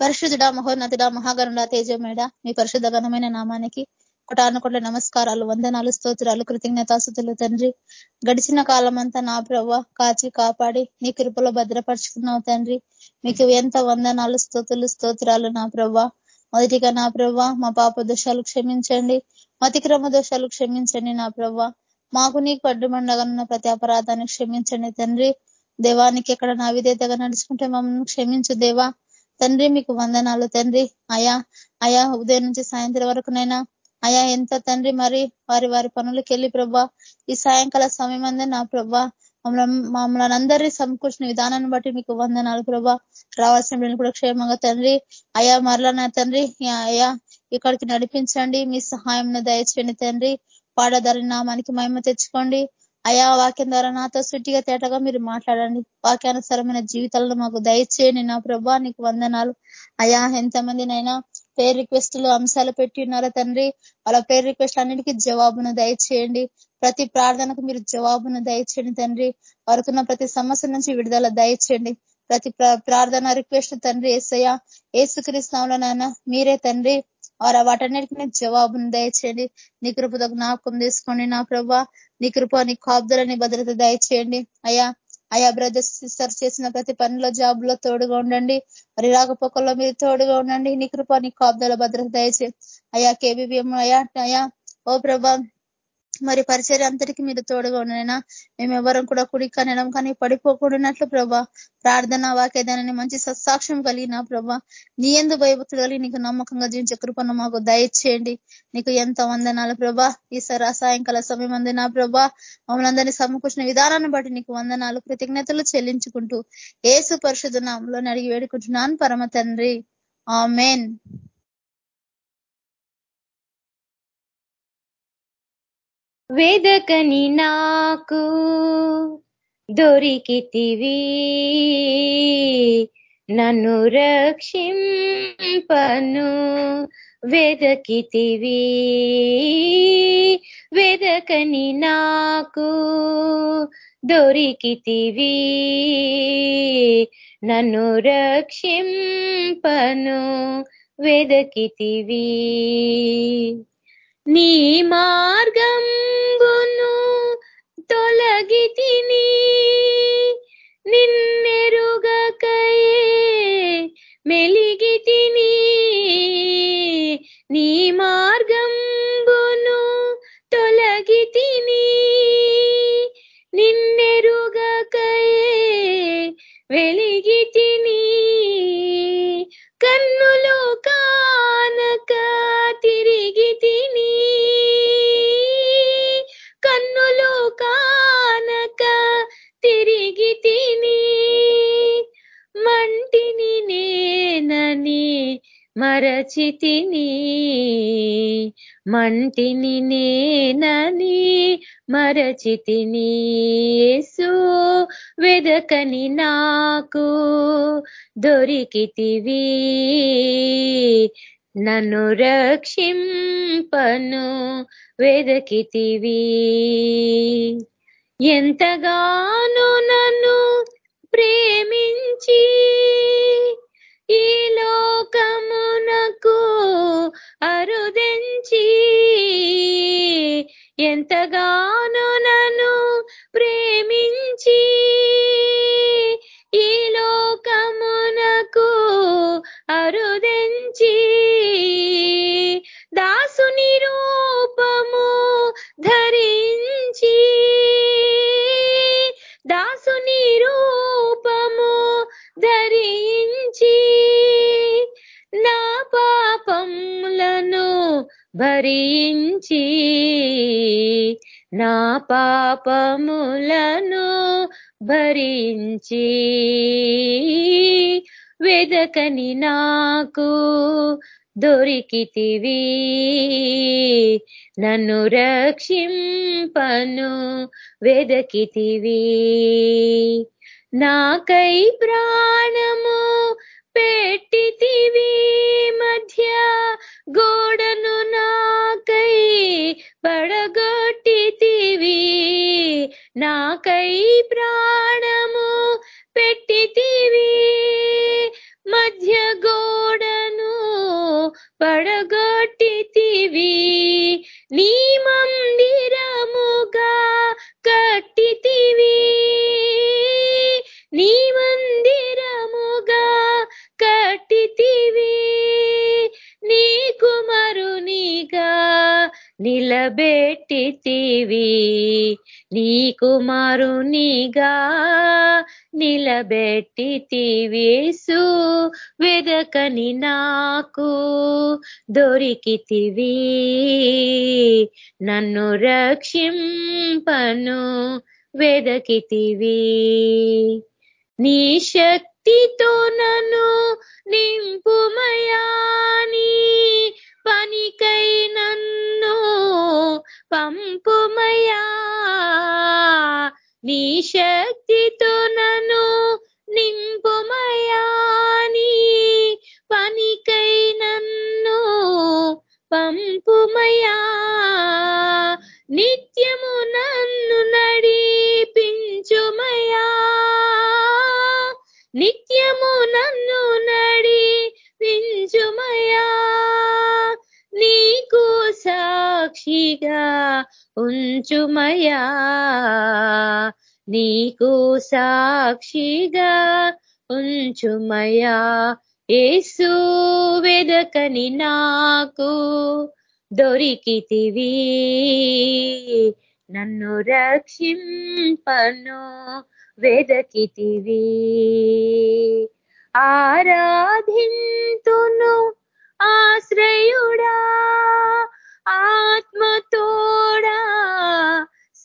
పరిశుద్ధుడా మహోన్నతుడా మహాగరుడా తేజమేడ మీ పరిశుద్ధ ఘనమైన నామానికి కొటానుకోట్ల నమస్కారాలు వందనాలు స్తోత్రాలు కృతజ్ఞతాసుతులు తండ్రి. గడిచిన కాలం అంతా నా ప్రవ్వ కాచి కాపాడి నీ కృపలో భద్రపరుచుకున్నావు తండ్రి. మీకు ఎంత వందనాలు స్తోతులు స్తోత్రాలు నా ప్రవ్వ. మొదటిగా నా ప్రవ్వ మా పాప దోషాలు క్షమించండి. మతిక్రమ దోషాలు క్షమించండి నా ప్రవ్వ. మాకు నీకు పడ్డుమండగనున్న ప్రతి అపరాధాన్ని క్షమించండి తండ్రి. దేవానికి ఎక్కడ నా విధేతగా నడుచుకుంటే మమ్మల్ని క్షమించు దేవా. తండ్రి మీకు వందనాలు తండ్రి. అయా అయా ఉదయం నుంచి సాయంత్రం వరకునైనా అయా ఎంత తండ్రి మరి వారి వారి పనులకు వెళ్ళి ప్రభా ఈ సాయంకాల సమయం అందే నా ప్రభా. మమ్మల్ని అందరినీ సమకూర్చిన విధానాన్ని బట్టి మీకు వందనాలు ప్రభా. రావాల్సిన కూడా క్షేమంగా తండ్రి. అయా మరలా నా తండ్రి అయా ఇక్కడికి నడిపించండి. మీ సహాయం దయచేయండి తండ్రి. పాడదారి నామానికి మహిమ తెచ్చుకోండి. అయా వాక్యం ద్వారా నాతో సుట్టిగా తేటగా మీరు మాట్లాడండి. వాక్యానుసరమైన జీవితాలను మాకు దయచేయండి నా ప్రభా నీకు వందనాలు. అయా ఎంతమందినైనా పేరు రిక్వెస్టులు అంశాలు పెట్టి ఉన్నారో తండ్రి? వాళ్ళ పేరు రిక్వెస్ట్ అన్నిటికీ జవాబును దయచేయండి. ప్రతి ప్రార్థనకు మీరు జవాబును దయచేయండి తండ్రి. వారుకున్న ప్రతి సమస్య నుంచి విడుదల దయచేయండి. ప్రతి ప్రార్థన రిక్వెస్ట్ తండ్రి ఏసయ్య ఏసుక్రీస్తాంలో నాయన మీరే తండ్రి. వారు వాటన్నిటికీ జవాబును దయచేయండి. నీ కృపతో జ్ఞాపకం తీసుకోండి నా ప్రభా. నీ కృప నీ కాబ్దులని భద్రత దయచేయండి. అయ్యా అయా బ్రదర్స్ సిస్టర్స్ చేసిన ప్రతి పనిలో జాబ్లో తోడుగా ఉండండి. మరి రాకపోకల్లో మీరు తోడుగా ఉండండి. నీ కృప నీ కాబ్దల భద్రత దయచే అయా కేబీబీఎం అయా అయా ఓ ప్రభా మరి పరిచర్య అంతటికి మీరు తోడుగా ఉండనైనా మేము ఎవరం కూడా కుడి కనడం కానీ పడిపోకూడనట్లు ప్రభా ప్రార్థన వాక్యదానాన్ని మంచి సత్సాక్ష్యం కలిగిన ప్రభా నీ ఎందు భయభక్తులు కలిగి నీకు నమ్మకంగా జీవించే కృపను మాకు దయచేయండి. నీకు ఎంత వందనాలు ప్రభా ఈ సరా సాయంకాల సమయం అందినా ప్రభా మమ్మల్ని అందరినీ సమకూర్చిన విధానాన్ని బట్టి నీకు వందనాలు కృతజ్ఞతలు చెల్లించుకుంటూ ఏసు పరిశుద్ధ నామంలో అడిగి వేడుకుంటున్నాను పరమ తండ్రి. ఆ వెదకని నాకు దొరికితివి. నన్ను రక్షింపను వెదకితివి. వెదకని నాకు దొరికితివి. నన్ను రక్షింపను వెదకితివి. నీ మార్గంబును తొలగితిని నిన్నెరుగకయే మెలిగితిని నీ మార్గంబును తొలగితిని నిన్నెరుగకయే వెలిగి మరచితిని మంటిని నేనని మరచితిని యేసు వెదకని నాకు దొరికితివి. నన్ను రక్షింపను వెదకితివి. ఎంతగానో నన్ను ప్రేమించి ఈ లోకమునకు అరుదెంచి ఎంతగానో నన్ను ప్రేమించి ఈ లోకమునకు అరుదెంచి దాసుని రూపము ధరించి భరించి నా పాపములను భరించి వెదకని నాకు దొరికితివి. నన్ను రక్షింపను వెదకితివి. నాకై ప్రాణము పెట్టితివి. మధ్య గోడ నిలబెట్టితివేసు వెదకని నాకు. దొరికితివి నన్ను రక్షింపను. వెదకితివి నీ శక్తితో నన్ను నింపుమయాని. పనికై నన్ను పంపుమయా. నీ శక్తితో నన్ను నింపుమయాని పనికై నన్ను పంపుమయా. నిత్యము నన్ను నడిపించుమయా. నిత్యము నన్ను నడిపించుమయా. నీకు సాక్షిగా ఉంచుమయా. నీకు సాక్షిగా ఉంచుమయా ఏసు వెదకని నాకు. దొరికితివి నన్ను రక్షింపను వెదకితివి. ఆరాధింతును ఆశ్రయుడా ఆత్మతోడా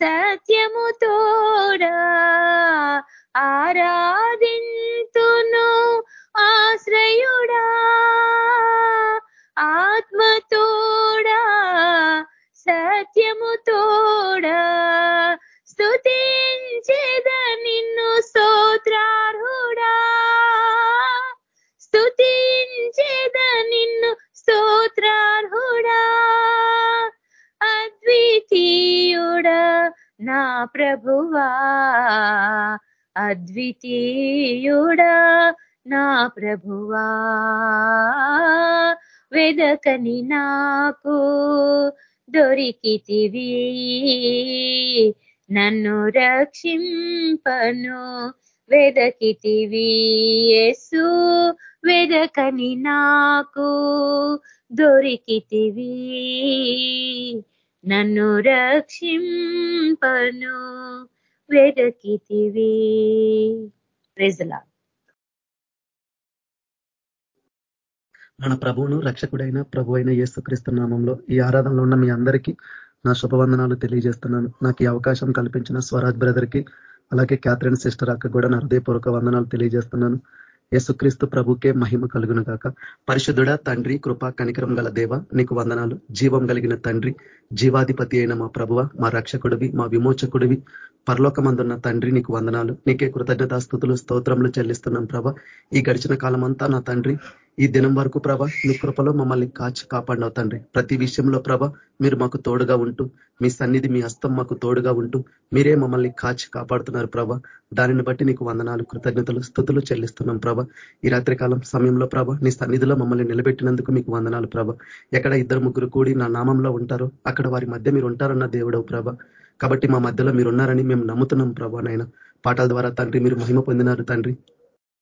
సత్యము తోడా ఆరాధింతును ఆశ్రయుడా ఆత్మ తోడా సత్యము తోడా అద్వితీయుడా నా ప్రభువా. వెదకని నాకు దొరికితివి. నన్ను రక్షింపను వెదకితివి. యేసు వెదకని నాకు దొరికితివి. నన్ను రక్షింపను మన ప్రభువును రక్షకుడైన ప్రభు అయిన యేసుక్రీస్తు నామంలో ఈ ఆరాధనలో ఉన్న మీ అందరికీ నా శుభవందనాలు తెలియజేస్తున్నాను. నాకు ఈ అవకాశం కల్పించిన స్వరాజ్ బ్రదర్కి అలాగే క్యాథరిన్ సిస్టర్ అక్క కూడా నా హృదయపూర్వక వందనాలు తెలియజేస్తున్నాను. యేసుక్రీస్తు ప్రభుకే మహిమ కలుగును గాక. పరిశుద్ధుడ తండ్రి కృప కనికరం గల దేవ నీకు వందనాలు. జీవం కలిగిన తండ్రి జీవాధిపతి అయిన మా ప్రభువ మా రక్షకుడివి మా విమోచకుడివి. పరలోకమందున్న తండ్రి నీకు వందనాలు. నీకే కృతజ్ఞతాస్థుతులు స్తోత్రములు చెల్లిస్తున్నాం ప్రభ. ఈ గడిచిన కాలం అంతా నా తండ్రి ఈ దినం వరకు ప్రభ నీ కృపలో మమ్మల్ని కాచి కాపాడినావు తండ్రి. ప్రతి విషయంలో ప్రభ మీరు మాకు తోడుగా ఉంటూ మీ సన్నిధి మీ హస్తం మాకు తోడుగా ఉంటూ మీరే మమ్మల్ని కాచి కాపాడుతున్నారు ప్రభ. దానిని బట్టి నీకు వందనాలు కృతజ్ఞతలు స్థుతులు చెల్లిస్తున్నాం ప్రభ. ఈ రాత్రికాలం సమయంలో ప్రభ నీ సన్నిధిలో మమ్మల్ని నిలబెట్టినందుకు మీకు వందనాలు ప్రభ. ఎక్కడ ఇద్దరు ముగ్గురు కూడి నా నామంలో ఉంటారో అక్కడ వారి మధ్య మీరు ఉంటారన్న దేవుడవు ప్రభ. కాబట్టి మా మధ్యలో మీరు ఉన్నారని మేము నమ్ముతున్నాం ప్రభా నాయన. పాటల ద్వారా తండ్రి మీరు మహిమ పొందినారు తండ్రి.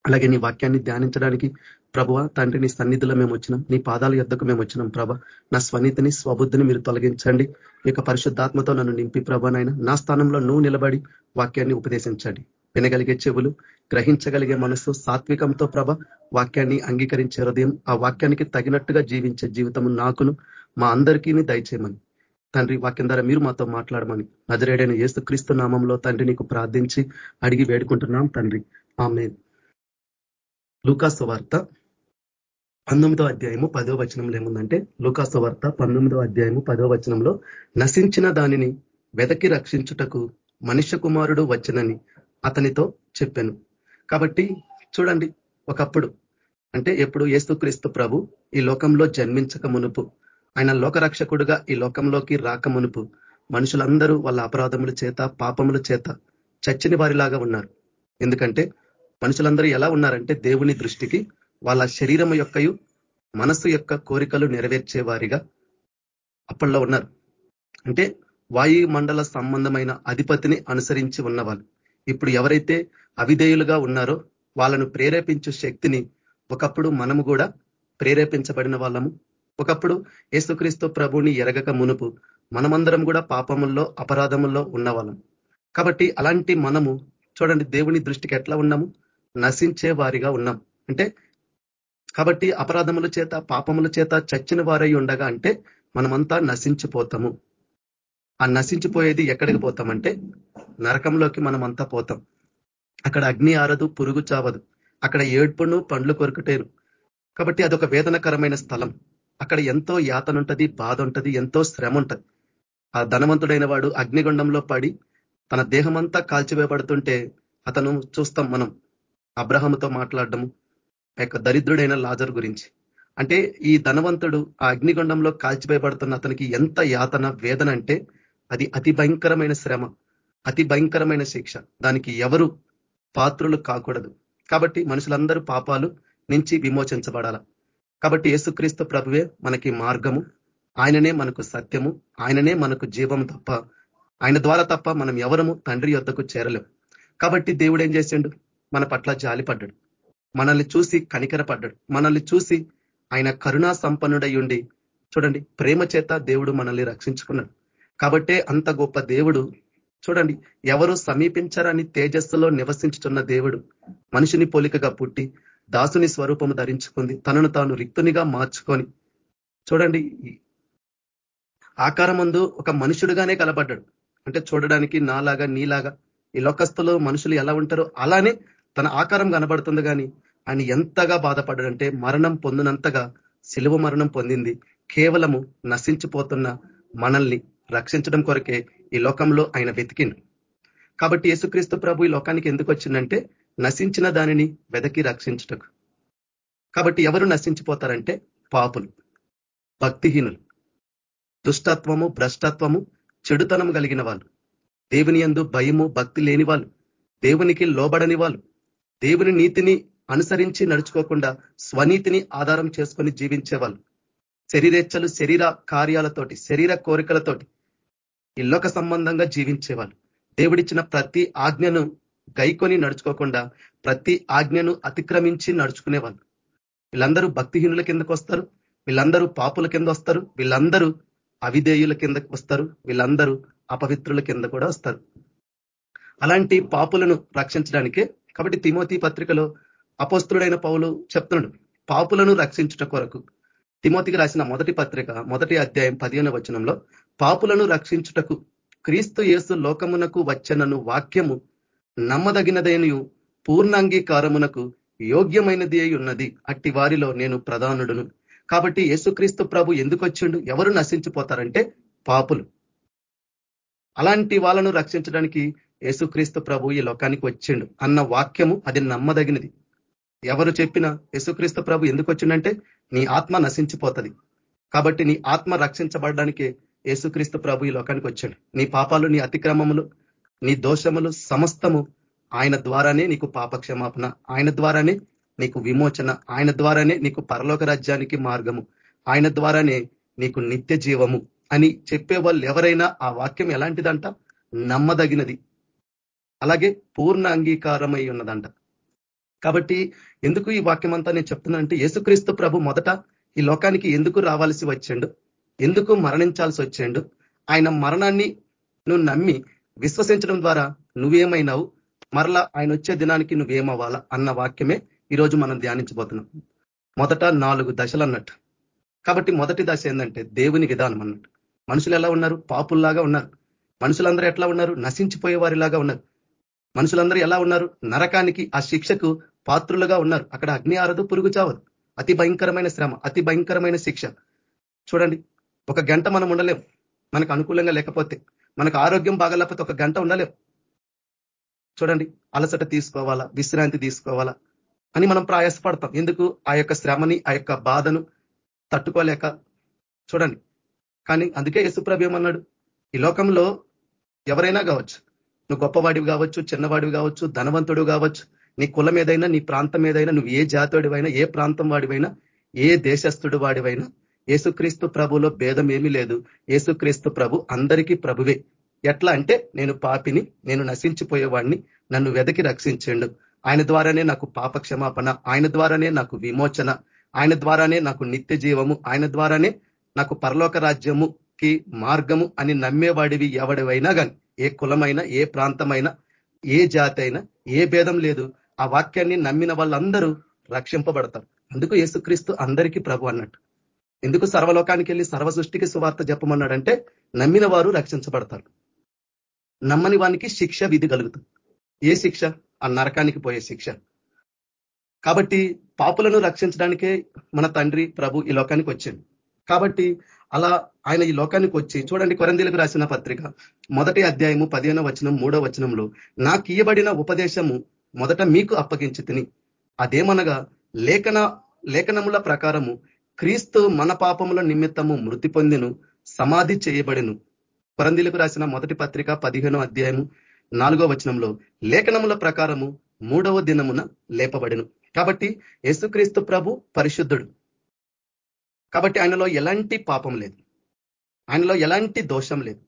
అలాగే నీ వాక్యాన్ని ధ్యానించడానికి ప్రభువ తండ్రి నీ సన్నిధిలో మేము వచ్చినాం. నీ పాదాల యొద్దకు మేము వచ్చినాం ప్రభ. నా స్వనీతిని స్వబుద్ధిని మీరు తొలగించండి. ఈ పరిశుద్ధాత్మతో నన్ను నింపి ప్రభానైనా నా స్థానంలో నువ్వు నిలబడి వాక్యాన్ని ఉపదేశించండి. వినగలిగే చెవులు గ్రహించగలిగే మనస్సు సాత్వికంతో ప్రభ వాక్యాన్ని అంగీకరించే హృదయం ఆ వాక్యానికి తగినట్టుగా జీవించే జీవితం నాకును మా అందరికీ దయచేయమని. తండ్రి వాక్యం ద్వారా మీరు మాతో మాట్లాడమని. నజరేడైన ఏసు క్రీస్తు నామంలో తండ్రి నీకు ప్రార్థించి అడిగి వేడుకుంటున్నాం తండ్రి. ఆమె లూకాసు వార్త పంతొమ్మిదో అధ్యాయము పదో వచనంలో ఏముందంటే లూకాసు వార్త పంతొమ్మిదో అధ్యాయము పదో వచనంలో నశించిన దానిని వెదకి రక్షించుటకు మనుష్య కుమారుడు వచ్చనని. అతనితో చెప్పాను. కాబట్టి చూడండి ఒకప్పుడు అంటే ఎప్పుడు ఏసుక్రీస్తు ప్రభు ఈ లోకంలో జన్మించక మునుపు ఆయన లోకరక్షకుడుగా ఈ లోకంలోకి రాక మునుపు మనుషులందరూ వాళ్ళ అపరాధముల చేత పాపముల చేత చచ్చని వారిలాగా ఉన్నారు. ఎందుకంటే మనుషులందరూ ఎలా ఉన్నారంటే దేవుని దృష్టికి వాళ్ళ శరీరం యొక్కయు మనసు యొక్క కోరికలు నెరవేర్చే వారిగా అప్పట్లో ఉన్నారు. అంటే వాయు మండల సంబంధమైన అధిపతిని అనుసరించి ఉన్నవాళ్ళు. ఇప్పుడు ఎవరైతే అవిధేయులుగా ఉన్నారో వాళ్ళను ప్రేరేపించే శక్తిని ఒకప్పుడు మనము కూడా ప్రేరేపించబడిన వాళ్ళము. ఒకప్పుడు యేసుక్రీస్తు ప్రభుని ఎరగక మునుపు మనమందరం కూడా పాపముల్లో అపరాధముల్లో ఉన్నవాళ్ళం. కాబట్టి అలాంటి మనము చూడండి దేవుని దృష్టికి ఎట్లా ఉన్నాము? నశించే వారిగా ఉన్నాం. అంటే కాబట్టి అపరాధముల చేత పాపముల చేత చచ్చిన వారై ఉండగా అంటే మనమంతా నశించిపోతాము. ఆ నశించిపోయేది ఎక్కడికి పోతామంటే నరకంలోకి మనం అంతా పోతాం. అక్కడ అగ్ని ఆరదు పురుగు చావదు. అక్కడ ఏడ్పును పండ్లు కొరుకుటేను. కాబట్టి అదొక వేదనకరమైన స్థలం. అక్కడ ఎంతో యాతన ఉంటది బాధ ఉంటది ఎంతో శ్రమ ఉంటది ఆ ధనవంతుడైన వాడు అగ్నిగుండంలో పడి తన దేహమంతా కాల్చివేయబడుతుంటే అతను చూస్తాం మనం అబ్రహముతో మాట్లాడడం యొక్క దరిద్రుడైన లాజర్ గురించి. అంటే ఈ ధనవంతుడు ఆ అగ్నిగుండంలో కాల్చివేయబడుతున్న అతనికి ఎంత యాతన వేదన అంటే అది అతి భయంకరమైన శ్రమ అతి భయంకరమైన శిక్ష. దానికి ఎవరు పాత్రులు కాకూడదు. కాబట్టి మనుషులందరూ పాపాలు నుంచి విమోచించబడాల. కాబట్టి యేసుక్రీస్తు ప్రభువే మనకి మార్గము. ఆయననే మనకు సత్యము. ఆయననే మనకు జీవము తప్ప ఆయన ద్వారా తప్ప మనం ఎవరము తండ్రి యొద్దకు చేరలేం. కాబట్టి దేవుడు ఏం చేసిండు? మన పట్ల జాలిపడ్డాడు. మనల్ని చూసి కనికరపడ్డాడు. మనల్ని చూసి ఆయన కరుణా సంపన్నుడై ఉండి చూడండి ప్రేమ చేత దేవుడు మనల్ని రక్షించుకున్నాడు. కాబట్టే అంత గొప్ప దేవుడు. చూడండి ఎవరు సమీపించరని తేజస్సులో నివసించుతున్న దేవుడు. మనిషిని పోలికగా పుట్టి దాసుని స్వరూపము ధరించుకుంది తనను తాను రిక్తునిగా మార్చుకొని. చూడండి ఆకారమందు ఒక మనుషుడుగానే కలబడ్డాడు. అంటే చూడడానికి నాలాగా నీలాగా. ఈ లోకస్తులు మనుషులు ఎలా ఉంటారో అలానే తన ఆకారం కనబడుతుంది కానీ ఆయన ఎంతగా బాధపడ్డాడంటే మరణం పొందినంతగా సిలువ మరణం పొందింది. కేవలము నశించిపోతున్న మనల్ని రక్షించడం కొరకే ఈ లోకంలో ఆయన వెతికిండు. కాబట్టి యేసుక్రీస్తు ప్రభు ఈ లోకానికి ఎందుకు వచ్చిందంటే నశించిన దానిని వెదకి రక్షించుటకు. కాబట్టి ఎవరు నశించిపోతారంటే పాపులు భక్తిహీనులు దుష్టత్వము భ్రష్టత్వము చెడుతనం కలిగిన వాళ్ళు దేవుని ఎందు భయము భక్తి లేని వాళ్ళు దేవునికి లోబడని వాళ్ళు దేవుని నీతిని అనుసరించి నడుచుకోకుండా స్వనీతిని ఆధారం చేసుకొని జీవించేవాళ్ళు శరీరేచ్ఛలు శరీర కార్యాలతోటి శరీర కోరికలతోటి ఇల్లొక సంబంధంగా జీవించేవాళ్ళు. దేవుడిచ్చిన ప్రతి ఆజ్ఞను గైకొని నడుచుకోకుండా ప్రతి ఆజ్ఞను అతిక్రమించి నడుచుకునేవాళ్ళు. వీళ్ళందరూ భక్తిహీనుల కిందకు వస్తారు. వీళ్ళందరూ పాపుల కింద వస్తారు. వీళ్ళందరూ అవిధేయుల కిందకు వస్తారు. వీళ్ళందరూ అపవిత్రుల కింద కూడా వస్తారు. అలాంటి పాపులను రక్షించడానికే కాబట్టి తిమోతి పత్రికలో అపోస్తుడైన పౌలు చెప్తున్నాడు. పాపులను రక్షించుట కొరకు తిమోతికి రాసిన మొదటి పత్రిక మొదటి అధ్యాయం పదిహేను వచనంలో పాపులను రక్షించుటకు క్రీస్తు యేసు లోకమునకు వచ్చనను వాక్యము నమ్మదగినదైనయు పూర్ణాంగీకారమునకు యోగ్యమైనది అయి ఉన్నది. అట్టి వారిలో నేను ప్రధానుడును. కాబట్టి యేసుక్రీస్తు ప్రభు ఎందుకు వచ్చిండు ఎవరు నశించిపోతారంటే పాపులు. అలాంటి వాళ్ళను రక్షించడానికి యేసుక్రీస్తు ప్రభు ఈ లోకానికి వచ్చిండు. అన్న వాక్యము అది నమ్మదగినది. ఎవరు చెప్పినా యేసుక్రీస్తు ప్రభు ఎందుకు వచ్చిండంటే నీ ఆత్మ నశించిపోతుంది. కాబట్టి నీ ఆత్మ రక్షించబడడానికి యేసుక్రీస్తు ప్రభు ఈ లోకానికి వచ్చాడు నీ పాపాలు నీ అతిక్రమములు నీ దోషములు సమస్తము ఆయన ద్వారానే నీకు పాపక్షమాపణ ఆయన ద్వారానే నీకు విమోచన ఆయన ద్వారానే నీకు పరలోక రాజ్యానికి మార్గము ఆయన ద్వారానే నీకు నిత్య జీవము అని చెప్పే వాళ్ళు ఎవరైనా ఆ వాక్యం ఎలాంటిదంట? నమ్మదగినది. అలాగే పూర్ణ అంగీకారమై ఉన్నదంట. కాబట్టి ఎందుకు ఈ వాక్యం అంతా నేను చెప్తున్నా అంటే యేసుక్రీస్తు ప్రభు మొదట ఈ లోకానికి ఎందుకు రావాల్సి వచ్చిండు? ఎందుకు మరణించాల్సి వచ్చిండు? ఆయన మరణాన్ని నువ్వు నమ్మి విశ్వసించడం ద్వారా నువ్వేమైనావు? మరలా ఆయన వచ్చే దినానికి నువ్వేమవ్వాలా అన్న వాక్యమే ఈరోజు మనం ధ్యానించబోతున్నాం. మొదట నాలుగు దశలు అన్నట్టు. కాబట్టి మొదటి దశ ఏంటంటే దేవుని విధానం అన్నట్టు. మనుషులు ఎలా ఉన్నారు? పాపుల్లాగా ఉన్నారు. మనుషులందరూ ఎట్లా ఉన్నారు? నశించిపోయే వారిలాగా ఉన్నారు. మనుషులందరూ ఎలా ఉన్నారు? నరకానికి ఆ శిక్షకు పాత్రులుగా ఉన్నారు. అక్కడ అగ్ని ఆరదు పురుగు చావదు. అతి భయంకరమైన శ్రమ అతి భయంకరమైన శిక్ష. చూడండి ఒక గంట మనం ఉండలేం. మనకు అనుకూలంగా లేకపోతే మనకు ఆరోగ్యం బాగలేకపోతే ఒక గంట ఉండలేం. చూడండి అలసట తీసుకోవాలా విశ్రాంతి తీసుకోవాలా అని మనం ప్రయాసపడతాం. ఎందుకు? ఆ యొక్క శ్రమని ఆ యొక్క బాధను తట్టుకోలేక. చూడండి కానీ అందుకే యశుప్రభ ఏమన్నాడు? ఈ లోకంలో ఎవరైనా కావచ్చు నువ్వు గొప్పవాడివి కావచ్చు చిన్నవాడివి కావచ్చు ధనవంతుడు కావచ్చు నీ కులం ఏదైనా నీ ప్రాంతం ఏదైనా నువ్వు ఏ జాతుడివైనా ఏ ప్రాంతం వాడివైనా ఏ దేశస్థుడు వాడివైనా ఏసుక్రీస్తు ప్రభులో భేదం ఏమీ లేదు. ఏసుక్రీస్తు ప్రభు అందరికీ ప్రభువే. ఎట్లా అంటే నేను పాపిని నేను నశించిపోయేవాడిని నన్ను వెదకి రక్షించండు. ఆయన ద్వారానే నాకు పాప క్షమాపణ ఆయన ద్వారానే నాకు విమోచన ఆయన ద్వారానే నాకు నిత్య జీవము ఆయన ద్వారానే నాకు పరలోక రాజ్యముకి మార్గము అని నమ్మేవాడివి ఎవడివైనా కానీ ఏ కులమైనా ఏ ప్రాంతమైనా ఏ జాతి అయినా ఏ భేదం లేదు. ఆ వాక్యాన్ని నమ్మిన వాళ్ళందరూ రక్షింపబడతారు. అందుకు యేసుక్రీస్తు అందరికీ ప్రభు అన్నట్టు. ఎందుకు సర్వలోకానికి వెళ్ళి సర్వ సృష్టికి సువార్త చెప్పమన్నాడంటే నమ్మిన వారు రక్షించబడతారు. నమ్మని వానికి శిక్ష విధి కలుగుతుంది. ఏ శిక్ష? ఆ నరకానికి పోయే శిక్ష. కాబట్టి పాపులను రక్షించడానికే మన తండ్రి ప్రభు ఈ లోకానికి వచ్చింది కాబట్టి అలా ఆయన ఈ లోకానికి వచ్చి చూడండి కొరందీలకు రాసిన పత్రిక మొదటి అధ్యాయము పదిహేనో వచనం మూడో వచనంలో నాకు ఇయ్యబడిన ఉపదేశము మొదట మీకు అప్పగించి తిని అదేమనగా లేఖన లేఖనముల ప్రకారము క్రీస్తు మన పాపముల నిమిత్తము మృతి పొందిను సమాధి చేయబడిను. కొరందీలకు రాసిన మొదటి పత్రిక పదిహేనో అధ్యాయము నాలుగో వచనంలో లేఖనముల ప్రకారము మూడవ దినమున లేపబడిను. కాబట్టి యేసుక్రీస్తు ప్రభు పరిశుద్ధుడు. కాబట్టి ఆయనలో ఎలాంటి పాపం లేదు. ఆయనలో ఎలాంటి దోషం లేదు.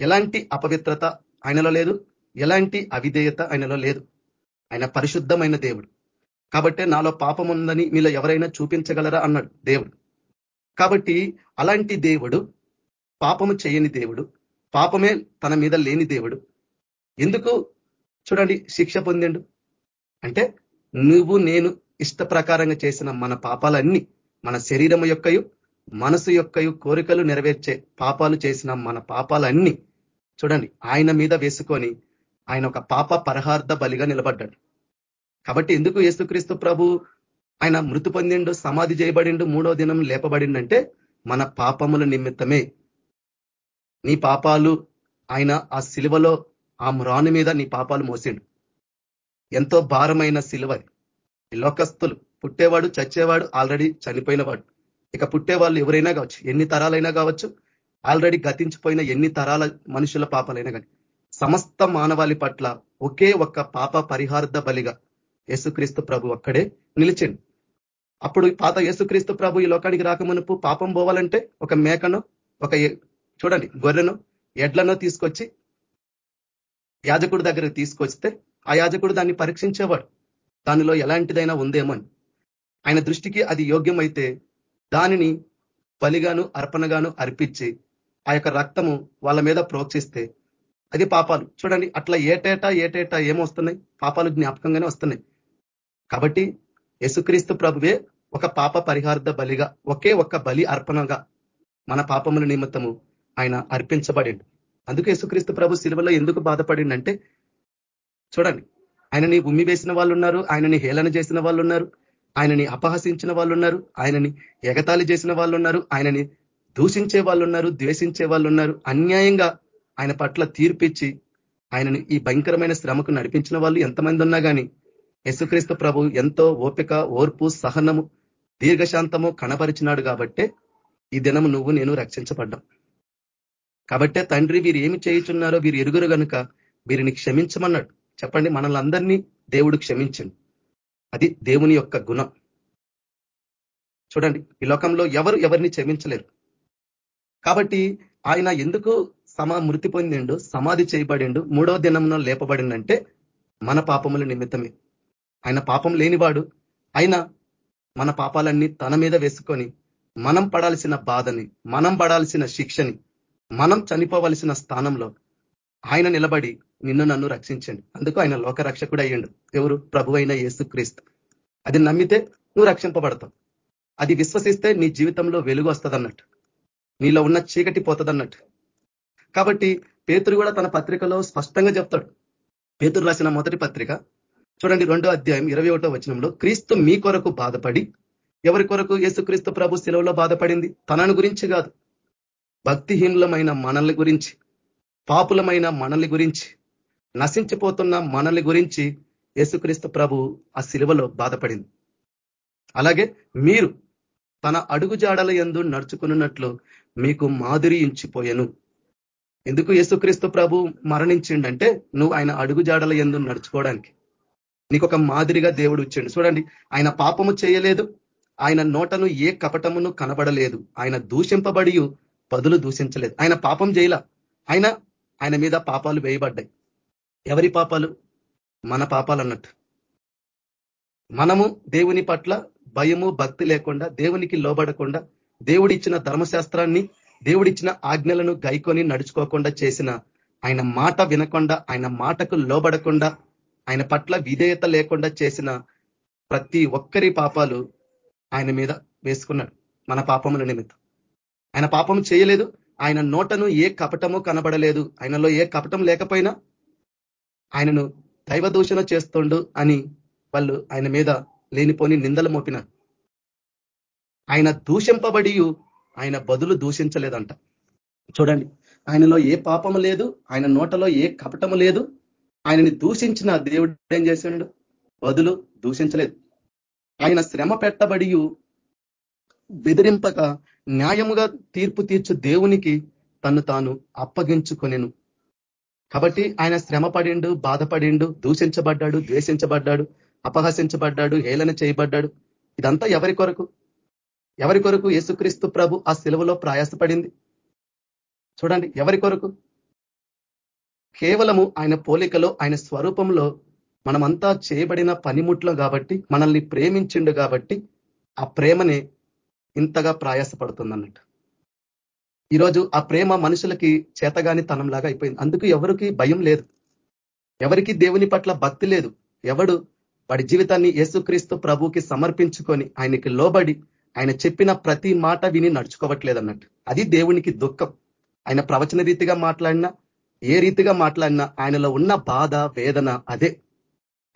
ఎలాంటి అపవిత్రత ఆయనలో లేదు. ఎలాంటి అవిధేయత ఆయనలో లేదు. ఆయన పరిశుద్ధమైన దేవుడు. కాబట్టి నాలో పాపం ఉందని మీలో ఎవరైనా చూపించగలరా అన్నాడు దేవుడు. కాబట్టి అలాంటి దేవుడు పాపము చేయని దేవుడు పాపమే తన మీద లేని దేవుడు ఎందుకు చూడండి శిక్ష పొందిండు? అంటే నువ్వు నేను ఇష్ట ప్రకారంగా చేసిన మన పాపాలన్నీ మన శరీరం యొక్కయు మనసు యొక్కయు కోరికలు నెరవేర్చే పాపాలు చేసిన మన పాపాలన్నీ చూడండి ఆయన మీద వేసుకొని ఆయన ఒక పాప పరహార్థ బలిగా నిలబడ్డాడు. కాబట్టి ఎందుకు యేసుక్రీస్తు ప్రభు ఆయన మృతి పొందిండు సమాధి చేయబడిండు మూడో దినం లేపబడిండంటే మన పాపముల నిమిత్తమే. నీ పాపాలు ఆయన ఆ శిలువలో ఆ మ్రాను మీద నీ పాపాలు మోసిండు. ఎంతో భారమైన శిలువ లోకస్తులు పుట్టేవాడు చచ్చేవాడు ఆల్రెడీ చనిపోయినవాడు. ఇక పుట్టేవాళ్ళు ఎవరైనా కావచ్చు ఎన్ని తరాలైనా కావచ్చు ఆల్రెడీ గతించిపోయిన ఎన్ని తరాల మనుషుల పాపాలైనా కానీ సమస్త మానవాళి పట్ల ఒకే ఒక్క పాప పరిహార్థ బలిగా యేసుక్రీస్తు ప్రభు అక్కడే నిలిచిండు. అప్పుడు పాత యేసుక్రీస్తు ప్రభు ఈ లోకానికి రాకమునుపు పాపం పోవాలంటే ఒక మేకను ఒక చూడండి గొర్రెను ఎడ్లను తీసుకొచ్చి యాజకుడి దగ్గరకు తీసుకొస్తే ఆ యాజకుడు దాన్ని పరీక్షించేవాడు. దానిలో ఎలాంటిదైనా ఉందేమో అని. ఆయన దృష్టికి అది యోగ్యమైతే దానిని బలిగాను అర్పణగాను అర్పించి ఆ యొక్క రక్తము వాళ్ళ మీద ప్రోక్షిస్తే అది పాపాలు. చూడండి అట్లా ఏటేటా ఏటేటా ఏమొస్తున్నాయి? పాపాలు జ్ఞాపకంగానే వస్తున్నాయి. కాబట్టి యేసుక్రీస్తు ప్రభువే ఒక పాప పరిహార్థ బలిగా ఒకే ఒక్క బలి అర్పణగా మన పాపముల నిమిత్తము ఆయన అర్పించబడిండు. అందుకే యేసుక్రీస్తు ప్రభు శిలువలో ఎందుకు బాధపడిండంటే చూడండి ఆయనని ఉమ్మి వేసిన వాళ్ళు ఉన్నారు ఆయనని హేళన చేసిన వాళ్ళు ఉన్నారు ఆయనని అపహసించిన వాళ్ళు ఉన్నారు ఆయనని ఎగతాళి చేసిన వాళ్ళు ఉన్నారు ఆయనని దూషించే వాళ్ళు ఉన్నారు ద్వేషించే వాళ్ళు ఉన్నారు అన్యాయంగా ఆయన పట్ల తీర్పిచ్చి ఆయనని ఈ భయంకరమైన శ్రమకు నడిపించిన వాళ్ళు ఎంతమంది ఉన్నా కానీ యశుక్రీస్తు ప్రభు ఎంతో ఓపిక ఓర్పు సహనము దీర్ఘశాంతము కనపరిచినాడు కాబట్టే ఈ దినము నువ్వు నేను రక్షించబడ్డాం. కాబట్టే తండ్రి వీరు ఏమి చేయుచున్నారో వీరు ఎరుగురు కనుక వీరిని క్షమించమన్నాడు. చెప్పండి మనల్ని అందరినీ దేవుడు క్షమించండి. అది దేవుని యొక్క గుణం. చూడండి ఈ లోకంలో ఎవరు ఎవరిని క్షమించలేరు. కాబట్టి ఆయన ఎందుకు సమా మృతి పొందిండు సమాధి చేయబడిండు మూడో దినంలో లేపబడిందంటే మన పాపముల నిమిత్తమే. ఆయన పాపం లేనివాడు. ఆయన మన పాపాలన్నీ తన మీద వేసుకొని మనం పడాల్సిన బాధని మనం పడాల్సిన శిక్షని మనం చనిపోవలసిన స్థానంలో ఆయన నిలబడి నిన్ను నన్ను రక్షించండి. అందుకు ఆయన లోక రక్షకుడు అయ్యండు. ఎవరు? ప్రభు అయిన యేసుక్రీస్తు. అది నమ్మితే నువ్వు రక్షింపబడతావు. అది విశ్వసిస్తే నీ జీవితంలో వెలుగు వస్తుంది నీలో ఉన్న చీకటి పోతుంది కాబట్టి పేతురు కూడా తన పత్రికలో స్పష్టంగా చెప్తాడు. పేతురు రాసిన మొదటి పత్రిక చూడండి రెండో అధ్యాయం ఇరవై ఒకటో వచనంలో క్రీస్తు మీ కొరకు బాధపడి ఎవరి కొరకు? యేసుక్రీస్తు ప్రభు శిలవలో బాధపడింది? తనను గురించి కాదు. భక్తిహీనులమైన మనల్ని గురించి పాపులమైన మనల్ని గురించి నశించిపోతున్న మనల్ని గురించి యేసుక్రీస్తు ప్రభు ఆ శిలువలో బాధపడింది. అలాగే మీరు తన అడుగుజాడల ఎందు నడుచుకున్నట్లు మీకు మాదిరి ఇంచిపోయాను. ఎందుకు యేసుక్రీస్తు ప్రభు మరణించిండంటే నువ్వు ఆయన అడుగుజాడల ఎందు నడుచుకోవడానికి. నీకు ఒక మాదిరిగా దేవుడు ఇచ్చిండు. చూడండి ఆయన పాపము చేయలేదు ఆయన నోటను ఏ కపటమును కనబడలేదు ఆయన దూషింపబడి పదులు దూషించలేదు. ఆయన పాపం చేయలా ఆయన ఆయన మీద పాపాలు వేయబడ్డాయి. ఎవరి పాపాలు? మన పాపాలు అన్నట్టు మనము దేవుని పట్ల భయము భక్తి లేకుండా దేవునికి లోబడకుండా దేవుడిచ్చిన ధర్మశాస్త్రాన్ని దేవుడిచ్చిన ఆజ్ఞలను గైకొని నడుచుకోకుండా చేసిన ఆయన మాట వినకుండా ఆయన మాటకు లోబడకుండా ఆయన పట్ల విధేయత లేకుండా చేసిన ప్రతి ఒక్కరి పాపాలు ఆయన మీద వేసుకున్నాడు. మన పాపముల నిమిత్తం. ఆయన పాపం చేయలేదు. ఆయన నోటను ఏ కపటము కనబడలేదు. ఆయనలో ఏ కపటం లేకపోయినా ఆయనను దైవ దూషణ చేస్తుండు అని వాళ్ళు ఆయన మీద లేనిపోని నిందలు మోపినారు ఆయన దూషింపబడి ఆయన బదులు దూషించలేదంట. చూడండి ఆయనలో ఏ పాపము లేదు ఆయన నోటలో ఏ కపటము లేదు. ఆయనని దూషించిన దేవుడు ఏం చేసిండు? బదులు దూషించలేదు. ఆయన శ్రమ పెట్టబడి బెదిరింపక న్యాయముగా తీర్పు తీర్చు దేవునికి తను తాను అప్పగించుకొనెను. కాబట్టి ఆయన శ్రమ పడిండు బాధపడిండు దూషించబడ్డాడు ద్వేషించబడ్డాడు అపహసించబడ్డాడు హేళన చేయబడ్డాడు. ఇదంతా ఎవరి కొరకు? ఎవరి కొరకు యేసుక్రీస్తు ప్రభు ఆ సెలవులో ప్రయాసపడింది? చూడండి ఎవరి కొరకు? కేవలము ఆయన పోలికలో ఆయన స్వరూపంలో మనమంతా చేయబడిన పనిముట్లో కాబట్టి మనల్ని ప్రేమించిండు కాబట్టి ఆ ప్రేమనే ఇంతగా ప్రయాసపడుతుంది అన్నట్టు ఈరోజు ఆ ప్రేమ మనుషులకి చేతగాని తనంలాగా అయిపోయింది. అందుకు ఎవరికి భయం లేదు. ఎవరికి దేవుని పట్ల భక్తి లేదు. ఎవడు వాడి జీవితాన్ని యేసుక్రీస్తు ప్రభుకి సమర్పించుకొని ఆయనకి లోబడి ఆయన చెప్పిన ప్రతి మాట విని నడుచుకోవట్లేదు అన్నట్టు అది దేవునికి దుఃఖం. ఆయన ప్రవచన రీతిగా మాట్లాడినా ఏ రీతిగా మాట్లాడినా ఆయనలో ఉన్న బాధ వేదన అదే.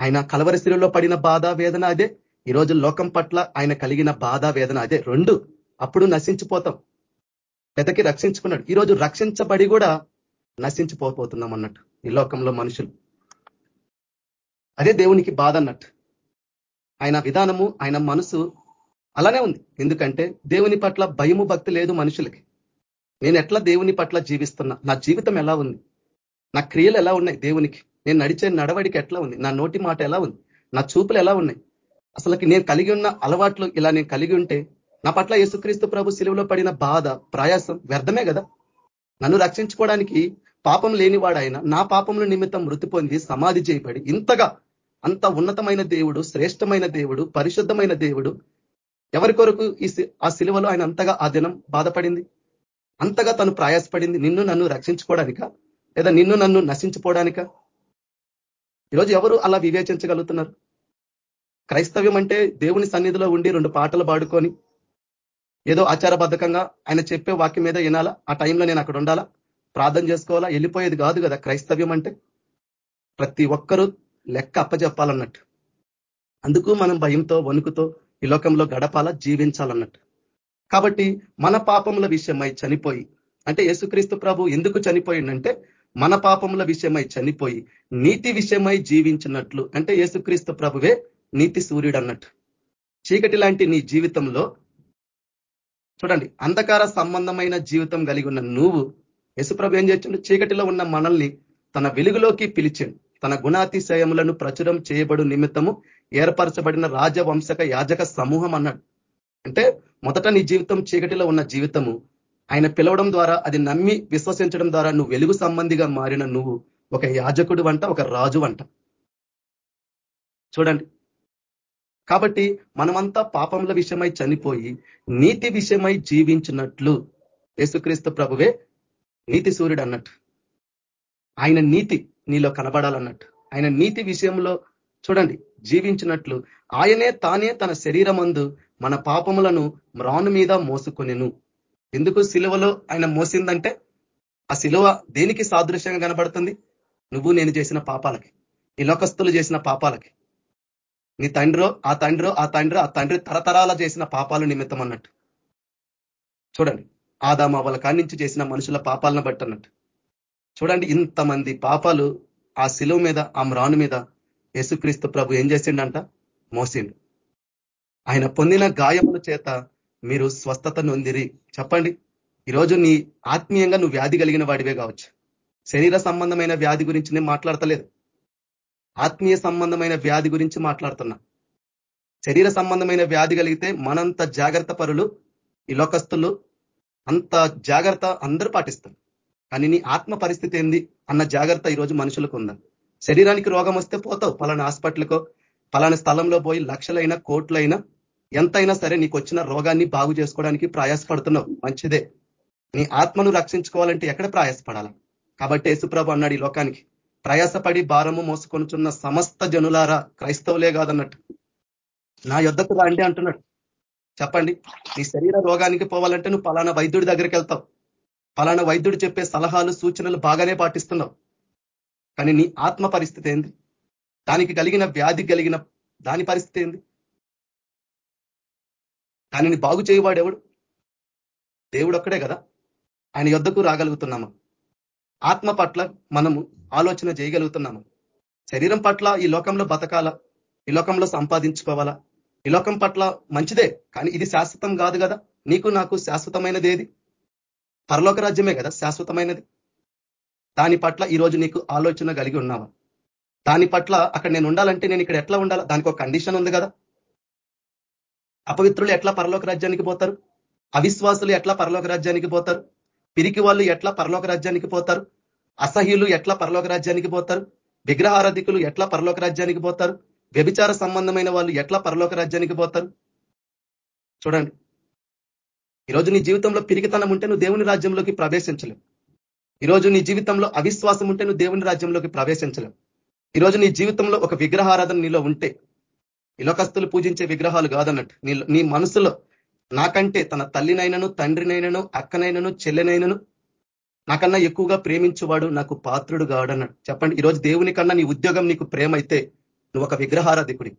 ఆయన కలవరిశిలో పడిన బాధ వేదన అదే. ఈరోజు లోకం పట్ల ఆయన కలిగిన బాధ వేదన అదే. రెండు అప్పుడు నశించిపోతాం. పెదకి రక్షించుకున్నాడు. ఈరోజు రక్షించబడి కూడా నశించిపోతున్నాం అన్నట్టు ఈ లోకంలో మనుషులు. అదే దేవునికి బాధ అన్నట్టు. ఆయన విధానము ఆయన మనసు అలానే ఉంది. ఎందుకంటే దేవుని పట్ల భయము భక్తి లేదు మనుషులకి. నేను ఎట్లా దేవుని పట్ల జీవిస్తున్నా? నా జీవితం ఎలా ఉంది? నా క్రియలు ఎలా ఉన్నాయి దేవునికి? నేను నడిచే నడవడికి ఎట్లా ఉంది? నా నోటి మాట ఎలా ఉంది? నా చూపులు ఎలా ఉన్నాయి? అసలుకి నేను కలిగి ఉన్న అలవాట్లు ఇలా నేను కలిగి ఉంటే నా పట్ల యేసుక్రీస్తు ప్రభు శిలువలో పడిన బాధ ప్రయాసం వ్యర్థమే కదా? నన్ను రక్షించుకోవడానికి పాపం లేనివాడు ఆయన నా పాపముల నిమిత్తం మృతి పొంది సమాధి చేయబడి ఇంతగా అంత ఉన్నతమైన దేవుడు శ్రేష్టమైన దేవుడు పరిశుద్ధమైన దేవుడు ఎవరి కొరకు ఈ ఆ శిలువలో ఆయన అంతగా ఆ దినం బాధపడింది? అంతగా తను ప్రయాసపడింది నిన్ను నన్ను రక్షించుకోవడానిక? లేదా నిన్ను నన్ను నశించుకోవడానిక ఈరోజు ఎవరు అలా వివేచించగలుగుతున్నారు? క్రైస్తవ్యం అంటే దేవుని సన్నిధిలో ఉండి రెండు పాటలు పాడుకొని ఏదో ఆచారబద్ధకంగా ఆయన చెప్పే వాక్యం మీద వినాలా? ఆ టైంలో నేను అక్కడ ఉండాలా? ప్రార్థన చేసుకోవాలా? వెళ్ళిపోయేది కాదు కదా క్రైస్తవ్యం అంటే. ప్రతి ఒక్కరూ లెక్క అప్పచెప్పాలన్నట్టు అందుకు మనం భయంతో వణుకుతో ఈ లోకంలో గడపాలా? జీవించాలన్నట్టు. కాబట్టి మన పాపముల విషయమై చనిపోయి అంటే యేసుక్రీస్తు ప్రభు ఎందుకు చనిపోయిందంటే మన పాపముల విషయమై చనిపోయి నీతి విషయమై జీవించినట్లు. అంటే యేసుక్రీస్తు ప్రభువే నీతి సూర్యుడు అన్నట్టు చీకటి లాంటి నీ జీవితంలో చూడండి అంధకార సంబంధమైన జీవితం కలిగి ఉన్న నువ్వు యశుప్రభు ఏం చేసిండు? చీకటిలో ఉన్న మనల్ని తన వెలుగులోకి పిలిచిండు. తన గుణాతిశయములను ప్రచురం చేయబడు నిమిత్తము ఏర్పరచబడిన రాజవంశక యాజక సమూహం అన్నాడు. అంటే మొదట నీ జీవితం చీకటిలో ఉన్న జీవితము. ఆయన పిలవడం ద్వారా అది నమ్మి విశ్వసించడం ద్వారా నువ్వు వెలుగు సంబంధిగా మారిన నువ్వు ఒక యాజకుడు వంట ఒక రాజు వంట. చూడండి కాబట్టి మనమంతా పాపముల విషయమై చనిపోయి నీతి విషయమై జీవించినట్లు యేసుక్రీస్తు ప్రభువే నీతి సూర్యుడు అన్నట్టు. ఆయన నీతి నీలో కనబడాలన్నట్టు. ఆయన నీతి విషయంలో చూడండి జీవించినట్లు. ఆయనే తానే తన శరీరమందు మన పాపములను మ్రాను మీద మోసుకొనిను. ఎందుకు సిలువలో ఆయన మోసిందంటే ఆ సిలువ దేనికి సాదృశ్యంగా కనబడుతుంది? నువ్వు నేను చేసిన పాపాలకి ఈ లోకస్తులు చేసిన పాపాలకి. నీ తండ్రో ఆ తండ్రో ఆ తండ్రి ఆ తండ్రి తరతరాల చేసిన పాపాలు నిమిత్తం అన్నట్టు. చూడండి ఆదామ వాళ్ళ కాడి చేసిన మనుషుల పాపాలను బట్టి అన్నట్టు. చూడండి ఇంతమంది పాపాలు ఆ శిలువ మీద ఆ మ్రాను మీద యేసుక్రీస్తు ప్రభు ఏం చేసిండంట? మోసిండు. ఆయన పొందిన గాయముల చేత మీరు స్వస్థత నొందిరి. చెప్పండి ఈరోజు నీ ఆత్మీయంగా నువ్వు వ్యాధి కలిగిన వాడివే కావచ్చు. శరీర సంబంధమైన వ్యాధి గురించి నేను మాట్లాడతలేదు. ఆత్మీయ సంబంధమైన వ్యాధి గురించి మాట్లాడుతున్నా. శరీర సంబంధమైన వ్యాధి కలిగితే మనంత జాగ్రత్త పరులు ఈ లోకస్తులు అంత జాగ్రత్త అందరూ పాటిస్తారు. కానీ నీ ఆత్మ పరిస్థితి ఏంది? అన్న జాగ్రత్త ఈరోజు మనుషులకు ఉందా? శరీరానికి రోగం వస్తే పోతావు. పలానా హాస్పిటల్కో పలానా స్థలంలో పోయి లక్షలైనా కోట్లైనా ఎంతైనా సరే నీకు వచ్చిన రోగాన్ని బాగు చేసుకోవడానికి ప్రయాసపడుతున్నావు. మంచిదే. నీ ఆత్మను రక్షించుకోవాలంటే ఎక్కడ ప్రయాసపడాలి? కాబట్టి యేసుప్రభు అన్నాడు ఈ లోకానికి ప్రయాసపడి భారము మోసుకొనుచున్న సమస్త జనులారా క్రైస్తవులే కాదన్నట్టు. నా యుద్ధకు రాండి అంటున్నాడు. చెప్పండి నీ శరీర రోగానికి పోవాలంటే నువ్వు పలానా వైద్యుడి దగ్గరికి వెళ్తావు. పలానా వైద్యుడు చెప్పే సలహాలు సూచనలు బాగానే పాటిస్తున్నావు. కానీ నీ ఆత్మ పరిస్థితి ఏంది? దానికి కలిగిన వ్యాధి కలిగిన దాని పరిస్థితి ఏంది? దానిని బాగు చేయవాడెవడు? దేవుడు ఒక్కడే కదా. ఆయన యుద్ధకు రాగలుగుతున్నాము? ఆత్మ పట్ల మనము ఆలోచన చేయగలుగుతున్నాము. శరీరం పట్ల ఈ లోకంలో బతకాల ఈ లోకంలో సంపాదించుకోవాలా? ఈ లోకం పట్ల మంచిదే కానీ ఇది శాశ్వతం కాదు కదా? నీకు నాకు శాశ్వతమైనది ఏది? పరలోక రాజ్యమే కదా శాశ్వతమైనది. దాని పట్ల ఈరోజు నీకు ఆలోచన కలిగి ఉన్నావా? దాని పట్ల అక్కడ నేను ఉండాలంటే నేను ఇక్కడ ఎట్లా ఉండాలా? దానికి ఒక కండిషన్ ఉంది కదా. అపవిత్రులు ఎట్లా పరలోక రాజ్యానికి పోతారు? అవిశ్వాసులు ఎట్లా పరలోక రాజ్యానికి పోతారు? పిరికి వాళ్ళు ఎట్లా పరలోక రాజ్యానికి పోతారు? అసహ్యులు ఎట్లా పరలోక రాజ్యానికి పోతారు? విగ్రహారాధికులు ఎట్లా పరలోక రాజ్యానికి పోతారు? వ్యభిచార సంబంధమైన వాళ్ళు ఎట్లా పరలోక రాజ్యానికి పోతారు? చూడండి. ఈరోజు నీ జీవితంలో పిరికితనం ఉంటే నువ్వు దేవుని రాజ్యంలోకి ప్రవేశించలేవు. ఈరోజు నీ జీవితంలో అవిశ్వాసం ఉంటే నువ్వు దేవుని రాజ్యంలోకి ప్రవేశించలేవు. ఈరోజు నీ జీవితంలో ఒక విగ్రహారాధన నీలో ఉంటే ఇలోకస్తులు పూజించే విగ్రహాలు కాదన్నట్టు నీ నీ మనసులో నాకంటే తన తల్లినైనను తండ్రినైనను అక్కనైనను చెల్లెనైనను నాకన్నా ఎక్కువగా ప్రేమించువాడు నాకు పాత్రుడు కాడన్నాడు చెప్పండి ఈరోజు దేవుని కన్నా నీ ఉద్యోగం నీకు ప్రేమ అయితే నువ్వు ఒక విగ్రహారాధికుడి.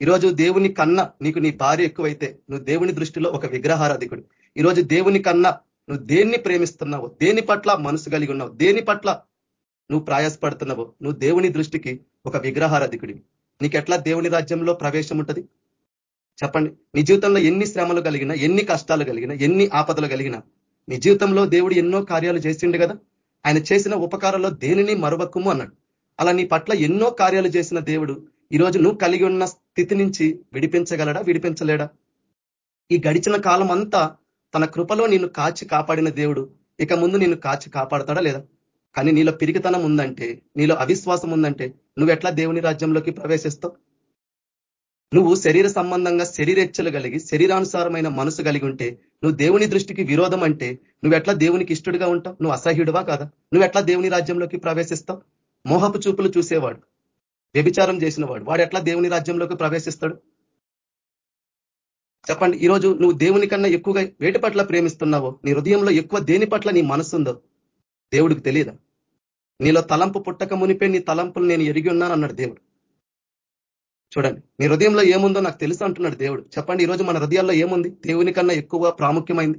ఈరోజు దేవుని కన్నా నీకు నీ భార్య ఎక్కువైతే నువ్వు దేవుని దృష్టిలో ఒక విగ్రహారాధికుడు. ఈరోజు దేవుని కన్నా నువ్వు దేన్ని ప్రేమిస్తున్నావు దేని పట్ల మనసు కలిగి ఉన్నావు దేని పట్ల నువ్వు ప్రయాసపడుతున్నావు నువ్వు దేవుని దృష్టికి ఒక విగ్రహారాధికుడి నీకెట్లా దేవుని రాజ్యంలో ప్రవేశం ఉంటుంది? చెప్పండి. నీ జీవితంలో ఎన్ని శ్రమలు కలిగినా ఎన్ని కష్టాలు కలిగినా ఎన్ని ఆపదలు కలిగినా నీ జీవితంలో దేవుడు ఎన్నో కార్యాలు చేసిండు కదా? ఆయన చేసిన ఉపకారంలో దేనిని మరవక్కుము అన్నాడు. అలా నీ పట్ల ఎన్నో కార్యాలు చేసిన దేవుడు ఈరోజు నువ్వు కలిగి ఉన్న స్థితి నుంచి విడిపించగలడా విడిపించలేడా? ఈ గడిచిన కాలం అంతా తన కృపలో నిన్ను కాచి కాపాడిన దేవుడు ఇక ముందు నిన్ను కాచి కాపాడతాడా లేదా? కానీ నీలో పిరిగితనం ఉందంటే నీలో అవిశ్వాసం ఉందంటే నువ్వు ఎట్లా దేవుని రాజ్యంలోకి ప్రవేశిస్తావు? నువ్వు శరీర సంబంధంగా శరీరెచ్చలు కలిగి శరీరానుసారమైన మనసు కలిగి ఉంటే నువ్వు దేవుని దృష్టికి విరోధం అంటే నువ్వు ఎట్లా దేవునికి ఇష్టడుగా ఉంటావు? నువ్వు అసహ్యుడువా కాదా? నువ్వు ఎట్లా దేవుని రాజ్యంలోకి ప్రవేశిస్తావు? మోహపు చూపులు చూసేవాడు వ్యభిచారం చేసిన వాడు వాడు ఎట్లా దేవుని రాజ్యంలోకి ప్రవేశిస్తాడు? చెప్పండి ఈరోజు నువ్వు దేవుని కన్నా ఎక్కువగా వేటి పట్ల ప్రేమిస్తున్నావో నీ హృదయంలో ఎక్కువ దేని పట్ల నీ మనసుందో దేవుడికి తెలియదా? నీలో తలంపు పుట్టక మునిపే నీ తలంపులు నేను ఎరిగి ఉన్నాను అన్నాడు దేవుడు. చూడండి. నీ హృదయంలో ఏముందో నాకు తెలుసు అంటున్నాడు దేవుడు. చెప్పండి ఈరోజు మన హృదయాల్లో ఏముంది? దేవుని కన్నా ఎక్కువ ప్రాముఖ్యమైంది?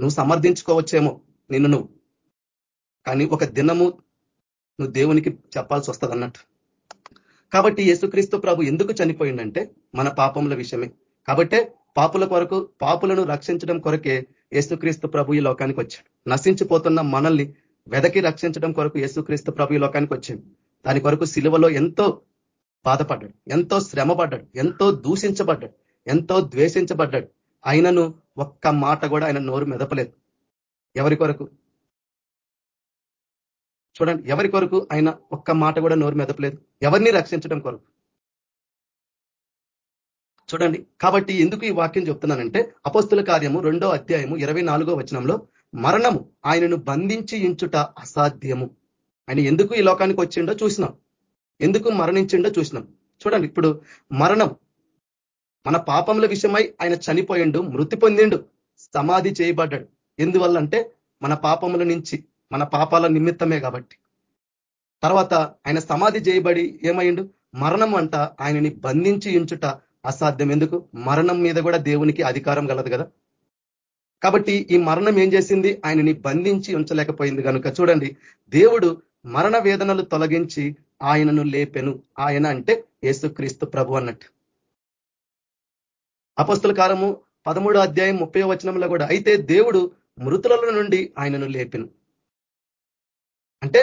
నువ్వు సమర్థించుకోవచ్చేమో నిన్ను నువ్వు. కానీ ఒక దినము నువ్వు దేవునికి చెప్పాల్సి వస్తుంది అన్నట్టు. కాబట్టి యేసుక్రీస్తు ప్రభు ఎందుకు చనిపోయిందంటే మన పాపముల విషయమే. కాబట్టే పాపుల కొరకు పాపులను రక్షించడం కొరకే యేసుక్రీస్తు ప్రభు ఈ లోకానికి వచ్చాడు. నశించిపోతున్న మనల్ని వెదకి రక్షించడం కొరకు యేసుక్రీస్తు ప్రభు ఈ లోకానికి వచ్చింది దాని కొరకు సిలువలో ఎంతో బాధపడ్డాడు. ఎంతో శ్రమపడ్డాడు. ఎంతో దూషించబడ్డాడు. ఎంతో ద్వేషించబడ్డాడు. ఆయనను ఒక్క మాట కూడా ఆయన నోరు మెదపలేదు. ఎవరి కొరకు? చూడండి ఎవరి కొరకు ఆయన ఒక్క మాట కూడా నోరు మెదపలేదు? ఎవరిని రక్షించడం కొరకు? చూడండి కాబట్టి ఎందుకు ఈ వాక్యం చెప్తున్నానంటే అపస్తుల కార్యము రెండో అధ్యాయము ఇరవై నాలుగో వచనంలో మరణము ఆయనను బంధించి ఇంచుట అసాధ్యము. ఆయన ఎందుకు ఈ లోకానికి వచ్చిండో చూసినాం. ఎందుకు మరణించిండో చూసినాం. చూడండి ఇప్పుడు మరణం మన పాపముల విషయమై ఆయన చనిపోయిండు మృతి పొందిండు సమాధి చేయబడ్డాడు. ఎందువల్ల అంటే మన పాపముల నుంచి మన పాపాల నిమిత్తమే కాబట్టి. తర్వాత ఆయన సమాధి చేయబడి ఏమైండు మరణం అంట ఆయనని బంధించి ఉంచుట అసాధ్యం. ఎందుకు? మరణం మీద కూడా దేవునికి అధికారం కలదు కదా. కాబట్టి ఈ మరణం ఏం చేసింది? ఆయనని బంధించి ఉంచలేకపోయింది కనుక చూడండి దేవుడు మరణ వేదనలు తొలగించి ఆయనను లేపెను. ఆయన అంటే యేసుక్రీస్తు ప్రభు అన్నట్టు. అపస్తుల కాలము పదమూడో అధ్యాయం ముప్పై వచనంలో కూడా అయితే దేవుడు మృతులలో నుండి ఆయనను లేపెను. అంటే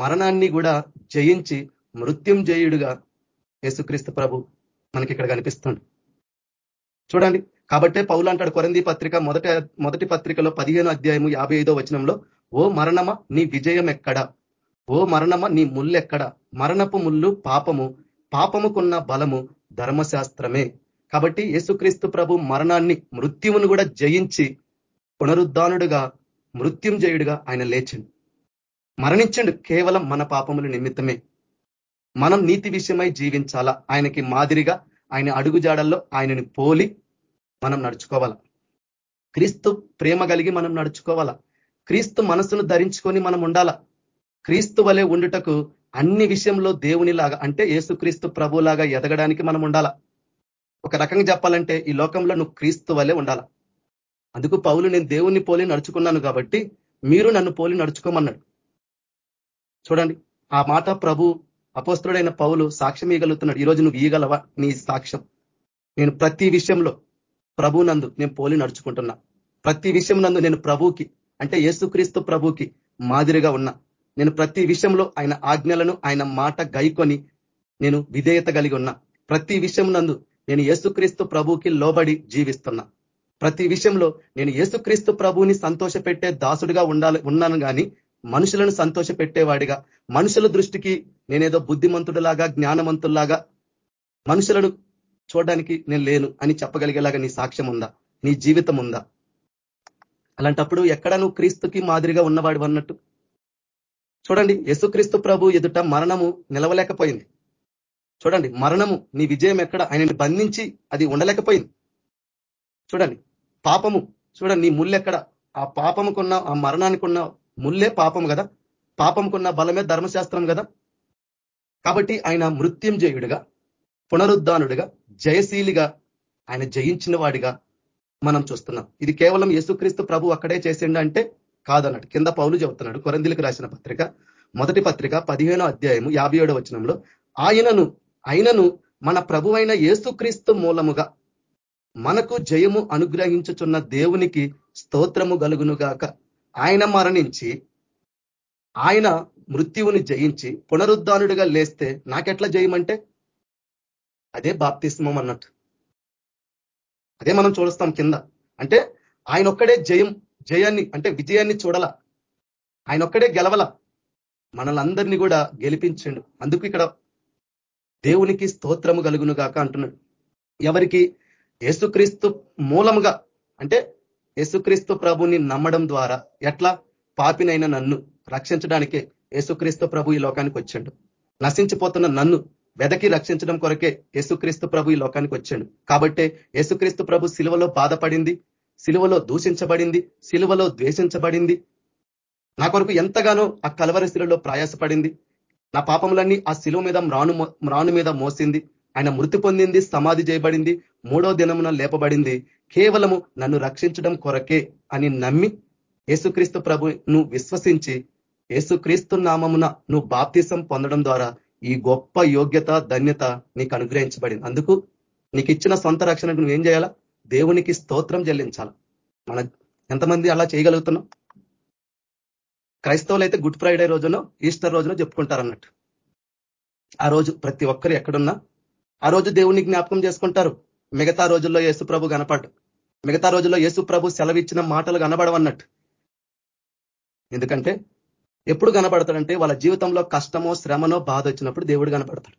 మరణాన్ని కూడా జయించి మృత్యుంజయుడుగా యేసుక్రీస్తు ప్రభు మనకి ఇక్కడ కనిపిస్తుంది చూడండి కాబట్టే పౌలు అంటాడు కొరంది పత్రిక మొదట మొదటి పత్రికలో పదిహేను అధ్యాయము యాభై ఐదో వచనంలో ఓ మరణమా? నీ విజయం ఎక్కడా ఓ మరణమా నీ ముల్లెక్కడ? మరణపు ముళ్ళు పాపము పాపముకున్న బలము ధర్మశాస్త్రమే. కాబట్టి యేసుక్రీస్తు ప్రభు మరణాన్ని మృత్యువును కూడా జయించి పునరుద్ధానుడుగా మృత్యుంజయుడిగా ఆయన లేచిండు. మరణించండు కేవలం మన పాపముల నిమిత్తమే. మనం నీతి విషయమై జీవించాలా? ఆయనకి మాదిరిగా ఆయన అడుగుజాడల్లో ఆయనని పోలి మనం నడుచుకోవాలా? క్రీస్తు ప్రేమ కలిగి మనం నడుచుకోవాలా? క్రీస్తు మనసును ధరించుకొని మనం ఉండాలా? క్రీస్తు వలె ఉండుటకు అన్ని విషయంలో దేవునిలాగా అంటే ఏసుక్రీస్తు ప్రభులాగా ఎదగడానికి మనం ఉండాల? ఒక రకంగా చెప్పాలంటే ఈ లోకంలో నువ్వు క్రీస్తు వలె ఉండాల? అందుకు పౌలు నేను దేవుణ్ణి పోలి నడుచుకున్నాను కాబట్టి మీరు నన్ను పోలి నడుచుకోమన్నాడు. చూడండి ఆ మాట ప్రభు అపోస్తుడైన పౌలు సాక్ష్యం ఇయగలుగుతున్నాడు ఈరోజు నువ్వు ఇయగలవా నీ సాక్ష్యం. నేను ప్రతి విషయంలో ప్రభు నందు నేను పోలి నడుచుకుంటున్నా. ప్రతి విషయం నందు నేను ప్రభుకి అంటే యేసుక్రీస్తు ప్రభుకి మాదిరిగా ఉన్నా. నేను ప్రతి విషయంలో ఆయన ఆజ్ఞలను ఆయన మాట గైకొని నేను విధేయత కలిగి ఉన్నా. ప్రతి విషయం నందు నేను యేసుక్రీస్తు ప్రభుకి లోబడి జీవిస్తున్నా. ప్రతి విషయంలో నేను యేసుక్రీస్తు ప్రభుని సంతోషపెట్టే దాసుడిగా ఉండాలి ఉన్నాను కానీ మనుషులను సంతోషపెట్టేవాడిగా. మనుషుల దృష్టికి నేనేదో బుద్ధిమంతుడిలాగా జ్ఞానవంతుల్లాగా మనుషులను చూడడానికి నేను లేను అని చెప్పగలిగేలాగా నీ సాక్ష్యం ఉందా నీ జీవితం ఉందా అలాంటప్పుడు ఎక్కడ నువ్వు క్రీస్తుకి మాదిరిగా ఉన్నవాడు అన్నట్టు చూడండి యేసుక్రీస్తు ప్రభు ఎదుట మరణము నిలవలేకపోయింది. చూడండి మరణము నీ విజయం ఎక్కడ? ఆయనని బంధించి అది ఉండలేకపోయింది. చూడండి పాపము చూడండి నీ ముల్లెక్కడ ఆ పాపముకున్న ఆ మరణానికి ఉన్న ముల్లే పాపం కదా? పాపంకున్న బలమే ధర్మశాస్త్రం కదా? కాబట్టి ఆయన మృత్యుంజయుడిగా పునరుద్ధానుడిగా జయశీలిగా ఆయన జయించిన వాడిగా మనం చూస్తున్నాం. ఇది కేవలం యేసుక్రీస్తు ప్రభు అక్కడే చేసిండంటే కాదన్నట్టు కింద పౌలు చెబుతున్నాడు కొరందిలకు రాసిన పత్రిక మొదటి పత్రిక పదిహేనో అధ్యాయము యాభై ఏడో వచనంలో ఆయనను ఆయనను మన ప్రభువైన యేసుక్రీస్తు మూలముగా మనకు జయము అనుగ్రహించుచున్న దేవునికి స్తోత్రము గలుగునుగాక ఆయన మరణించి ఆయన మృత్యువుని జయించి పునరుద్ధానుడిగా లేస్తే నాకెట్లా జయమంటే? అదే బాప్తిస్మం అన్నట్టు. అదే మనం చూస్తాం కింద. అంటే ఆయన ఒక్కడే జయం జయాన్ని అంటే విజయాన్ని చూడాల. ఆయన ఒక్కడే గెలవల. మనలందరినీ కూడా గెలిపించండు. అందుకు ఇక్కడ దేవునికి స్తోత్రము కలుగును గాక అంటున్నాడు. ఎవరికి? యేసుక్రీస్తు మూలముగా అంటే యేసుక్రీస్తు ప్రభుని నమ్మడం ద్వారా. ఎట్లా? పాపినైన నన్ను రక్షించడానికే యేసుక్రీస్తు ప్రభు ఈ లోకానికి వచ్చాడు. నశించిపోతున్న నన్ను వెదకి రక్షించడం కొరకే యేసుక్రీస్తు ప్రభు ఈ లోకానికి వచ్చాడు. కాబట్టే యేసుక్రీస్తు ప్రభు శిలువలో బాధపడింది. సిలువలో దూషించబడింది సిలువలో ద్వేషించబడింది. నా కొరకు ఎంతగానో ఆ కలవరి శిలువలో ప్రయాసపడింది. నా పాపములన్నీ ఆ శిలువ మీద మ్రాను మ్రాను మీద మోసింది. ఆయన మృతి పొందింది సమాధి చేయబడింది మూడో దినమున లేపబడింది. కేవలము నన్ను రక్షించడం కొరకే అని నమ్మి యేసుక్రీస్తు ప్రభు నువ్వు విశ్వసించి యేసుక్రీస్తు నామమున నువ్వు బాప్తిసం పొందడం ద్వారా ఈ గొప్ప యోగ్యత ధన్యత నీకు అనుగ్రహించబడింది. అందుకు నీకు ఇచ్చిన సొంత రక్షణకు నువ్వేం చేయాలా? దేవునికి స్తోత్రం చెల్లించాలి. మన ఎంతమంది అలా చేయగలుగుతున్నాం? క్రైస్తవులు అయితే గుడ్ ఫ్రైడే రోజునో ఈస్టర్ రోజున చెప్పుకుంటారు అన్నట్టు ఆ రోజు ప్రతి ఒక్కరు ఎక్కడున్నా ఆ రోజు దేవుని జ్ఞాపకం చేసుకుంటారు. మిగతా రోజుల్లో యేసు ప్రభు కనపడ్డు. మిగతా రోజుల్లో యేసు ప్రభు సెలవిచ్చిన మాటలు కనబడవన్నట్టు. ఎందుకంటే ఎప్పుడు కనబడతాడంటే వాళ్ళ జీవితంలో కష్టమో శ్రమనో బాధ వచ్చినప్పుడు దేవుడు కనపడతాడు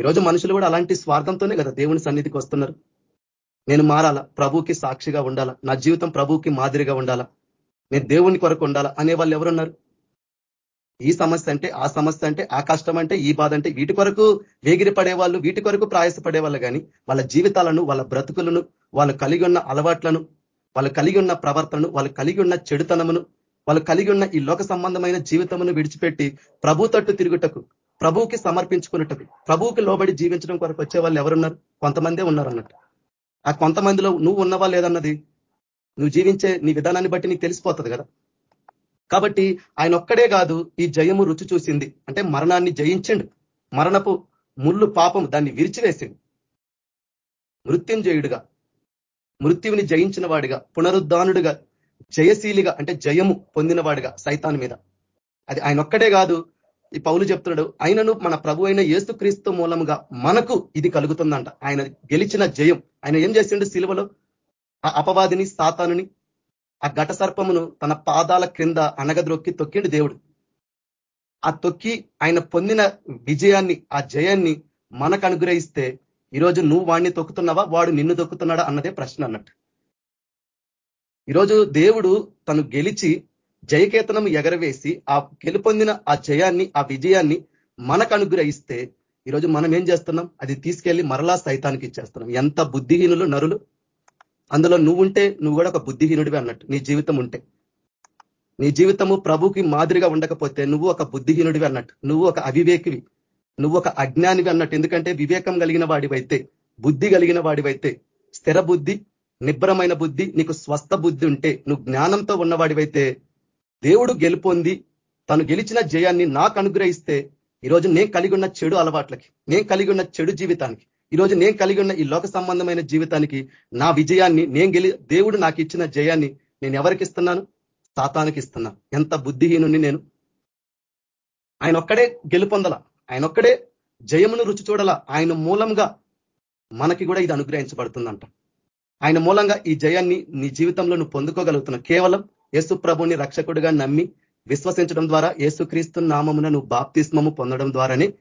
ఈరోజు మనుషులు కూడా అలాంటి స్వార్థంతోనే కదా దేవుని సన్నిధికి వస్తున్నారు. నేను మారాలా? ప్రభుకి సాక్షిగా ఉండాలా? నా జీవితం ప్రభుకి మాదిరిగా ఉండాలా? నేను దేవుని కొరకు ఉండాలా? అనే వాళ్ళు ఎవరున్నారు? ఈ సమస్య అంటే ఆ సమస్య అంటే ఆ కష్టం అంటే ఈ బాధ అంటే వీటి కొరకు వేగిరి పడేవాళ్ళు వీటి కొరకు ప్రయాసపడే వాళ్ళు కానీ వాళ్ళ జీవితాలను వాళ్ళ బ్రతుకులను వాళ్ళు కలిగి ఉన్న అలవాట్లను వాళ్ళు కలిగి ఉన్న ప్రవర్తనను వాళ్ళు కలిగి ఉన్న చెడుతనమును వాళ్ళు కలిగి ఉన్న ఈ లోక సంబంధమైన జీవితమును విడిచిపెట్టి ప్రభు తట్టు తిరుగుటకు ప్రభువుకి సమర్పించుకున్నటకు ప్రభువుకి లోబడి జీవించడం కొరకు వచ్చే వాళ్ళు ఎవరున్నారు? కొంతమందే ఉన్నారు అన్నట్టు ఆ కొంతమందిలో నువ్వు ఉన్నవా లేదన్నది నువ్వు జీవించే నీ విధానాన్ని బట్టి నీకు తెలిసిపోతుంది కదా. కాబట్టి ఆయన ఒక్కడే కాదు ఈ జయము రుచి చూసింది. అంటే మరణాన్ని జయించండు. మరణపు ముళ్ళు పాపం దాన్ని విరిచివేసింది మృత్యుంజయుడుగా మృత్యువుని జయించిన వాడిగా పునరుద్ధానుడిగా జయశీలిగా అంటే జయము పొందినవాడిగా సైతాన్ మీద. అది ఆయన ఒక్కడే కాదు ఈ పౌలు చెప్తున్నాడు ఆయనను మన ప్రభు అయిన ఏసుక్రీస్తు మూలముగా మనకు ఇది కలుగుతుందంట. ఆయన గెలిచిన జయం. ఆయన ఏం చేసిండు శిలువలో ఆ అపవాదిని సాతానుని ఆ ఘట సర్పమును తన పాదాల క్రింద అనగద్రొక్కి తొక్కిండు దేవుడు. ఆ తొక్కి ఆయన పొందిన విజయాన్ని ఆ జయాన్ని మనకు అనుగ్రహిస్తే ఈరోజు నువ్వు వాడిని తొక్కుతున్నావా? వాడు నిన్ను తొక్కుతున్నాడా? అన్నదే ప్రశ్న అన్నట్టు. ఈరోజు దేవుడు తను గెలిచి జయకేతనం ఎగరవేసి ఆ గెలుపొందిన ఆ జయాన్ని ఆ విజయాన్ని మనకు అనుగ్రహిస్తే ఈరోజు మనం ఏం చేస్తున్నాం? అది తీసుకెళ్ళి మరలా సైతానికి ఇచ్చేస్తున్నాం. ఎంత బుద్ధిహీనులు నరులు. అందులో నువ్వు ఉంటే నువ్వు కూడా ఒక బుద్ధిహీనుడివి అన్నట్టు. నీ జీవితం ఉంటే. నీ జీవితము ప్రభుకి మాదిరిగా ఉండకపోతే నువ్వు ఒక బుద్ధిహీనుడివి అన్నట్టు. నువ్వు ఒక అవివేకివి. నువ్వు ఒక అజ్ఞానివి అన్నట్టు. ఎందుకంటే వివేకం కలిగిన వాడివైతే బుద్ధి కలిగిన వాడివైతే స్థిర బుద్ధి నిబ్బరమైన బుద్ధి నీకు స్వస్థ బుద్ధి ఉంటే నువ్వు జ్ఞానంతో ఉన్నవాడివైతే దేవుడు గెలుపొంది తను గెలిచిన జయాన్ని నాకు అనుగ్రహిస్తే ఈరోజు నేను కలిగి ఉన్న చెడు అలవాట్లకి నేను కలిగి ఉన్న చెడు జీవితానికి ఈరోజు నేను కలిగి ఉన్న ఈ లోక సంబంధమైన జీవితానికి నా విజయాన్ని నేను గెలి దేవుడు నాకు ఇచ్చిన జయాన్ని నేను ఎవరికి ఇస్తున్నాను? సాతానికి ఇస్తున్నా ఎంత బుద్ధిహీనుని నేను? ఆయన ఒక్కడే గెలుపొందల ఆయన ఒక్కడే జయమును రుచి చూడల ఆయన మూలంగా మనకి కూడా ఇది అనుగ్రహించబడుతుందంట. ఆయన మూలంగా ఈ జయాన్ని నీ జీవితంలో నువ్వు పొందుకోగలుగుతున్నావు. కేవలం యేసు ప్రభుని రక్షకుడిగా నమ్మి విశ్వసించడం ద్వారా యేసుక్రీస్తు నామమున నువ్వు బాప్తిస్మము పొందడం ద్వారానే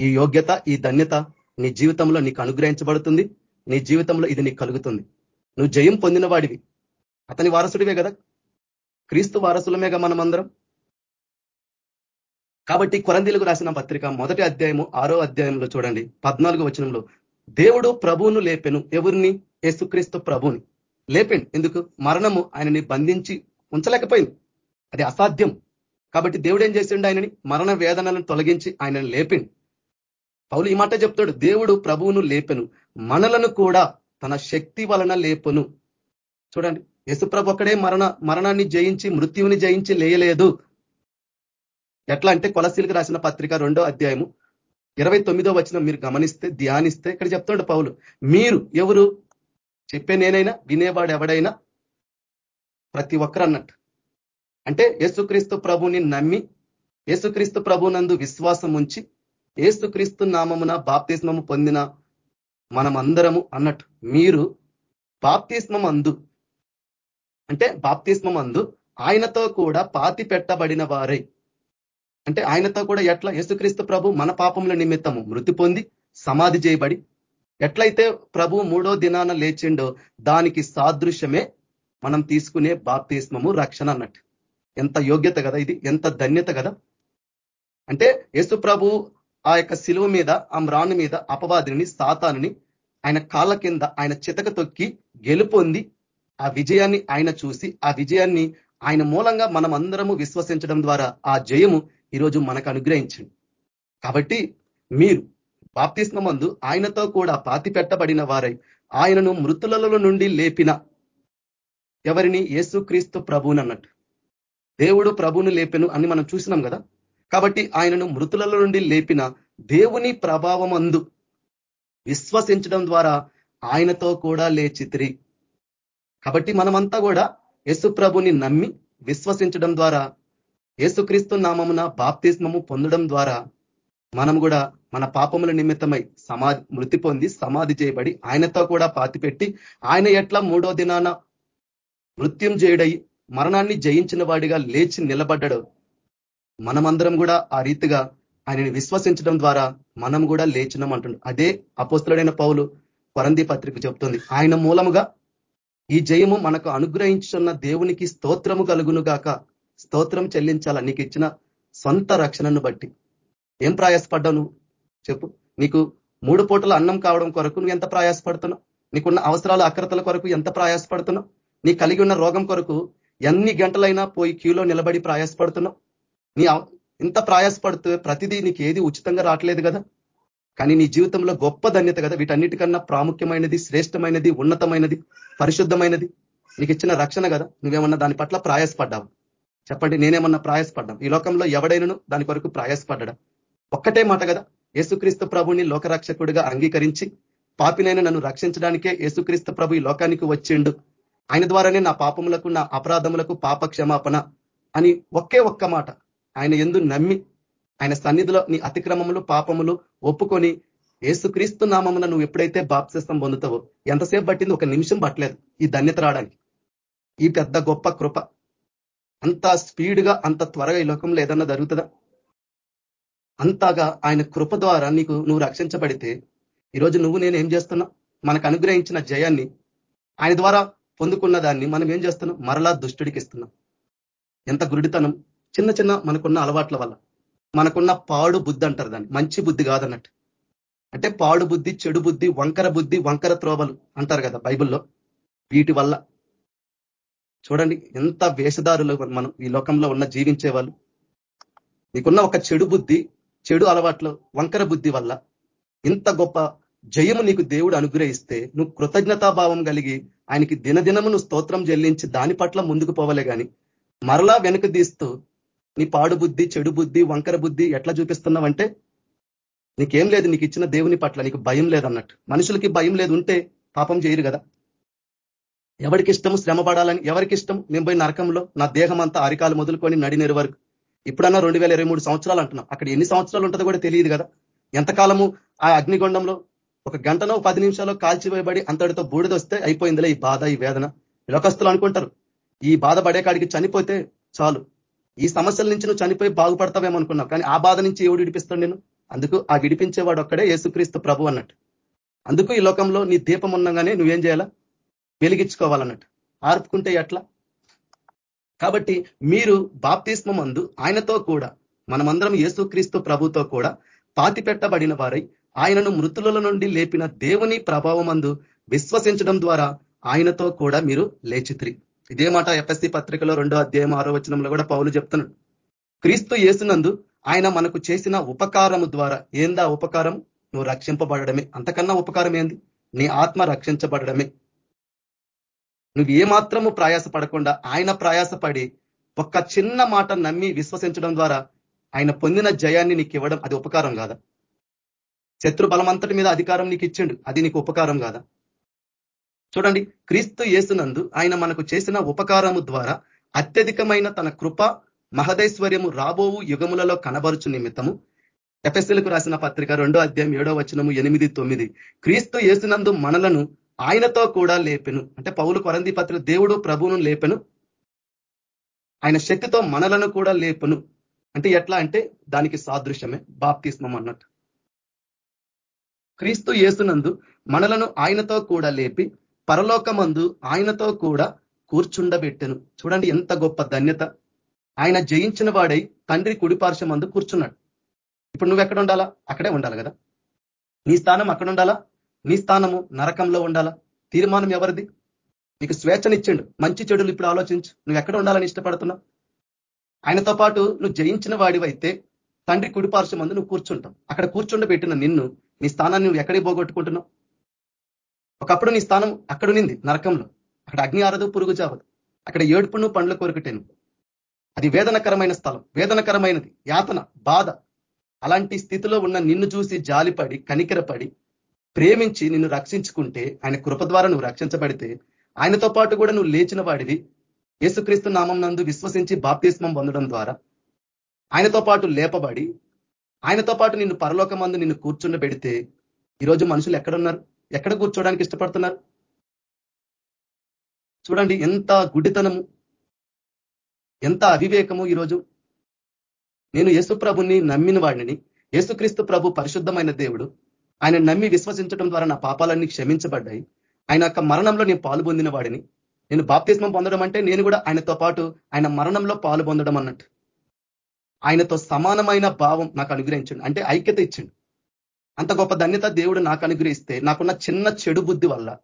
ఈ యోగ్యత ఈ ధన్యత నీ జీవితంలో నీకు అనుగ్రహించబడుతుంది. నీ జీవితంలో ఇది నీకు కలుగుతుంది. నువ్వు జయం పొందిన వాడివి. అతని వారసుడివే కదా? క్రీస్తు వారసులమేగా మనమందరం? కాబట్టి కొరందీలకు రాసిన పత్రిక మొదటి అధ్యాయము ఆరో అధ్యాయంలో చూడండి. పద్నాలుగు వచనంలో దేవుడు ప్రభువును లేపెను. ఎవరిని? యేసుక్రీస్తు ప్రభుని లేపెండు. ఎందుకు? మరణము ఆయనని బంధించి ఉంచలేకపోయింది. అది అసాధ్యం. కాబట్టి దేవుడు ఏం చేసిండు ఆయనని? మరణ వేదనలను తొలగించి ఆయనను లేపిండు. పౌలు ఈ మాట చెప్తాడు దేవుడు ప్రభువును లేపెను. మనలను కూడా తన శక్తి వలన లేపును. చూడండి యశుప్రభు ఒక్కడే మరణ మరణాన్ని జయించి మృత్యువుని జయించి లేయలేదు. ఎట్లా అంటే కొలసీలకు రాసిన పత్రిక రెండో అధ్యాయము ఇరవై తొమ్మిదో వచ్చిన మీరు గమనిస్తే ధ్యానిస్తే ఇక్కడ చెప్తాడు పౌలు మీరు ఎవరు? చెప్పే నేనైనా వినేవాడు ఎవడైనా ప్రతి ఒక్కరు అన్నట్టు. అంటే యేసుక్రీస్తు ప్రభుని నమ్మి యేసుక్రీస్తు ప్రభునందు విశ్వాసం ఉంచి ఏసుక్రీస్తు నామమున బాప్తిస్మము పొందిన మనమందరము అన్నట్టు. మీరు బాప్తిస్మం అందు అంటే బాప్తిస్మం అందు ఆయనతో కూడా పాతి పెట్టబడిన వారై. అంటే ఆయనతో కూడా ఎట్లా? యేసుక్రీస్తు ప్రభు మన పాపముల నిమిత్తము మృతి పొంది సమాధి చేయబడి ఎట్లయితే ప్రభు మూడో దినాన లేచిండో దానికి సాదృశ్యమే మనం తీసుకునే బాప్తిస్మము రక్షణ అన్నట్టు. ఎంత యోగ్యత కదా ఇది ఎంత ధన్యత కదా. అంటే యేసు ప్రభు ఆ యొక్క శిలువ మీద ఆ మ్రాను మీద అపవాదిని సాతానుని ఆయన కాళ్ళ కింద ఆయన చితక తొక్కి గెలుపొంది ఆ విజయాన్ని ఆయన చూసి ఆ విజయాన్ని ఆయన మూలంగా మనం అందరము విశ్వసించడం ద్వారా ఆ జయము ఈరోజు మనకు అనుగ్రహించండి. కాబట్టి మీరు బాప్తిస్మందు ఆయనతో కూడా పాతి పెట్టబడిన వారై ఆయనను మృతులలో నుండి లేపిన ఎవరిని? యేసుక్రీస్తు ప్రభుని అన్నట్టు దేవుడు ప్రభువుని లేపెను అని మనం చూసినాం కదా. కాబట్టి ఆయనను మృతులలో నుండి లేపిన దేవుని ప్రభావం అందు విశ్వసించడం ద్వారా ఆయనతో కూడా లేచితిరి. కాబట్టి మనమంతా కూడా యేసు ప్రభుని నమ్మి విశ్వసించడం ద్వారా యేసుక్రీస్తు నామమున బాప్తిస్మము పొందడం ద్వారా మనం కూడా మన పాపముల నిమిత్తమై సమాధి మృతి పొంది సమాధి చేయబడి ఆయనతో కూడా పాతిపెట్టి ఆయన ఎట్లా మూడో దినాన మృత్యం చేయడై మరణాన్ని జయించిన వాడిగా లేచి నిలబడ్డాడు. మనమందరం కూడా ఆ రీతిగా ఆయనని విశ్వసించడం ద్వారా మనం కూడా లేచినాం అంటుండు. అదే అపోస్తుడైన పౌలు పరంది పత్రిక చెప్తుంది. ఆయన మూలముగా ఈ జయము మనకు అనుగ్రహించున్న దేవునికి స్తోత్రము కలుగును గాక. స్తోత్రం చెల్లించాల? నీకు ఇచ్చిన సొంత రక్షణను బట్టి. ఏం ప్రయాసపడ్డావు? నువ్వు చెప్పు. నీకు మూడు పూటల అన్నం కావడం కొరకు నువ్వు ఎంత ప్రయాసపడుతున్నావు? నీకున్న అవసరాల అక్రతల కొరకు ఎంత ప్రయాసపడుతున్నావు? నీ కలిగి ఉన్న రోగం కొరకు ఎన్ని గంటలైనా పోయి క్యూలో నిలబడి ప్రయాసపడుతున్నావు? నీ ఇంత ప్రయాసపడుతూ ప్రతిదీ నీకు ఏది ఉచితంగా రావట్లేదు కదా? కానీ నీ జీవితంలో గొప్ప ధన్యత కదా? వీటన్నిటికన్నా ప్రాముఖ్యమైనది శ్రేష్టమైనది ఉన్నతమైనది పరిశుద్ధమైనది. నీకు ఇచ్చిన రక్షణ కదా? నువ్వేమన్నా దాని పట్ల ప్రయాసపడ్డావు? చెప్పండి నేనేమన్నా ప్రయాసపడ్డాం? ఈ లోకంలో ఎవడైనను దాని కొరకు ప్రయాసపడ్డా? ఒక్కటే మాట కదా? యేసుక్రీస్తు ప్రభుని లోకరక్షకుడిగా అంగీకరించి పాపినైనా నన్ను రక్షించడానికే యేసుక్రీస్తు ప్రభు ఈ లోకానికి వచ్చిండు. ఆయన ద్వారానే నా పాపములకు నా అపరాధములకు పాప క్షమాపణ అని ఒకే ఒక్క మాట. ఆయన ఎందు నమ్మి ఆయన సన్నిధిలో నీ అతిక్రమములు పాపములు ఒప్పుకొని ఏసుక్రీస్తు నామమున నువ్వు ఎప్పుడైతే బాప్సిస్తం పొందుతావో ఎంతసేపు పట్టింది? ఒక నిమిషం పట్టలేదు ఈ ధన్యత రావడానికి. ఈ పెద్ద గొప్ప కృప అంత స్పీడ్గా అంత త్వరగా ఈ లోకంలో ఏదన్నా జరుగుతుందా? అంతగా ఆయన కృప ద్వారా నీకు నువ్వు రక్షించబడితే ఈరోజు నువ్వు నేను ఏం చేస్తున్నా? మనకు అనుగ్రహించిన జయాన్ని ఆయన ద్వారా పొందుకున్న దాన్ని మనం ఏం చేస్తున్నాం? మరలా దుష్టుడికి ఇస్తున్నాం. ఎంత గురుడితనం? చిన్న చిన్న మనకున్న అలవాట్ల వల్ల. మనకున్న పాడు బుద్ధి అంటారు దాన్ని. మంచి బుద్ధి కాదన్నట్టు. అంటే పాడు బుద్ధి చెడు బుద్ధి వంకర బుద్ధి వంకర త్రోవలు అంటారు కదా బైబిల్లో. వీటి వల్ల. చూడండి ఎంత వేషధారులు మనం ఈ లోకంలో ఉన్న జీవించే వాళ్ళు. నీకున్న ఒక చెడు బుద్ధి చెడు అలవాట్లు వంకర బుద్ధి వల్ల ఇంత గొప్ప జయము నీకు దేవుడు అనుగ్రహిస్తే నువ్వు కృతజ్ఞతాభావం కలిగి ఆయనకి దినదినము నువ్వు స్తోత్రం చెల్లించి దాని పట్ల ముందుకు పోవలే కానీ మరలా వెనక తీస్తూ నీ పాడు బుద్ధి చెడు బుద్ధి వంకర బుద్ధి ఎట్లా చూపిస్తున్నావంటే నీకేం లేదు నీకు ఇచ్చిన దేవుని పట్ల నీకు భయం లేదన్నట్టు. మనుషులకి భయం లేదు ఉంటే పాపం చేయరు కదా. ఎవరికి ఇష్టము శ్రమ పడాలని ఎవరికి ఇష్టం నేను పోయి నరకంలో నా దేహం అంతా అరికాలు మొదలుకొని నడినేరు వరకు. ఇప్పుడన్నా రెండు వేల ఇరవై మూడు సంవత్సరాలు అంటున్నాం. అక్కడ ఎన్ని సంవత్సరాలు ఉంటుందో కూడా తెలియదు కదా. ఎంతకాలము ఆ అగ్నిగొండంలో ఒక గంటనో పది నిమిషాల్లో కాల్చివేయబడి అంతటితో బూడిదొస్తే అయిపోయిందిలే ఈ బాధ ఈ వేదన. లోకస్తులు అనుకుంటారు. ఈ బాధ పడేకాడికి చనిపోతే చాలు. ఈ సమస్యల నుంచి నువ్వు చనిపోయి బాగుపడతావేమనుకున్నావు. కానీ ఆ బాధ నుంచి ఎవడు విడిపిస్తాడు నేను అందుకు ఆ విడిపించేవాడు ఒక్కడే యేసుక్రీస్తు ప్రభు అన్నట్టు. అందుకు ఈ లోకంలో నీ దీపం ఉండగానే నువ్వేం చేయాలా? వెలిగించుకోవాలన్నట్టు. ఆర్పుకుంటే ఎట్లా? కాబట్టి మీరు బాప్తిస్మందు ఆయనతో కూడా మనమందరం యేసుక్రీస్తు ప్రభుతో కూడా పాతి పెట్టబడిన వారై ఆయనను మృతుల నుండి లేపిన దేవుని ప్రభావమందు విశ్వసించడం ద్వారా ఆయనతో కూడా మీరు లేచిత్రి. ఇదే మాట ఎఫ్ఎస్సి పత్రికలో రెండో అధ్యాయం ఆరో వచనంలో కూడా పౌలు చెప్తున్నాడు. క్రీస్తు యేసునందు ఆయన మనకు చేసిన ఉపకారము ద్వారా ఏందా ఉపకారం? నువ్వు రక్షింపబడమే అంతకన్నా ఉపకారం ఏంది? నీ ఆత్మ రక్షించబడమే నువ్వు ఏమాత్రము ప్రయాస పడకుండా ఆయన ప్రయాసపడి ఒక్క చిన్న మాట నమ్మి విశ్వసించడం ద్వారా ఆయన పొందిన జయాన్ని నీకు ఇవ్వడం అది ఉపకారం కాదా? శత్రు బలమంతటి మీద అధికారం నీకు ఇచ్చిండు అది నీకు ఉపకారం కాదా? చూడండి క్రీస్తు యేసునందు ఆయన మనకు చేసిన ఉపకారము ద్వారా అత్యధికమైన తన కృప మహదైశ్వర్యము రాబోవు యుగములలో కనబరుచు నిమిత్తము. ఎఫ్ఎస్ఎల్కు రాసిన పత్రిక రెండో అధ్యాయం ఏడో వచనము ఎనిమిది తొమ్మిది. క్రీస్తు యేసునందు మనలను ఆయనతో కూడా లేపెను. అంటే పౌలు కొరంది పత్రిక దేవుడు ప్రభువును లేపెను. ఆయన శక్తితో మనలను కూడా లేపెను. అంటే ఎట్లా అంటే దానికి సాదృశ్యమే బాప్తిస్మం అన్నట్టు. క్రీస్తు యేసునందు మనలను ఆయనతో కూడా లేపి పరలోకమందు ఆయనతో కూడా కూర్చుండబెట్టెను. చూడండి ఎంత గొప్ప ధన్యత. ఆయన జయించిన వాడై తండ్రి కుడిపార్శ్వమందు కూర్చున్నాడు. ఇప్పుడు నువ్వు ఎక్కడ ఉండాలా? అక్కడే ఉండాలి కదా? నీ స్థానం అక్కడ ఉండాలా? నీ స్థానము నరకంలో ఉండాలా? తీర్మానం ఎవరిది? నీకు స్వేచ్ఛనిచ్చిండు. మంచి చెడులు ఇప్పుడు ఆలోచించు. నువ్వు ఎక్కడ ఉండాలని ఇష్టపడుతున్నావు? ఆయనతో పాటు నువ్వు జయించిన వాడివైతే తండ్రి కుడిపార్శ్వమందు నువ్వు కూర్చుంటావు. అక్కడ కూర్చుండబెట్టిన నిన్ను నీ స్థానాన్ని నువ్వు ఎక్కడికి పోగొట్టుకుంటున్నావు? ఒకప్పుడు నీ స్థానం అక్కడునింది నరకంలో. అక్కడ అగ్ని ఆరదు పురుగు చావదు అక్కడ ఏడుపును పండ్ల కొరకటేను. అది వేదనకరమైన స్థలం వేదనకరమైనది యాతన బాధ. అలాంటి స్థితిలో ఉన్న నిన్ను చూసి జాలిపడి కనికరపడి ప్రేమించి నిన్ను రక్షించుకుంటే ఆయన కృప ద్వారా నువ్వు రక్షించబడితే ఆయనతో పాటు కూడా నువ్వు లేచిన వాడివి. యేసుక్రీస్తు నామం నందు విశ్వసించి బాప్తిస్మం పొందడం ద్వారా. ఆయనతో పాటు లేపబడి ఆయనతో పాటు నిన్ను పరలోకమందు నిన్ను కూర్చుండబెడితే ఈరోజు మనుషులు ఎక్కడున్నారు? ఎక్కడ కూర్చోడానికి ఇష్టపడుతున్నారు? చూడండి ఎంత గుడితనము ఎంత అవివేకము ఈరోజు. నేను యేసు ప్రభుని నమ్మిన వాడిని యేసుక్రీస్తు ప్రభు పరిశుద్ధమైన దేవుడు. ఆయన నమ్మి విశ్వసించడం ద్వారా నా పాపాలన్నీ క్షమించబడ్డాయి. ఆయన యొక్క మరణంలో నేను పాలు పొందిన వాడిని. నేను బాప్తిస్మం పొందడం అంటే నేను కూడా ఆయనతో పాటు ఆయన మరణంలో పాలు పొందడం అన్నట్టు. ఆయనతో సమానమైన భావం నాకు అనుగ్రహించండి. అంటే ఐక్యత ఇచ్చిండు. అంత గొప్ప ధన్యత దేవుడు నాకు అనుగ్రహిస్తే నాకున్న చిన్న చెడు బుద్ధి వల్ల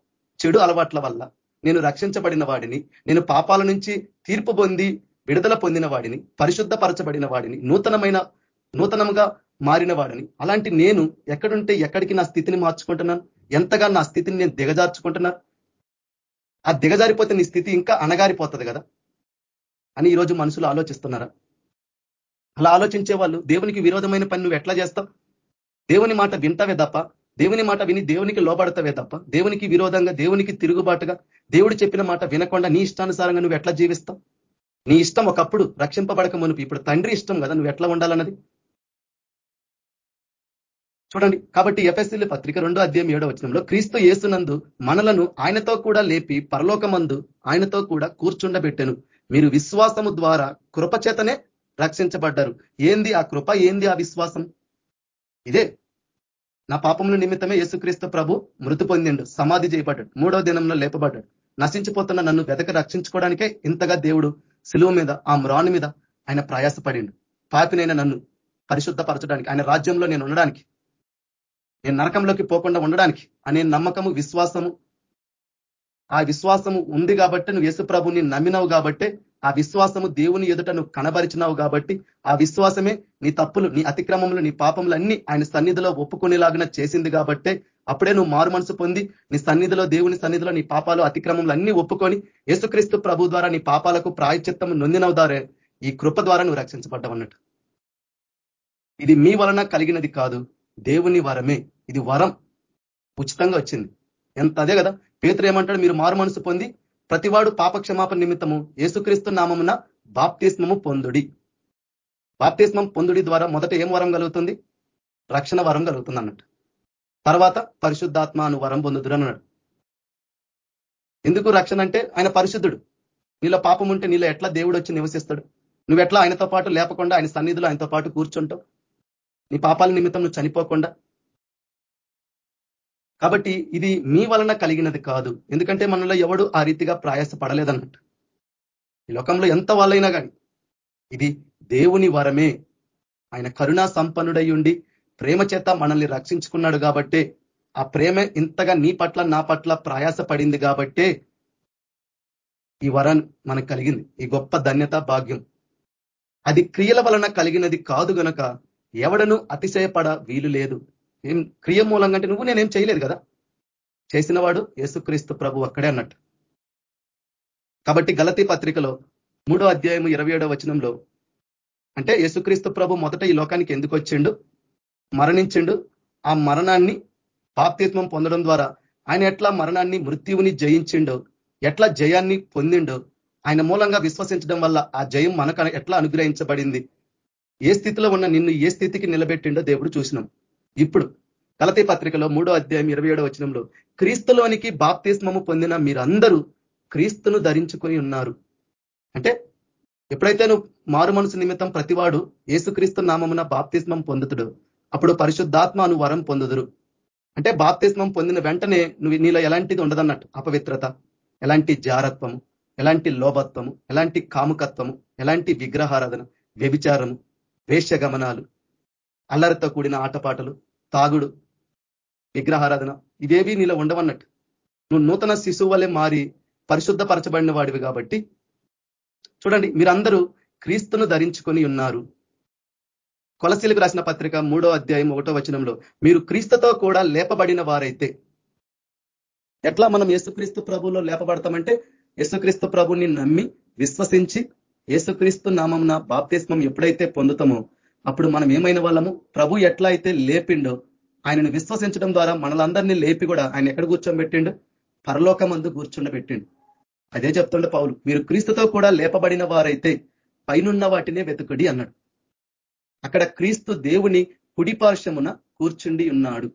చెడు అలవాట్ల వల్ల నేను రక్షించబడిన వాడిని నేను పాపాల నుంచి తీర్పు పొంది విడుదల పొందిన వాడిని పరిశుద్ధపరచబడిన వాడిని నూతనమైన నూతనంగా మారిన వాడిని అలాంటి నేను ఎక్కడుంటే ఎక్కడికి నా స్థితిని మార్చుకుంటున్నాను? ఎంతగా నా స్థితిని నేను దిగజార్చుకుంటున్నాను? ఆ దిగజారిపోతే నీ స్థితి ఇంకా అణగారిపోతుంది కదా? అని ఈరోజు మనుషులు ఆలోచిస్తున్నారా? అలా ఆలోచించే వాళ్ళు దేవునికి విరోధమైన పని నువ్వు ఎట్లా చేస్తావు? దేవుని మాట వింటవే తప్ప దేవుని మాట విని దేవునికి లోబడతావే తప్ప దేవునికి విరోధంగా దేవునికి తిరుగుబాటుగా దేవుడు చెప్పిన మాట వినకుండా నీ ఇష్టానుసారంగా నువ్వు ఎట్లా జీవిస్తావు? నీ ఇష్టం ఒకప్పుడు రక్షింపబడక మునుపు ఇప్పుడు తండ్రి ఇష్టం కదా నువ్వు ఎట్లా ఉండాలన్నది? చూడండి కాబట్టి ఎఫ్ఎస్సీల పత్రిక రెండో అధ్యాయం ఏడో వచనంలో క్రీస్తు యేసునందు మనలను ఆయనతో కూడా లేపి పరలోకమందు ఆయనతో కూడా కూర్చుండబెట్టెను. మీరు విశ్వాసము ద్వారా కృపచేతనే రక్షించబడ్డారు. ఏంది ఆ కృప? ఏంది ఆ విశ్వాసం? ఇదే. నా పాపముల నిమిత్తమే యేసుక్రీస్తు ప్రభు మృతి పొందిండు సమాధి చేయబడ్డాడు మూడో దినంలో లేపబడ్డాడు. నశించిపోతున్న నన్ను వెతక రక్షించుకోవడానికే ఇంతగా దేవుడు సిలువ మీద ఆ మ్రాను మీద ఆయన ప్రయాసపడిండు. పాపినైన నన్ను పరిశుద్ధపరచడానికి ఆయన రాజ్యంలో నేను ఉండడానికి నేను నరకంలోకి పోకుండా ఉండడానికి అనే నమ్మకము విశ్వాసము ఆ విశ్వాసము ఉంది కాబట్టి నువ్వు యేసు ప్రభుని నమ్మినావు కాబట్టే ఆ విశ్వాసము దేవుని ఎదుట నువ్వు కనబరిచినావు కాబట్టి ఆ విశ్వాసమే నీ తప్పులు నీ అతిక్రమములు నీ పాపములన్నీ అన్ని ఆయన సన్నిధిలో ఒప్పుకునేలాగిన చేసింది కాబట్టే అప్పుడే నువ్వు మారు మనసు పొంది నీ సన్నిధిలో దేవుని సన్నిధిలో నీ పాపాలు అతిక్రమములు అన్ని ఒప్పుకొని యేసుక్రీస్తు ప్రభు ద్వారా నీ పాపాలకు ప్రాయచిత్తము నొందినవుదారే ఈ కృప ద్వారా నువ్వు రక్షించబడ్డవన్నట్టు ఇది మీ వలన కలిగినది కాదు దేవుని వరమే. ఇది వరం. ఉచితంగా వచ్చింది. ఎంత అదే కదా? పేతురు ఏమంటాడు? మీరు మారు మనసు పొంది ప్రతివాడు పాపక్షమాపణ నిమిత్తము యేసుక్రీస్తు నామమున బాప్తిస్మము పొందుడి. బాప్తిస్మం పొందుడి ద్వారా మొదట ఏం వరం కలుగుతుంది? రక్షణ వరం కలుగుతుంది అన్నట్టు తర్వాత పరిశుద్ధాత్మ అను వరం పొందుదురు అన్నాడు ఎందుకు రక్షణ అంటే? ఆయన పరిశుద్ధుడు. నీలో పాపం ఉంటే నీలో ఎట్లా దేవుడు వచ్చి నివసిస్తాడు? నువ్వు ఎట్లా ఆయనతో పాటు లేపకుండా ఆయన సన్నిధిలో ఆయనతో పాటు కూర్చుంటావు? నీ పాపాల నిమిత్తం నువ్వు చనిపోకుండా కాబట్టి ఇది మీ వలన కలిగినది కాదు. ఎందుకంటే మనలో ఎవడు ఆ రీతిగా ప్రయాస పడలేదన్నట్టు ఈ లోకంలో ఎంత వాళ్ళైనా కానీ ఇది దేవుని వరమే. ఆయన కరుణా సంపన్నుడై ఉండి ప్రేమ చేత మనల్ని రక్షించుకున్నాడు కాబట్టే ఆ ప్రేమ ఇంతగా నీ పట్ల నా పట్ల ప్రయాస పడింది కాబట్టే ఈ వరం మనకు కలిగింది. ఈ గొప్ప ధన్యత భాగ్యం. అది క్రియల వలన కలిగినది కాదు గనక ఎవడను అతిశయపడ వీలు లేదు. ఏం క్రియ మూలంగా అంటే నువ్వు నేనేం చేయలేదు కదా? చేసిన వాడు యేసుక్రీస్తు ప్రభు అక్కడే అన్నట్టు. కాబట్టి గలతీ పత్రికలో మూడో అధ్యాయము ఇరవై ఏడో వచనంలో అంటే యేసుక్రీస్తు ప్రభు మొదట ఈ లోకానికి ఎందుకు వచ్చిండు? మరణించిండు. ఆ మరణాన్ని పాప్తిత్వం పొందడం ద్వారా ఆయన ఎట్లా మరణాన్ని మృత్యువుని జయించిండో ఎట్లా జయాన్ని పొందిండో ఆయన మూలంగా విశ్వసించడం వల్ల ఆ జయం మనకు ఎట్లా అనుగ్రహించబడింది? ఏ స్థితిలో ఉన్న నిన్ను ఏ స్థితికి నిలబెట్టిండో దేవుడు చూసినాం. ఇప్పుడు కలతి పత్రికలో మూడో అధ్యాయం ఇరవై ఏడో వచనంలో క్రీస్తులోనికి బాప్తిస్మము పొందిన మీరందరూ క్రీస్తును ధరించుకొని ఉన్నారు. అంటే ఎప్పుడైతే నువ్వు మారు మనసు నిమిత్తం ప్రతివాడు ఏసుక్రీస్తు నామమున బాప్తిస్మం పొందుతుడు. అప్పుడు పరిశుద్ధాత్మ అను వరం పొందుదురు. అంటే బాప్తిస్మం పొందిన వెంటనే నువ్వు నీలో ఎలాంటిది ఉండదన్నట్టు? అపవిత్రత ఎలాంటి జారత్వము ఎలాంటి లోభత్వము ఎలాంటి కాముకత్వము ఎలాంటి విగ్రహారాధన వ్యభిచారము వేష్యగమనాలు అల్లరితో కూడిన ఆటపాటలు తాగుడు విగ్రహారాధన ఇవేవి నీలో ఉండవన్నట్టు. నువ్వు నూతన శిశువు వల్లే మారి పరిశుద్ధపరచబడిన వాడివి కాబట్టి. చూడండి మీరందరూ క్రీస్తును ధరించుకొని ఉన్నారు. కొలసీలకు రాసిన పత్రిక మూడో అధ్యాయం ఒకటో వచనంలో మీరు క్రీస్తుతో కూడా లేపబడిన వారైతే. ఎట్లా మనం యేసుక్రీస్తు ప్రభులో లేపబడతామంటే యేసుక్రీస్తు ప్రభుని నమ్మి విశ్వసించి యేసుక్రీస్తు నామంన బాప్తిస్మం ఎప్పుడైతే పొందుతామో అప్పుడు మనం ఏమైన వాళ్ళము? ప్రభు ఎట్లా అయితే లేపిండో ఆయనను విశ్వసించడం ద్వారా మనలందరినీ లేపి కూడా ఆయన ఎక్కడ కూర్చోబెట్టిండు? పరలోకమందు కూర్చుండబెట్టిండు. అదే చెప్తుండే పౌలు మీరు క్రీస్తుతో కూడా లేపబడిన వారైతే పైనున్న వాటినే వెతుకుడి అన్నాడు. అక్కడ క్రీస్తు దేవుని కుడిపార్శ్వమున కూర్చుండి ఉన్నాడు.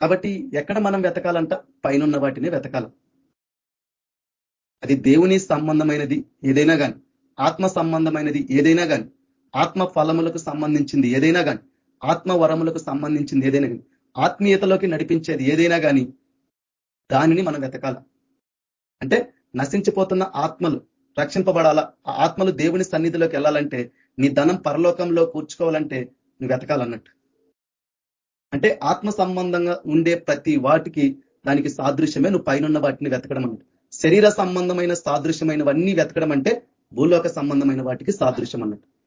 కాబట్టి ఎక్కడ మనం వెతకాలంట? పైనున్న వాటినే వెతకాల. అది దేవుని సంబంధమైనది ఏదైనా కానీ ఆత్మ సంబంధమైనది ఏదైనా కానీ ఆత్మ ఫలములకు సంబంధించింది ఏదైనా కానీ ఆత్మ వరములకు సంబంధించింది ఏదైనా కానీ ఆత్మీయతలోకి నడిపించేది ఏదైనా కానీ దానిని మనం వెతకాల. అంటే నశించిపోతున్న ఆత్మలు రక్షింపబడాల ఆ ఆత్మలు దేవుని సన్నిధిలోకి వెళ్ళాలంటే నీ ధనం పరలోకంలో కూర్చుకోవాలంటే నువ్వు వెతకాలన్నట్టు. అంటే ఆత్మ సంబంధంగా ఉండే ప్రతి వాటికి దానికి సాదృశ్యమే నువ్వు పైన వాటిని వెతకడం అన్నట్టు. శరీర సంబంధమైన సాదృశ్యమైనవన్నీ వెతకడం అంటే భూలోక సంబంధమైన వాటికి సాదృశ్యం అన్నట్టు.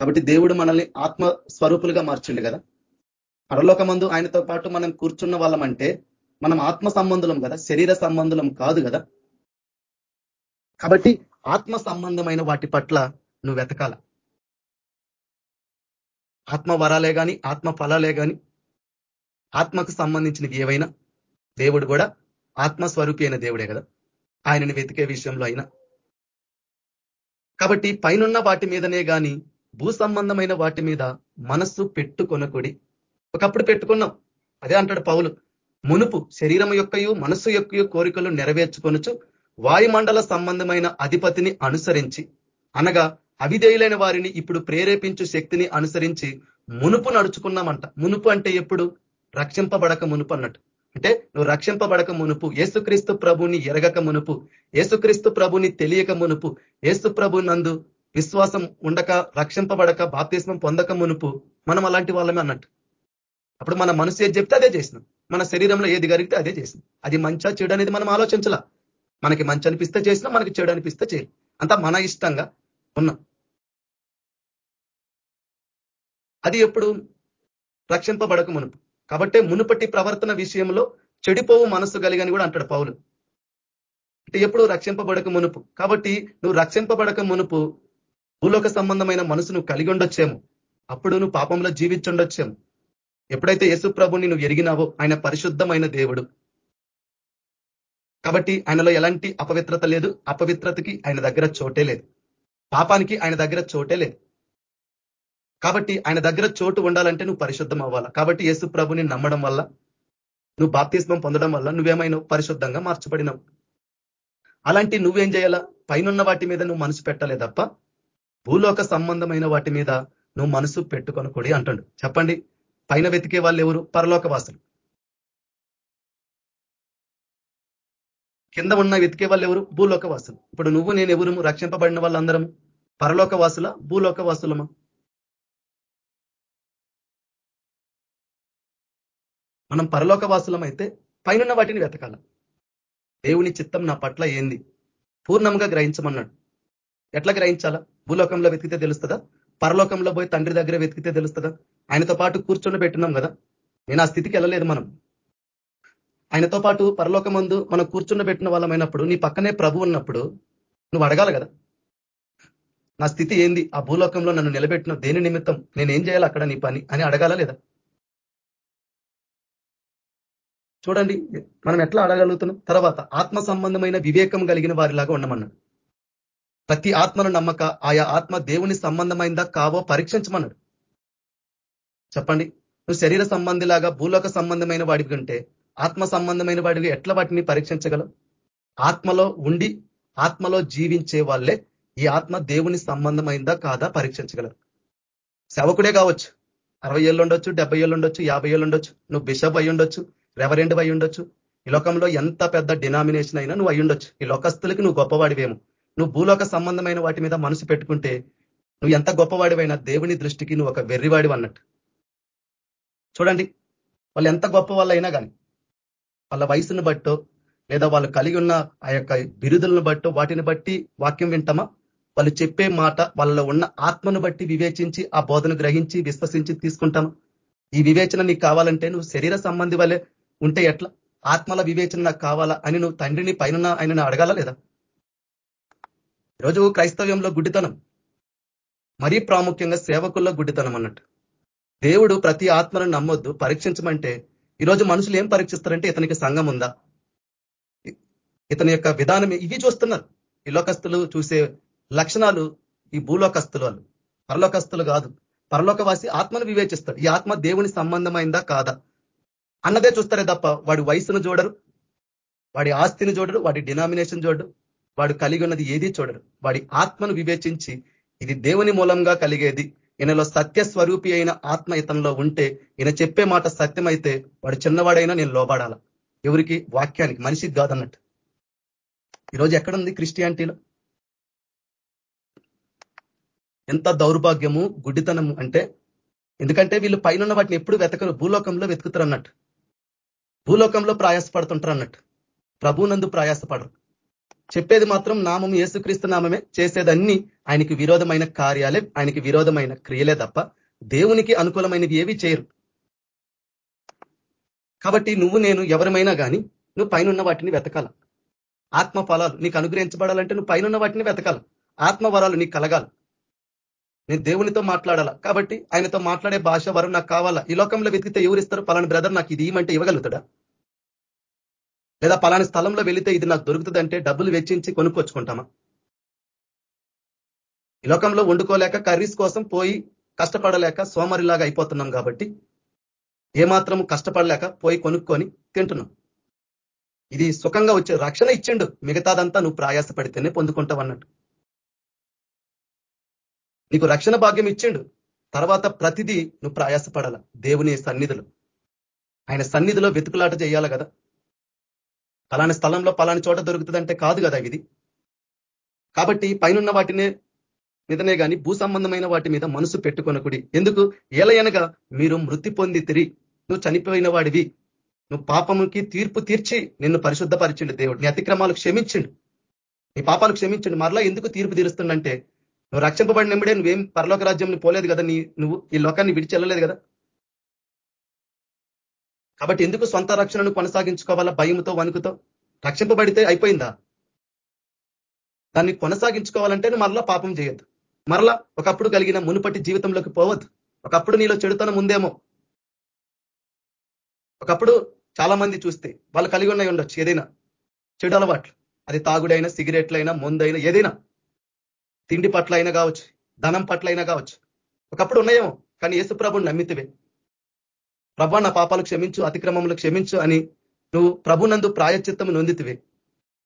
కాబట్టి దేవుడు మనల్ని ఆత్మ స్వరూపులుగా మార్చిండు కదా. పరలోకమందు ఆయనతో పాటు మనం కూర్చున్న వాళ్ళం అంటే మనం ఆత్మ సంబంధులం కదా శరీర సంబంధులం కాదు కదా. కాబట్టి ఆత్మ సంబంధమైన వాటి పట్ల నువ్వు వెతకాల. ఆత్మ వరాలే కానీ ఆత్మ ఫలాలే కానీ ఆత్మకు సంబంధించినవి ఏవైనా దేవుడు కూడా ఆత్మస్వరూపి అయిన దేవుడే కదా. ఆయనని వెతికే విషయంలో అయినా. కాబట్టి పైనున్న వాటి మీదనే కానీ భూ సంబంధమైన వాటి మీద మనస్సు పెట్టుకొనకుడి. ఒకప్పుడు పెట్టుకున్నాం. అదే అంటాడు పౌలు. మునుపు శరీరం యొక్కయు మనస్సు యొక్కయు కోరికలు నెరవేర్చుకొనుచు వాయుమండల సంబంధమైన అధిపతిని అనుసరించి అనగా అవిధేయులైన వారిని ఇప్పుడు ప్రేరేపించు శక్తిని అనుసరించి మునుపు నడుచుకున్నామంట. మునుపు అంటే ఎప్పుడు? రక్షింపబడక మునుపు అన్నట్టు. అంటే నువ్వు రక్షింపబడక మునుపు ఏసుక్రీస్తు ప్రభుని ఎరగక మునుపు ఏసుక్రీస్తు ప్రభుని తెలియక మునుపు ఏసు ప్రభు నందు విశ్వాసం ఉండక రక్షింపబడక బాప్తిస్మం పొందక మునుపు మనం అలాంటి వాళ్ళమే అన్నట్టు. అప్పుడు మన మనసు ఏది చెప్తే అదే చేసినాం. మన శరీరంలో ఏది జరిగితే అదే చేసినాం. అది మంచా చెడు అనేది మనం ఆలోచించలా. మనకి మంచి అనిపిస్తే చేసినా మనకి చెడు అనిపిస్తే చేయాలి. అంతా మన ఇష్టంగా ఉన్నాం. అది ఎప్పుడు? రక్షింపబడక మునుపు. కాబట్టి మునుపటి ప్రవర్తన విషయంలో చెడిపోవు మనసు కలిగని కూడా అంటాడు పౌలు. అంటే ఎప్పుడు రక్షింపబడక మునుపు? కాబట్టి నువ్వు రక్షింపబడక మునుపు భూలోక సంబంధమైన మనసును కలిగి ఉండొచ్చేమో. అప్పుడు నువ్వు పాపంలో జీవించుండొచ్చేమో. ఎప్పుడైతే యేసు ప్రభుని నువ్వు ఎరిగినావో ఆయన పరిశుద్ధమైన దేవుడు. కాబట్టి ఆయనలో ఎలాంటి అపవిత్రత లేదు. అపవిత్రతకి ఆయన దగ్గర చోటే లేదు. పాపానికి ఆయన దగ్గర చోటే లేదు. కాబట్టి ఆయన దగ్గర చోటు ఉండాలంటే నువ్వు పరిశుద్ధం అవ్వాలా? కాబట్టి యేసు ప్రభుని నమ్మడం వల్ల నువ్వు బాప్తిస్మం పొందడం వల్ల నువ్వేమైనా పరిశుద్ధంగా మార్చబడినావు. అలాంటి నువ్వేం చేయాలా? పైనున్న వాటి మీద నువ్వు మనసు పెట్టలేదప్ప భూలోక సంబంధమైన వాటి మీద నువ్వు మనసు పెట్టుకొనకూడి అంటాడు. చెప్పండి. పైన వెతికే వాళ్ళు ఎవరు? పరలోక వాసులు. కింద ఉన్న వెతికే వాళ్ళు ఎవరు? భూలోకవాసులు ఇప్పుడు నువ్వు నేను ఎవరు రక్షింపబడిన వాళ్ళందరం పరలోక వాసుల? భూలోక వాసులమా? మనం పరలోక వాసులం అయితే పైన వాటిని వెతకాల. దేవుని చిత్తం నా పట్ల ఏంది? పూర్ణంగా గ్రహించమన్నాడు. ఎట్లా గ్రహించాలా? భూలోకంలో వెతికితే తెలుస్తుందా? పరలోకంలో పోయి తండ్రి దగ్గర వెతికితే తెలుస్తుందా? ఆయనతో పాటు కూర్చొని పెట్టినాం కదా? నేను ఆ స్థితికి వెళ్ళలేదు మనం. ఆయనతో పాటు పరలోకమందు మనం కూర్చున్న పెట్టిన వాళ్ళమైనప్పుడు నీ పక్కనే ప్రభు ఉన్నప్పుడు నువ్వు అడగాలి కదా? నా స్థితి ఏంది? ఆ భూలోకంలో నన్ను నిలబెట్టిన దేని నిమిత్తం నేనేం చేయాలి అక్కడ నీ పని అని అడగాల లేదా? చూడండి మనం ఎట్లా అడగలుగుతున్నాం తర్వాత ఆత్మ సంబంధమైన వివేకం కలిగిన వారిలాగా ఉండమన్నాడు. ప్రతి ఆత్మను నమ్మక ఆయా ఆత్మ దేవుని సంబంధమైందా కావో పరీక్షించమన్నాడు. చెప్పండి నువ్వు శరీర సంబంధిలాగా భూలోక సంబంధమైన వాడివి ఉంటే ఆత్మ సంబంధమైన వాడివి ఎట్లా వాటిని పరీక్షించగలవు? ఆత్మలో ఉండి ఆత్మలో జీవించే వాళ్ళే ఈ ఆత్మ దేవుని సంబంధమైందా కాదా పరీక్షించగలరు? సేవకుడే కావచ్చు. అరవై ఏళ్ళు ఉండొచ్చు డెబ్బై ఏళ్ళు ఉండొచ్చు యాభై ఏళ్ళు ఉండొచ్చు నువ్వు బిషప్ అయి ఉండొచ్చు రెవరెండ్ అయి ఉండొచ్చు. ఈ లోకంలో ఎంత పెద్ద డినామినేషన్ అయినా నువ్వు అయి ఉండొచ్చు. ఈ లోకస్తులకి నువ్వు గొప్పవాడివేమో. నువ్వు భూలోక సంబంధమైన వాటి మీద మనసు పెట్టుకుంటే నువ్వు ఎంత గొప్పవాడివైనా దేవుని దృష్టికి నువ్వు ఒక వెర్రివాడివి అన్నట్టు. చూడండి వాళ్ళు ఎంత గొప్ప వాళ్ళైనా కానీ వాళ్ళ వయసును బట్టో లేదా వాళ్ళు కలిగి ఉన్న ఆ యొక్క బిరుదులను బట్టో వాటిని బట్టి వాక్యం వింటామా? వాళ్ళు చెప్పే మాట వాళ్ళలో ఉన్న ఆత్మను బట్టి వివేచించి ఆ బోధను గ్రహించి విశ్వసించి తీసుకుంటామా? ఈ వివేచన నీకు కావాలంటే నువ్వు శరీర సంబంధి వల్లే ఉంటే ఎట్లా? ఆత్మల వివేచన నాకు కావాలా అని నువ్వు తండ్రిని పైన ఆయనను అడగాల లేదా? ఈరోజు క్రైస్తవ్యంలో గుడ్డితనం మరీ ప్రాముఖ్యంగా సేవకుల్లో గుడ్డితనం అన్నట్టు. దేవుడు ప్రతి ఆత్మను నమ్మొద్దు పరీక్షించమంటే ఈరోజు మనుషులు ఏం పరీక్షిస్తారంటే ఇతనికి సంఘం ఉందా? ఇతని యొక్క విధానం ఇవి చూస్తున్నారు. ఈ లోకస్తులు చూసే లక్షణాలు ఈ భూలోకస్తులు వాళ్ళు. పరలోకస్తులు కాదు. పరలోకవాసి ఆత్మను వివేచిస్తాడు. ఈ ఆత్మ దేవుని సంబంధమైందా కాదా? అన్నదే చూస్తారే తప్ప వాడి వయసును చూడరు. వాడి ఆస్తిని చూడరు. వాడి డినామినేషన్ చూడరు. వాడు కలిగి ఉన్నది ఏది చూడరు వాడి ఆత్మను వివేచించి ఇది దేవుని మూలంగా కలిగేది. ఈయనలో సత్య స్వరూపి అయిన ఆత్మ ఇతనిలో ఉంటే ఈయన చెప్పే మాట సత్యమైతే వాడు చిన్నవాడైనా నేను లోబడాల. ఎవరికి? వాక్యానికి. మనిషికి కాదన్నట్టు. ఈరోజు ఎక్కడుంది క్రిస్టియానిటీలో? ఎంత దౌర్భాగ్యము గుడ్డితనము అంటే ఎందుకంటే వీళ్ళు పైన వాటిని ఎప్పుడు వెతకరు. భూలోకంలో వెతుకుతారు అన్నట్టు భూలోకంలో ప్రయాసపడుతుంటారు అన్నట్టు ప్రభునందు ప్రయాసపడరు. చెప్పేది మాత్రం నామం ఏసుక్రీస్తు నామమే. చేసేదన్ని ఆయనకి విరోధమైన కార్యాలే ఆయనకి విరోధమైన క్రియలే తప్ప దేవునికి అనుకూలమైనవి ఏవి చేయరు. కాబట్టి నువ్వు నేను ఎవరమైనా కానీ నువ్వు పైన వాటిని వెతకాల. ఆత్మ ఫలాలు నీకు అనుగ్రహించబడాలంటే నువ్వు పైన వాటిని వెతకాల. ఆత్మవరాలు నీకు కలగాలి. నేను దేవునితో మాట్లాడాలా. కాబట్టి ఆయనతో మాట్లాడే భాష వరం నాకు కావాలా? ఈ లోకంలో వెతికితే ఎవరిస్తారు? పలాని బ్రదర్ నాకు ఇది ఇవ్వమంటే ఇవ్వగలుగుతాడా? లేదా పలాని స్థలంలో వెళితే ఇది నాకు దొరుకుతుందంటే డబ్బులు వెచ్చించి కొనుక్కొచ్చుకుంటామా? ఈ లోకంలో వండుకోలేక కర్రీస్ కోసం పోయి కష్టపడలేక సోమరిలాగా అయిపోతున్నాం కాబట్టి ఏమాత్రము కష్టపడలేక పోయి కొనుక్కొని తింటున్నాం. ఇది సుఖంగా వచ్చే రక్షణ ఇచ్చిండు. మిగతాదంతా నువ్వు ప్రయాస పడితేనే పొందుకుంటావు అన్నట్టు. నీకు రక్షణ భాగ్యం ఇచ్చిండు. తర్వాత ప్రతిదీ నువ్వు ప్రయాసపడాల. దేవుని సన్నిధులు. ఆయన సన్నిధిలో వెతుకులాట చేయాలి కదా. పలాని స్థలంలో పలాని చోట దొరుకుతుందంటే కాదు కదా ఇది. కాబట్టి పైనున్న వాటినే మీదనే కానీ భూ సంబంధమైన వాటి మీద మనసు పెట్టుకొనకుడి ఎందుకు? ఏలయనగా మీరు మృతి పొందితిరి. నువ్వు చనిపోయిన వాడివి. నువ్వు పాపముకి తీర్పు తీర్చి నిన్ను పరిశుద్ధపరిచిండు దేవుడు. నీ అతిక్రమాలు క్షమించిండు. నీ పాపాలు క్షమించండి. మరలా ఎందుకు తీర్పు తీరుస్తుండంటే నువ్వు రక్షింపబడినప్పుడే నువ్వేం పరలోక రాజ్యం పోలేదు కదా నీ నువ్వు ఈ లోకాన్ని విడిచి వెళ్ళలేదు కదా? కాబట్టి ఎందుకు సొంత రక్షణను కొనసాగించుకోవాలా భయంతో వణుకుతో? రక్షింపబడితే అయిపోయిందా? దాన్ని కొనసాగించుకోవాలంటే మరలా పాపం చేయొద్దు. మరలా ఒకప్పుడు కలిగిన మునుపటి జీవితంలోకి పోవద్దు. ఒకప్పుడు నీలో చెడుతనం ఉందేమో? ఒకప్పుడు చాలా మంది చూస్తే వాళ్ళు కలిగి ఉన్నాయి ఉండొచ్చు ఏదైనా. చెడు అలవాట్లు. అది తాగుడైనా సిగరెట్లైనా ముందైనా ఏదైనా. తిండి పట్ల అయినా కావచ్చు ధనం పట్ల అయినా కావచ్చు. ఒకప్పుడు ఉన్నాయేమో కానీ యేసు ప్రభుని నమ్మితివే. ప్రభా నా పాపాలు క్షమించు అతిక్రమములు క్షమించు అని నువ్వు ప్రభునందు ప్రాయచిత్తము నొందితివే.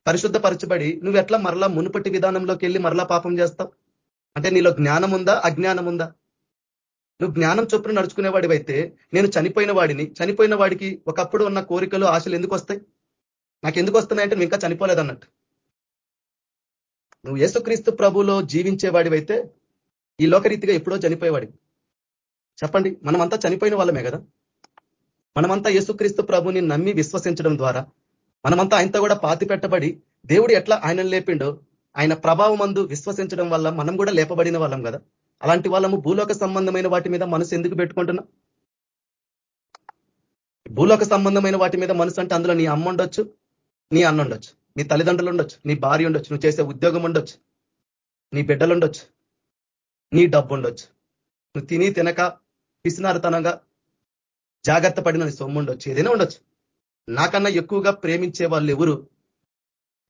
పరిశుద్ధపరచబడి నువ్వు ఎట్లా మరలా మునుపటి విధానంలోకి వెళ్ళి మరలా పాపం చేస్తావు? అంటే నీలో జ్ఞానం ఉందా అజ్ఞానం ఉందా నువ్వు జ్ఞానం చొప్పున నడుచుకునేవాడివైతే నేను చనిపోయిన వాడిని చనిపోయిన వాడికి ఒకప్పుడు ఉన్న కోరికలు ఆశలు ఎందుకు వస్తాయి? నాకు ఎందుకు వస్తున్నాయంటే నువ్వు ఇంకా చనిపోలేదన్నట్టు. నువ్వు యేసుక్రీస్తు ప్రభులో జీవించేవాడివైతే ఈ లోకరీతిగా ఎప్పుడో చనిపోయేవాడి చెప్పండి మనమంతా చనిపోయిన వాళ్ళమే కదా? మనమంతా యేసుక్రీస్తు ప్రభుని నమ్మి విశ్వసించడం ద్వారా మనమంతా ఆయనతో కూడా పాతి పెట్టబడి దేవుడు ఎట్లా ఆయనను లేపిండో ఆయన ప్రభావం అందు విశ్వసించడం వల్ల మనం కూడా లేపబడిన వాళ్ళం కదా. అలాంటి వాళ్ళము భూలోక సంబంధమైన వాటి మీద మనసు ఎందుకు పెట్టుకుంటున్నాం? భూలోక సంబంధమైన వాటి మీద మనసు అంటే అందులో నీ అమ్మ ఉండొచ్చు నీ అన్న ఉండొచ్చు నీ తల్లిదండ్రులు ఉండొచ్చు నీ భార్య ఉండొచ్చు నువ్వు చేసే ఉద్యోగం ఉండొచ్చు నీ బిడ్డలు ఉండొచ్చు నీ డబ్బు ఉండొచ్చు. నువ్వు తిని తినక పిసినారుతనంగా జాగ్రత్త పడిన సొమ్ము ఉండొచ్చు ఏదైనా ఉండొచ్చు. నాకన్నా ఎక్కువగా ప్రేమించే వాళ్ళు ఎవరు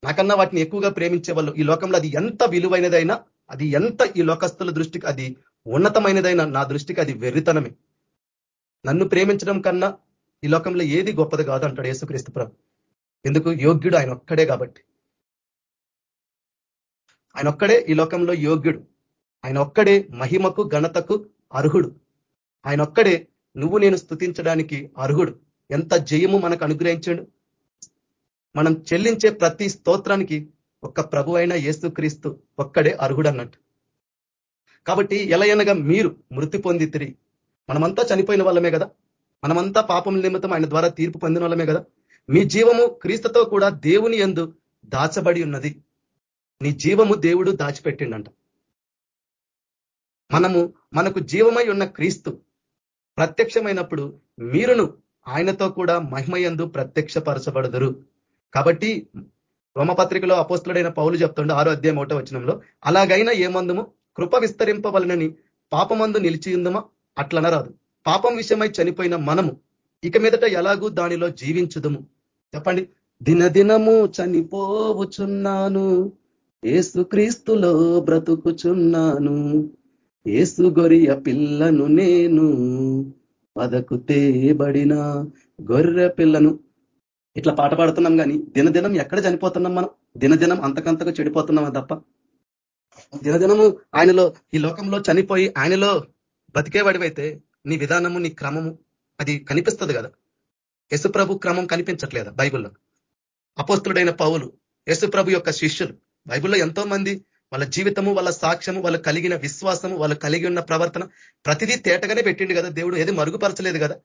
నాకన్నా వాటిని ఎక్కువగా ప్రేమించే వాళ్ళు ఈ లోకంలో అది ఎంత విలువైనదైనా అది ఎంత ఈ లోకస్తుల దృష్టికి అది ఉన్నతమైనదైనా నా దృష్టికి అది వెర్రితనమే. నన్ను ప్రేమించడం కన్నా ఈ లోకంలో ఏది గొప్పది కాదు అంటాడు యేసుక్రీస్తు ప్రభు. ఎందుకు? యోగ్యుడు ఆయన ఒక్కడే కాబట్టి. ఆయన ఒక్కడే ఈ లోకంలో యోగ్యుడు. ఆయన ఒక్కడే మహిమకు ఘనతకు అర్హుడు. ఆయన ఒక్కడే నువ్వు నేను స్థుతించడానికి అర్హుడు. ఎంత జయము మనకు అనుగ్రహించాడు. మనం చెల్లించే ప్రతి స్తోత్రానికి ఒక్క ప్రభు అయిన యేసుక్రీస్తు ఒక్కడే అర్హుడు అన్నట్టు కాబట్టి ఎలయనగా మీరు మృతి పొంది తిరిగి. మనమంతా చనిపోయిన వాళ్ళమే కదా. మనమంతా పాపం నిమిత్తం ఆయన ద్వారా తీర్పు పొందిన వాళ్ళమే కదా. మీ జీవము క్రీస్తుతో కూడా దేవుని ఎందు దాచబడి ఉన్నది. నీ జీవము దేవుడు దాచిపెట్టిండంట. మనము మనకు జీవమై ఉన్న క్రీస్తు ప్రత్యక్షమైనప్పుడు మీరును ఆయనతో కూడా మహిమయందు ప్రత్యక్షపరచబడదురు. కాబట్టి రోమపత్రికలో అపోస్తుడైన పౌలు చెప్తుండే ఆరో అధ్యాయం ఒకటో వచనంలో అలాగైనా ఏమందుము కృప విస్తరింపవలనని పాపమందు నిలిచి ఉందమా అట్లనరాదు పాపం విషయమై చనిపోయిన మనము ఇక మీదట ఎలాగూ దానిలో జీవించుదుము. చెప్పండి. దినదినము చనిపోవుచున్నాను ఏసుక్రీస్తులో బ్రతుకుచున్నాను ఏసు గొరియ పిల్లను నేను పదకు తేబడిన. గొర్రె పిల్లను. ఇట్లా పాట పాడుతున్నాం కానీ దినదినం ఎక్కడ చనిపోతున్నాం మనం? దినదినం అంతకంతకు చెడిపోతున్నామా తప్ప? దినదినము ఆయనలో ఈ లోకంలో చనిపోయి ఆయనలో బతికేవాడివైతే నీ విధానము నీ క్రమము అది కనిపిస్తుంది కదా. యశుప్రభు క్రమం కనిపించట్లేదా బైబుల్లో? అపోస్తుడైన పౌలు యశుప్రభు యొక్క శిష్యులు. బైబుల్లో ఎంతో మంది వాళ్ళ జీవితము వాళ్ళ సాక్ష్యము వాళ్ళు కలిగిన విశ్వాసము వాళ్ళు కలిగి ఉన్న ప్రవర్తన ప్రతిదీ తేటగానే పెట్టిండు కదా దేవుడు ఏది మరుగుపరచలేదు కదా.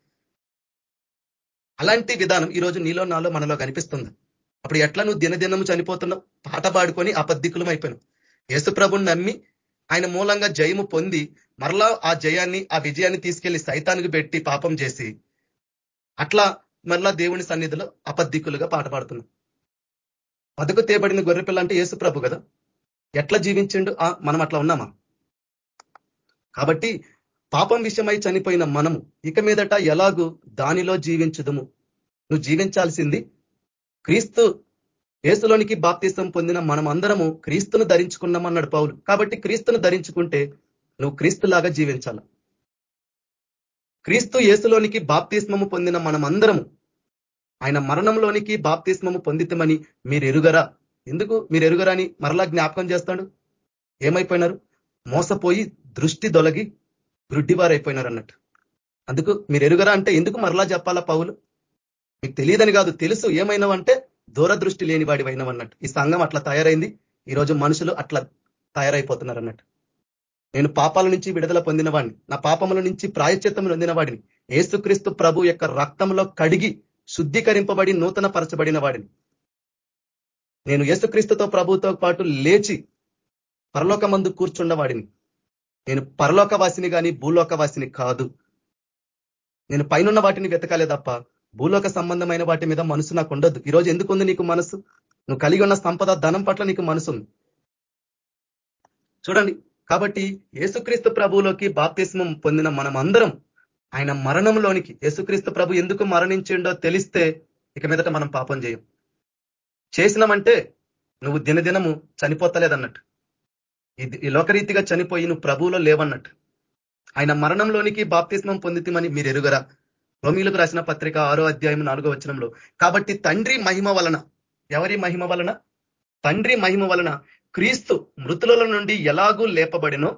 అలాంటి విధానం ఈరోజు నీలో నాలో మనలో కనిపిస్తుంది. అప్పుడు ఎట్లా నువ్వు దినదినము చనిపోతున్నావు? పాట పాడుకొని అబద్ధికులం అయిపోయినావు. యేసుప్రభుని నమ్మి ఆయన మూలంగా జయము పొంది మరలా ఆ జయాన్ని ఆ విజయాన్ని తీసుకెళ్ళి సైతానికి పెట్టి పాపం చేసి అట్లా మరలా దేవుని సన్నిధిలో అబద్ధికులుగా పాట పాడుతున్నాం బతుకు తేబడిన గొర్రెపిల్ల అంటే యేసుప్రభు కదా. ఎట్లా జీవించిండు? మనం అట్లా ఉన్నామా? కాబట్టి పాపం విషయమై చనిపోయిన మనము ఇక మీదట ఎలాగూ దానిలో జీవించదుము? నువ్వు జీవించాల్సింది క్రీస్తు ఏసులోనికి బాప్తిసం పొందిన మనం అందరము క్రీస్తును ధరించుకున్నామన్నాడు పౌలు. కాబట్టి క్రీస్తును ధరించుకుంటే నువ్వు క్రీస్తులాగా జీవించాల? క్రీస్తు ఏసులోనికి బాప్తిస్మము పొందిన మనమందరము ఆయన మరణంలోనికి బాప్తిస్మము పొందితమని మీరు ఎరుగరా ఎందుకు మీరు ఎరుగరా అని మరలా జ్ఞాపకం చేస్తాడు? ఏమైపోయినారు? మోసపోయి దృష్టి దొలగి గ్రుడ్డివారైపోయినారు అన్నట్టు అందుకు మీరు ఎరుగరా అంటే ఎందుకు మరలా చెప్పాలా పౌలు? మీకు తెలియదని కాదు తెలుసు. ఏమైనావంటే దూరదృష్టి లేని వాడి అయినవన్నట్టు ఈ సంఘం అట్లా తయారైంది. ఈరోజు మనుషులు అట్లా తయారైపోతున్నారు అన్నట్టు నేను పాపాల నుంచి విడుదల పొందిన వాడిని నా పాపముల నుంచి ప్రాయచిత్తం పొందిన వాడిని ఏసుక్రీస్తు ప్రభు యొక్క రక్తంలో కడిగి శుద్ధీకరింపబడి నూతన పరచబడిన వాడిని. నేను యేసుక్రీస్తుతో ప్రభుతో పాటు లేచి పరలోక మందు కూర్చున్నవాడిని నేను పరలోకవాసిని కానీ భూలోకవాసిని కాదు. నేను పైనున్న వాటిని వెతకాలే తప్ప భూలోక సంబంధమైన వాటి మీద మనసు నాకు ఉండదు. ఈరోజు ఎందుకు ఉంది నీకు మనసు? నువ్వు కలిగి ఉన్న సంపద ధనం పట్ల నీకు మనసు చూడండి కాబట్టి యేసుక్రీస్తు ప్రభువులోకి బాప్తిస్మం పొందిన మనం అందరం ఆయన మరణంలోనికి యేసుక్రీస్తు ప్రభు ఎందుకు మరణించిండో తెలిస్తే ఇక మీదట మనం పాపం చేయం. చేసినామంటే నువ్వు దినదినము చనిపోతలేదన్నట్టు. ఈ లోకరీతిగా చనిపోయి నువ్వు ప్రభువులో లేవన్నట్టు. ఆయన మరణంలోనికి బాప్తిస్మం పొందితమని మీరు ఎరుగరా రోమిలకు రాసిన పత్రిక ఆరో అధ్యాయం నాలుగో వచనంలో కాబట్టి తండ్రి మహిమ వలన ఎవరి మహిమ వలన? తండ్రి మహిమ వలన క్రీస్తు మృతుల నుండి ఎలాగూ లేపబడినో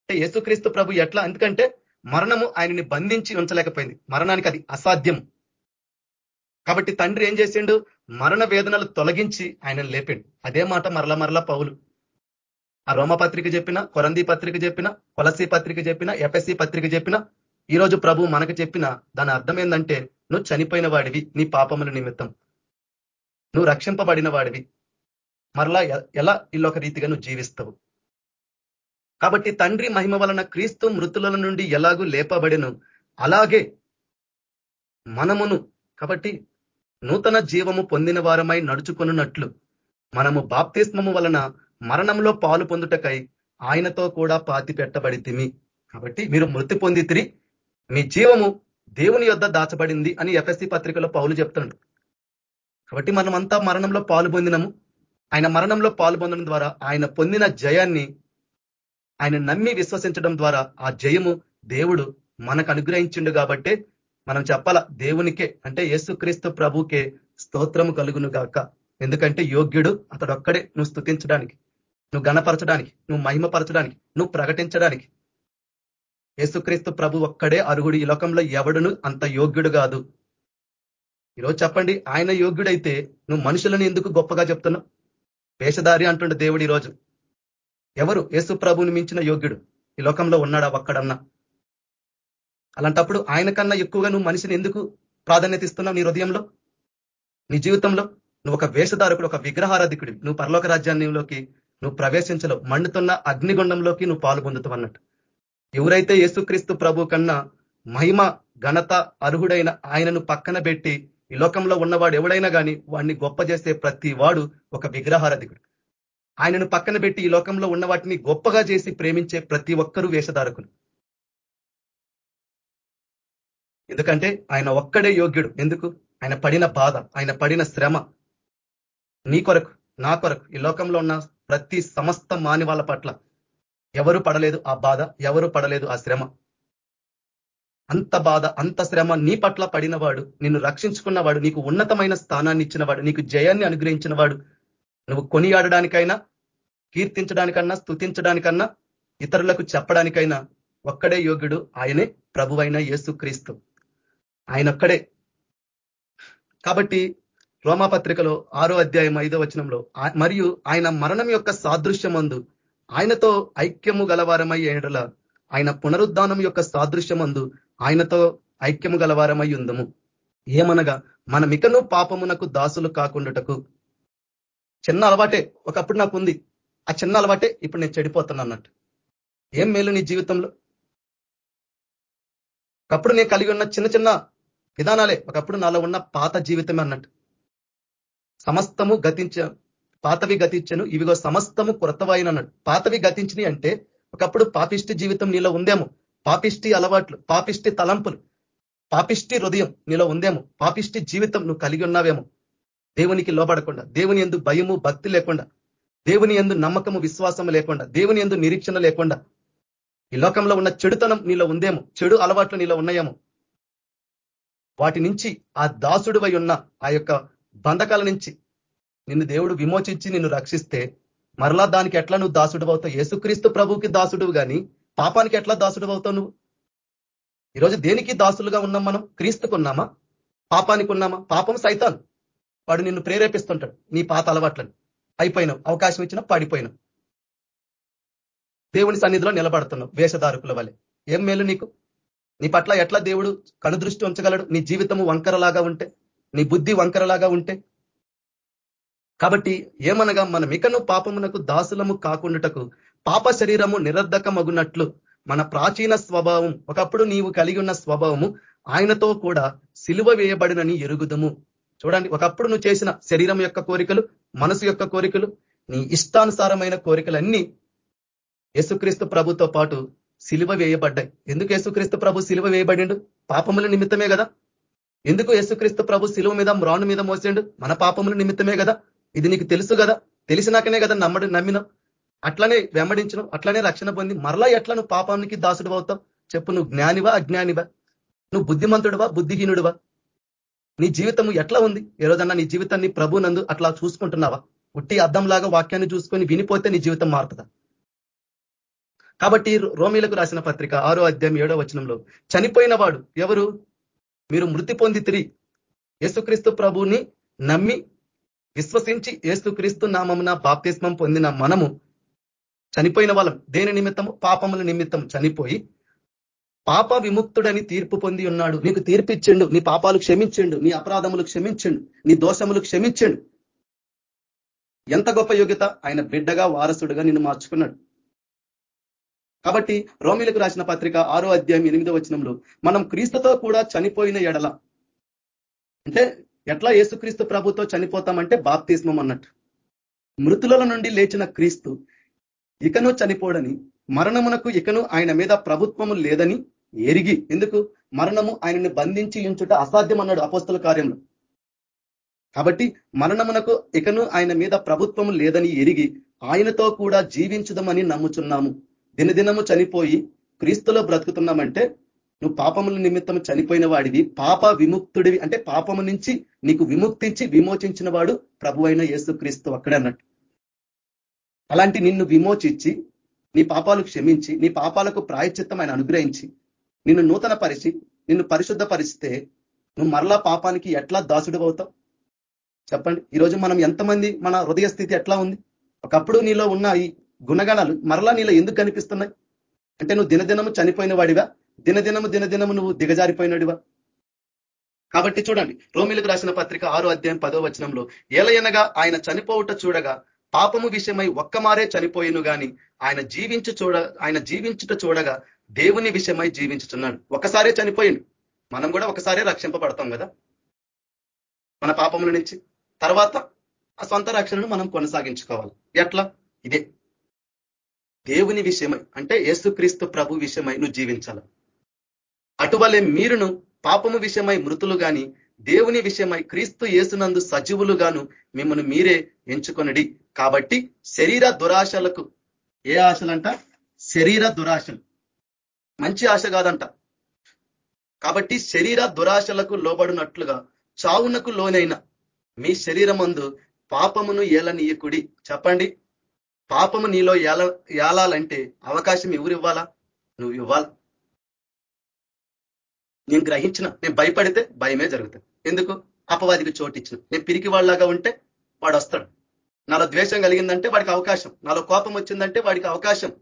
అంటే యేసుక్రీస్తు ప్రభు ఎట్లా? ఎందుకంటే మరణము ఆయనని బంధించి ఉంచలేకపోయింది. మరణానికి అది అసాధ్యం కాబట్టి తండ్రి ఏం చేసిండు? మరణ వేదనలు తొలగించి ఆయన లేపాడు. అదే మాట మరల మరల పౌలు. ఆ రోమ పత్రిక చెప్పిన కొరంది పత్రిక చెప్పిన కొలసి పత్రిక చెప్పిన ఎఫ్ఎస్సి పత్రిక చెప్పిన ఈరోజు ప్రభు మనకు చెప్పిన దాని అర్థం ఏంటంటే నువ్వు చనిపోయిన వాడివి నీ పాపముల నిమిత్తం. నువ్వు రక్షింపబడిన వాడివి. మరలా ఎలా ఇల్లొక రీతిగా నువ్వు జీవిస్తావు? కాబట్టి తండ్రి మహిమ వలన క్రీస్తు మృతుల నుండి ఎలాగూ లేపబడిను. అలాగే మనమును. కాబట్టి నూతన జీవము పొందిన వారమై నడుచుకున్నట్లు మనము బాప్తిస్మము వలన మరణంలో పాలు పొందుటకై ఆయనతో కూడా పాతి పెట్టబడితిమి. కాబట్టి మీరు మృతి పొందితిరి. మీ జీవము దేవుని యొద్ దాచబడింది అని ఎఫ్ఎస్సి పత్రికలో పౌలు చెప్తున్నాడు. కాబట్టి మనమంతా మరణంలో పాలు పొందినము. ఆయన మరణంలో పాలు పొందడం ద్వారా ఆయన పొందిన జయాన్ని ఆయన నమ్మి విశ్వసించడం ద్వారా ఆ జయము దేవుడు మనకు అనుగ్రహించిండు కాబట్టే మనం చెప్పాల దేవునికే అంటే యేసుక్రీస్తు ప్రభుకే స్తోత్రము కలుగును గాక. ఎందుకంటే యోగ్యుడు అతడు ఒక్కడే నువ్వు స్థుతించడానికి నువ్వు గణపరచడానికి నువ్వు మహిమపరచడానికి నువ్వు ప్రకటించడానికి. యేసుక్రీస్తు ప్రభు ఒక్కడే అరుగుడు ఈ లోకంలో ఎవడును అంత యోగ్యుడు కాదు. ఈరోజు చెప్పండి ఆయన యోగ్యుడైతే నువ్వు మనుషులను ఎందుకు గొప్పగా చెప్తున్నావు? వేషధారి అంటుండే దేవుడు ఈరోజు. ఎవరు? యేసు ప్రభుని మించిన యోగ్యుడు. ఈ లోకంలో ఉన్నాడా ఒక్కడన్నా? అలాంటప్పుడు ఆయన కన్నా ఎక్కువగా నువ్వు మనిషిని ఎందుకు ప్రాధాన్యత ఇస్తున్నావు నీ హృదయంలో? నీ జీవితంలో? నువ్వు ఒక వేషధారకుడు ఒక విగ్రహారాధికుడి. నువ్వు పరలోక రాజ్యాన్యంలోకి నువ్వు ప్రవేశించలేవు. మండుతున్న అగ్నిగుండంలోకి నువ్వు పాలు పొందుతావు అన్నట్టు. ఎవరైతే యేసుక్రీస్తు ప్రభు కన్నా మహిమ ఘనత అర్హుడైన ఆయనను పక్కన పెట్టి ఈ లోకంలో ఉన్నవాడు ఎవడైనా కానీ వాడిని గొప్ప చేసే ప్రతి వాడు ఒక విగ్రహారధికుడు. ఆయనను పక్కన పెట్టి ఈ లోకంలో ఉన్న వాటిని గొప్పగా చేసి ప్రేమించే ప్రతి ఒక్కరూ వేషధారకులు. ఎందుకంటే ఆయన ఒక్కడే యోగ్యుడు. ఎందుకు? ఆయన పడిన బాధ ఆయన పడిన శ్రమ. నీ కొరకు నా కొరకు ఈ లోకంలో ఉన్న ప్రతి సమస్త మానవాళ్ళ పట్ల ఎవరు పడలేదు ఆ బాధ ఎవరు పడలేదు ఆ శ్రమ. అంత బాధ అంత శ్రమ నీ పట్ల పడినవాడు నిన్ను రక్షించుకున్నవాడు నీకు ఉన్నతమైన స్థానాన్ని ఇచ్చినవాడు నీకు జయాన్ని అనుగ్రహించినవాడు నువ్వు కొనియాడడానికైనా కీర్తించడానికన్నా స్థుతించడానికన్నా ఇతరులకు చెప్పడానికైనా ఒక్కడే యోగ్యుడు ఆయనే ప్రభువైన యేసు క్రీస్తు ఆయన ఒక్కడే కాబట్టి రోమాపత్రికలో ఆరో అధ్యాయం ఐదో వచనంలో మరియు ఆయన మరణం యొక్క సాదృశ్యమందు ఆయనతో ఐక్యము గలవారమై ఏడల ఆయన పునరుద్ధానం యొక్క సాదృశ్యమందు ఆయనతో ఐక్యము గలవారమై ఉందము. ఏమనగా మనమికను పాపమునకు దాసులు కాకుండాటకు. చిన్న అలవాటే ఒకప్పుడు నాకు ఉంది ఆ చిన్న అలవాటే ఇప్పుడు నేను చెడిపోతున్నా అన్నట్టు. ఏం మేలు నీ జీవితంలో? ఒకప్పుడు నేను కలిగి ఉన్న చిన్న చిన్న విధానాలే ఒకప్పుడు నాలో ఉన్న పాత జీవితమే అన్నట్టు. సమస్తము గతించ పాతవి గతించను ఇవిగో సమస్తము క్రొత్తవాయిన అన్నాడు పాతవి గతించినవి అంటే ఒకప్పుడు పాపిష్టి జీవితం నీలో ఉందేమో. పాపిష్టి అలవాట్లు పాపిష్టి తలంపులు పాపిష్టి హృదయం నీలో ఉందేమో. పాపిష్టి జీవితం నువ్వు కలిగి ఉన్నావేమో. దేవునికి లోబడకుండా దేవుని ఎందు భయము భక్తి లేకుండా దేవుని ఎందు నమ్మకము విశ్వాసము లేకుండా దేవుని ఎందు నిరీక్షణ లేకుండా ఈ లోకంలో ఉన్న చెడుతనం నీలో ఉందేమో. చెడు అలవాట్లు నీలో ఉన్నాయేమో. వాటి నుంచి ఆ దాసుడివై ఉన్న ఆ యొక్క బంధకాల నుంచి నిన్ను దేవుడు విమోచించి నిన్ను రక్షిస్తే మరలా దానికి ఎట్లా నువ్వు దాసుడు అవుతావు యేసుక్రీస్తు ప్రభుకి దాసుడు కానీ పాపానికి ఎట్లా దాసుడు అవుతావు నువ్వు? ఈరోజు దేనికి దాసులుగా ఉన్నాం మనం? క్రీస్తుకున్నామా పాపానికి ఉన్నామా పాపం సైతాన్. వాడు నిన్ను ప్రేరేపిస్తుంటాడు. నీ పాత అలవాట్లను. అయిపోయినావు. అవకాశం ఇచ్చినా పడిపోయినావు. దేవుని సన్నిధిలో నిలబడుతున్నావు వేషధారకుల వల్లే ఏం మేలు నీకు? నీ పట్ల ఎట్లా దేవుడు కనుదృష్టి ఉంచగలడు? నీ జీవితము వంకరలాగా ఉంటే నీ బుద్ధి వంకరలాగా ఉంటే? కాబట్టి ఏమనగా మనం ఇకను పాపమునకు దాసులము కాకుండాటకు పాప శరీరము నిరర్ధకమగునట్లు మన ప్రాచీన స్వభావం ఒకప్పుడు నీవు కలిగి ఉన్న స్వభావము ఆయనతో కూడా సిలువ వేయబడినని ఎరుగుదము. చూడండి ఒకప్పుడు నువ్వు చేసిన శరీరం యొక్క కోరికలు మనసు యొక్క కోరికలు నీ ఇష్టానుసారమైన కోరికలన్నీ యేసుక్రీస్తు ప్రభుతో పాటు సిలువ వేయబడ్డాయి. ఎందుకు యేసుక్రీస్తు ప్రభు సిలువ వేయబడిండు? పాపముల నిమిత్తమే కదా. ఎందుకు యేసుక్రీస్తు ప్రభు సిలువ మీద మ్రాను మీద మోసిండు? మన పాపముల నిమిత్తమే కదా. ఇది నీకు తెలుసు కదా. తెలిసినాకనే కదా నమ్మడు నమ్మిన అట్లనే వెంబడించను అట్లనే రక్షణ పొంది మరలా ఎట్లా నువ్వు పాపానికి దాసుడు అవుతావు? చెప్పు నువ్వు జ్ఞానివా అజ్ఞానివా? నువ్వు బుద్ధిమంతుడువా బుద్ధిహీనుడువా? నీ జీవితము ఎట్లా ఉంది? ఏ రోజన్నా నీ జీవితాన్ని ప్రభునందు అట్లా చూసుకుంటున్నావా? ఉట్టి అద్దంలాగా వాక్యాన్ని చూసుకొని వినిపోతే నీ జీవితం మారుతుందా? కాబట్టి రోమిలకు రాసిన పత్రిక ఆరో అధ్యాయం ఏడో వచనంలో చనిపోయిన వాడు ఎవరు? మీరు మృతి పొంది తిరిగి యేసుక్రీస్తు ప్రభుని నమ్మి విశ్వసించి ఏసుక్రీస్తు నామమున బాప్తిస్మం పొందిన మనము చనిపోయిన వాళ్ళం. దేని నిమిత్తము? పాపముల నిమిత్తం చనిపోయి పాప విముక్తుడని తీర్పు పొంది ఉన్నాడు. నీకు తీర్పిచ్చిండు. నీ పాపాలు క్షమించిండు. నీ అపరాధములు క్షమించిండు. నీ దోషములు క్షమించండు. ఎంత గొప్ప యోగ్యత? ఆయన బిడ్డగా వారసుడుగా నిన్ను మార్చుకున్నాడు. కాబట్టి రోమిలకు రాసిన పత్రిక ఆరో అధ్యాయం ఎనిమిదో వచనంలో మనం క్రీస్తుతో కూడా చనిపోయిన ఎడల అంటే ఎట్లా యేసుక్రీస్తు ప్రభుతో చనిపోతామంటే బాప్తిస్మం అన్నట్టు. మృతుల నుండి లేచిన క్రీస్తు ఇకను చనిపోడని మరణమునకు ఇకను ఆయన మీద ప్రభుత్వము లేదని ఎరిగి ఎందుకు? మరణము ఆయనని బంధించి ఉంచుట అసాధ్యం అన్నాడు అపోస్తుల కార్యంలో. కాబట్టి మరణమునకు ఇకను ఆయన మీద ప్రభుత్వము లేదని ఎరిగి ఆయనతో కూడా జీవించదమని నమ్ముచున్నాము. దినదినము చనిపోయి క్రీస్తులో బ్రతుకుతున్నామంటే నువ్వు పాపముల నిమిత్తం చనిపోయిన వాడివి పాప విముక్తుడివి. అంటే పాపము నుంచి నీకు విముక్తించి విమోచించిన వాడు ప్రభు అయిన యేసు క్రీస్తు అక్కడే అన్నట్టు. అలాంటి నిన్ను విమోచించి నీ పాపాలు క్షమించి నీ పాపాలకు ప్రాయచిత్తం ఆయన అనుగ్రహించి నిన్ను నూతన పరిచి నిన్ను పరిశుద్ధ పరిస్తే నువ్వు మరలా పాపానికి ఎట్లా దాసుడు అవుతావు? చెప్పండి. ఈరోజు మనం ఎంతమంది మన హృదయ స్థితి ఎట్లా ఉంది? ఒకప్పుడు నీలో ఉన్న ఈ గుణగణాలు మరలా నీలో ఎందుకు కనిపిస్తున్నాయి? అంటే నువ్వు దినదినము చనిపోయిన వాడివా? దినదినము దినదినము నువ్వు దిగజారిపోయినడివా కాబట్టి చూడండి రోమిలకు రాసిన పత్రిక ఆరో అధ్యాయం పదో వచనంలో ఏలయనగా ఆయన చనిపోవుట చూడగా పాపము విషయమై ఒక్కమారే చనిపోయిను గాని ఆయన జీవించు చూడ ఆయన జీవించుట చూడగా దేవుని విషయమై జీవించుతున్నాడు ఒకసారే చనిపోయిండు. మనం కూడా ఒకసారే రక్షింపబడతాం కదా? మన పాపముల నుంచి. తర్వాత ఆ సొంత రక్షణను మనం కొనసాగించుకోవాలి. ఎట్లా? ఇదే. దేవుని విషయమై అంటే యేసుక్రీస్తు ప్రభు విషయమై నువ్వు జీవించాల? అటువలే మీరును పాపము విషయమై మృతులు గాని దేవుని విషయమై క్రీస్తు యేసునందు సజీవులుగాను మిమ్మల్ని మీరే ఎంచుకొనడి. కాబట్టి శరీర దురాశలకు ఏ ఆశలంట? శరీర దురాశలు. మంచి ఆశ కాదంట. కాబట్టి శరీర దురాశలకు లోబడినట్లుగా చావునకు లోనైన మీ శరీరమందు పాపమును ఏలనీయకుడి. చెప్పండి. పాపము నీలో ఏల ఏలాలంటే అవకాశం ఎవరు ఇవ్వాలా నువ్వు ఇవ్వాలి? నేను గ్రహించిన నేను భయపడితే భయమే జరుగుతుంది. ఎందుకు? అపవాదికి చోటు ఇచ్చిన నేను పిరికి వాళ్ళలాగా ఉంటే వాడు వస్తాడు నాలో ద్వేషం కలిగిందంటే వాడికి అవకాశం. నాలో కోపం వచ్చిందంటే వాడికి అవకాశం.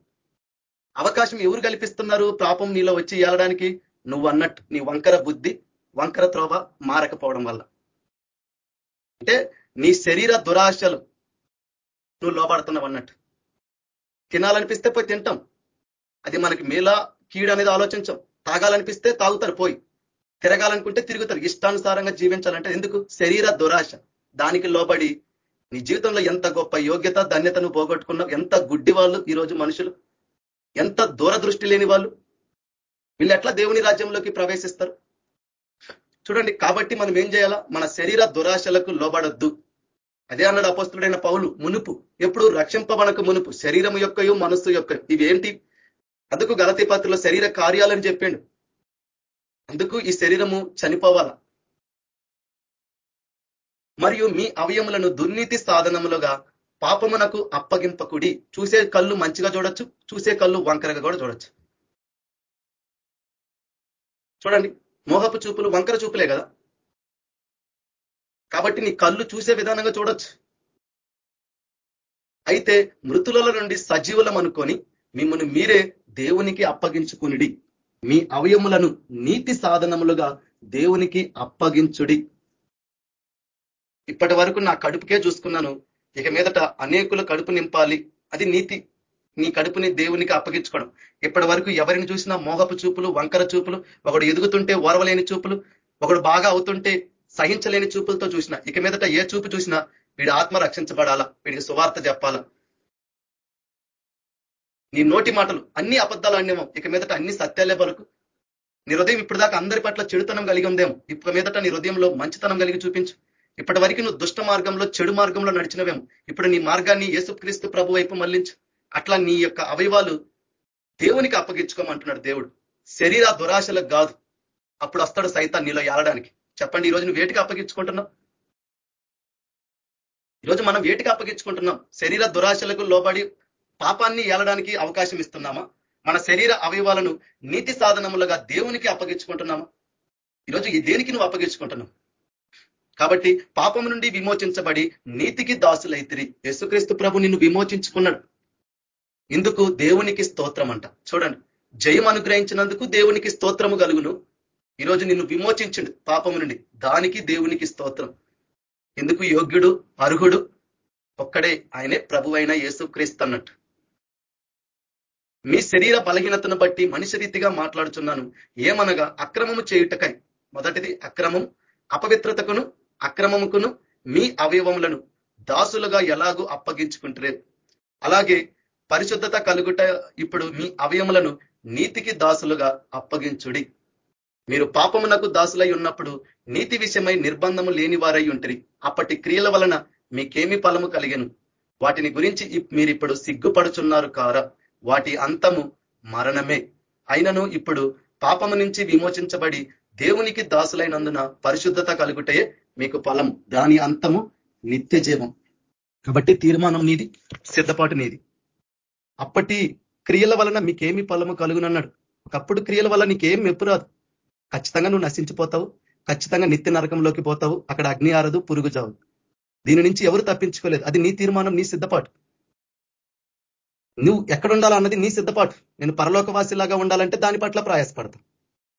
అవకాశం ఎవరు కల్పిస్తున్నారు? పాపం నీలో వచ్చి ఏలడానికి? నువ్వు అన్నట్టు నీ వంకర బుద్ధి వంకర త్రోవ మారకపోవడం వల్ల. అంటే నీ శరీర దురాశలు నువ్వు లోపడుతున్నావు అన్నట్టు. తినాలనిపిస్తే పోయి తింటాం. అది మనకి మేలా కీడు అనేది ఆలోచించాం. తాగాలనిపిస్తే తాగుతారు పోయి. తిరగాలనుకుంటే తిరుగుతారు. ఇష్టానుసారంగా జీవించాలంటే ఎందుకు? శరీర దురాశ. దానికి లోబడి నీ జీవితంలో ఎంత గొప్ప యోగ్యత ధన్యతను పోగొట్టుకున్నావు ఎంత గుడ్డి వాళ్ళు ఈరోజు మనుషులు. ఎంత దూరదృష్టి లేని వాళ్ళు. వీళ్ళు ఎట్లా దేవుని రాజ్యంలోకి ప్రవేశిస్తారు? చూడండి కాబట్టి మనం ఏం చేయాలా? మన శరీర దురాశలకు లోబడద్దు. అదే అన్నాడు అపస్తుడైన పౌలు మునుపు ఎప్పుడు రక్షింపబడక మునుపు శరీరం యొక్కయు మనస్సు యొక్క ఇవేంటి? అందుకు గలతి పత్రిలో శరీర కార్యాలని చెప్పాడు. అందుకు ఈ శరీరము చనిపోవాల. మరియు మీ అవయములను దుర్నీతి సాధనములుగా పాపమునకు అప్పగింపకుడి. చూసే కళ్ళు మంచిగా చూడొచ్చు చూసే కళ్ళు వంకరగా కూడా చూడొచ్చు. చూడండి మోహపు చూపులు వంకర చూపులే కదా? కాబట్టి నీ కళ్ళు చూసే విధానంగా చూడొచ్చు. అయితే మృతుల నుండి సజీవులం అనుకొని మిమ్మల్ని మీరే దేవునికి అప్పగించుకునిడి. మీ అవయములను నీతి సాధనములుగా దేవునికి అప్పగించుడి. ఇప్పటి వరకు నా కడుపుకే చూసుకున్నాను. ఇక మీదట అనేకుల కడుపు నింపాలి. అది నీతి. నీ కడుపుని దేవునికి అప్పగించుకోవడం. ఇప్పటి వరకు ఎవరిని చూసినా మోహపు చూపులు వంకర చూపులు ఒకడు ఎదుగుతుంటే ఓరవలేని చూపులు ఒకడు బాగా అవుతుంటే సహించలేని చూపులతో చూసిన ఇక మీదట ఏ చూపు చూసినా వీడి ఆత్మ రక్షించబడాలా? వీడికి సువార్త చెప్పాలా? నీ నోటి మాటలు అన్ని అబద్ధాలు అన్నేమో ఇక మీదట అన్ని సత్యాలే వరకు నీ హృదయం ఇప్పుడు దాకా అందరి పట్ల చెడుతనం కలిగి ఉందేమో ఇప్పటి మీదట నీ హృదయంలో మంచితనం కలిగి చూపించు. ఇప్పటి వరకు నువ్వు దుష్ట మార్గంలో చెడు మార్గంలో నడిచినవేమో ఇప్పుడు నీ మార్గాన్ని యేసుక్రీస్తు ప్రభు వైపు మళ్ళించు అట్లా నీ యొక్క అవయవాలు దేవునికి అప్పగించుకోమంటున్నాడు దేవుడు. శరీర దురాశలకు కాదు. అప్పుడు వస్తాడు సైతాన్ నీలో ఏలడానికి చెప్పండి ఈరోజు నువ్వు వేటికి అప్పగించుకుంటున్నావు? ఈరోజు మనం వేటికి అప్పగించుకుంటున్నాం? శరీర దురాశలకు లోబడి పాపాన్ని ఏలడానికి అవకాశం ఇస్తున్నామా? మన శరీర అవయవాలను నీతి సాధనములుగా దేవునికి అప్పగించుకుంటున్నామా? ఈరోజు ఈ దేనికి నువ్వు అప్పగించుకుంటున్నావు? కాబట్టి పాపం నుండి విమోచించబడి నీతికి దాసులైతిరి. యేసుక్రీస్తు ప్రభు నిన్ను విమోచించుకున్నాడు. ఇందుకు దేవునికి స్తోత్రం అంట చూడండి జయం అనుగ్రహించినందుకు దేవునికి స్తోత్రము కలుగును. ఈరోజు నిన్ను విమోచించండు పాపము నుండి దానికి దేవునికి స్తోత్రం. ఎందుకు యోగ్యుడు అర్హుడు? ఒక్కడే ఆయనే ప్రభు అయిన యేసుక్రీస్తు అన్నట్టు. మీ శరీర బలహీనతను బట్టి మనిషి రీతిగా మాట్లాడుచున్నాను. ఏమనగా అక్రమము చేయుటకై. మొదటిది అక్రమం అపవిత్రతకును అక్రమముకును మీ అవయవములను దాసులుగా ఎలాగూ అప్పగించుకుంటారు అలాగే పరిశుద్ధత కలుగుట ఇప్పుడు మీ అవయములను నీతికి దాసులుగా అప్పగించుడి. మీరు పాపమునకు దాసులై ఉన్నప్పుడు నీతి విషయమై నిర్బంధము లేని వారై ఉంటరి. అప్పటి క్రియల వలన మీకేమి ఫలము కలిగను. వాటిని గురించి మీరు ఇప్పుడు సిగ్గుపడుచున్నారు కారా. వాటి అంతము మరణమే. అయినను ఇప్పుడు పాపము నుంచి విమోచించబడి దేవునికి దాసులైనందున పరిశుద్ధత కలుగుటే మీకు ఫలం దాని అంతము నిత్య జీవం కాబట్టి తీర్మానం నీది సిద్ధపాటు నీది. అప్పటి క్రియల వలన మీకేమి ఫలము కలుగునన్నాడు. ఒకప్పుడు క్రియల వల్ల నీకేం మెప్పు రాదు. ఖచ్చితంగా నువ్వు నశించిపోతావు. ఖచ్చితంగా నిత్య నరకంలోకి పోతావు. అక్కడ అగ్ని ఆరదు పురుగు జావు. దీని నుంచి ఎవరు తప్పించుకోలేదు. అది నీ తీర్మానం నీ సిద్ధపాటు. నువ్వు ఎక్కడ ఉండాలన్నది నీ సిద్ధపాటు. నేను పరలోకవాసిలాగా ఉండాలంటే దాని పట్ల ప్రయాసపడతాను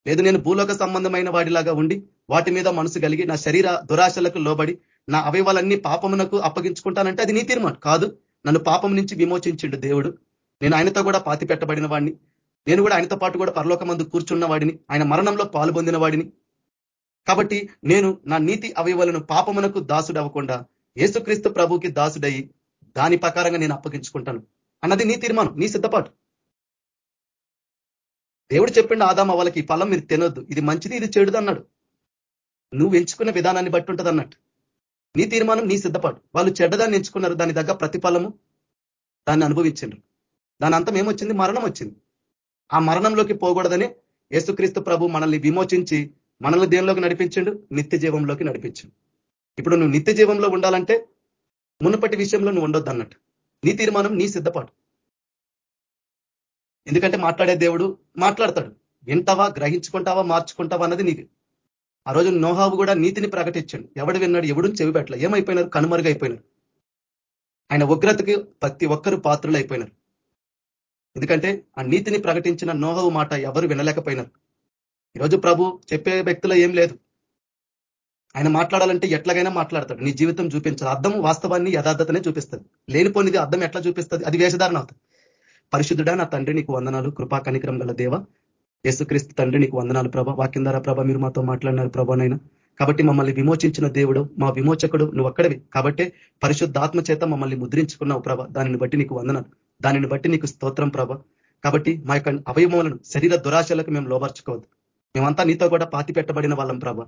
లేదు నేను భూలోక సంబంధమైన వాడిలాగా ఉండి వాటి మీద మనసు కలిగి నా శరీర దురాశలకు లోబడి నా అవయవాలన్నీ పాపమునకు అప్పగించుకుంటానంటే అది నీ తీర్మానం. కాదు నన్ను పాపం నుంచి విమోచించిండు దేవుడు. నేను ఆయనతో కూడా పాతి పెట్టబడిన వాడిని నేను కూడా ఆయనతో పాటు కూడా పరలోకమందు కూర్చున్న వాడిని ఆయన మరణంలో పాల్పొందిన వాడిని. కాబట్టి నేను నా నీతి అవయవాలను పాపమునకు దాసుడు అవ్వకుండా యేసుక్రీస్తు ప్రభుకి దాసుడయి దాని ప్రకారంగా నేను అప్పగించుకుంటాను. అన్నది నీ తీర్మానం నీ సిద్ధపాటు. దేవుడు చెప్పిండు ఆదామ వాళ్ళకి ఈ ఫలం మీరు తినొద్దు ఇది మంచిది ఇది చెడుది అన్నాడు. నువ్వు ఎంచుకున్న విధానాన్ని బట్టి ఉంటుంది అన్నట్టు. నీ తీర్మానం నీ సిద్ధపాటు. వాళ్ళు చెడ్డదాన్ని ఎంచుకున్నారు దాని దగ్గర ప్రతిఫలము దాన్ని అనుభవించిండ్రు. దాని అంతం ఏమొచ్చింది? మరణం వచ్చింది. ఆ మరణంలోకి పోకూడదని యేసుక్రీస్తు ప్రభు మనల్ని విమోచించి మనల్ని దేనిలోకి నడిపించండు? నిత్య జీవంలోకి నడిపించిండు. ఇప్పుడు నువ్వు నిత్య జీవంలో ఉండాలంటే మునుపటి విషయంలో నువ్వు ఉండొద్దు అన్నట్టు. నీ తీర్మానం నీ సిద్ధపాటు. ఎందుకంటే మాట్లాడే దేవుడు మాట్లాడతాడు. వింటావా గ్రహించుకుంటావా మార్చుకుంటావా అన్నది నీకు ఆ రోజు నోహావు కూడా నీతిని ప్రకటించాడు. ఎవడు విన్నాడు ఎవడు చెవి పెట్టలే ఏమైపోయినారు? కనుమరుగైపోయినారు. ఆయన ఉగ్రతకి ప్రతి ఒక్కరు పాత్రలు అయిపోయినారు ఎందుకంటే ఆ నీతిని ప్రకటించిన నోహవు మాట ఎవరు వినలేకపోయినారు. ఈరోజు ప్రభు చెప్పే వ్యక్తులు ఏం లేదు. ఆయన మాట్లాడాలంటే ఎట్లాగైనా మాట్లాడతాడు. నీ జీవితం చూపించాలి. అర్థం వాస్తవాన్ని యథార్థతనే చూపిస్తుంది. లేనిపోనిది అర్థం ఎట్లా చూపిస్తుంది? అది వేషధారణ అవుతుంది. పరిశుద్ధుడా నా తండ్రి నీకు వందనాలు. కృపా కనికరం గల దేవ యేసుక్రీస్తు తండ్రి నీకు వందనాలు ప్రభ. వాక్యం ద్వారా ప్రభ మీరు మాతో మాట్లాడినారు ప్రభానైనా కాబట్టి మమ్మల్ని విమోచించిన దేవుడు మా విమోచకుడు నువ్వు అక్కడవి కాబట్టి పరిశుద్ధాత్మ చేత మమ్మల్ని ముద్రించుకున్నావు ప్రభ. దానిని బట్టి నీకు వందనాలు. దానిని బట్టి నీకు స్తోత్రం ప్రభ. కాబట్టి మా యొక్క అవయవములను శరీర దురాశలకు మేము లోపరచుకోవద్దు మేమంతా నీతో కూడా పాతి పెట్టబడిన వాళ్ళం ప్రభ.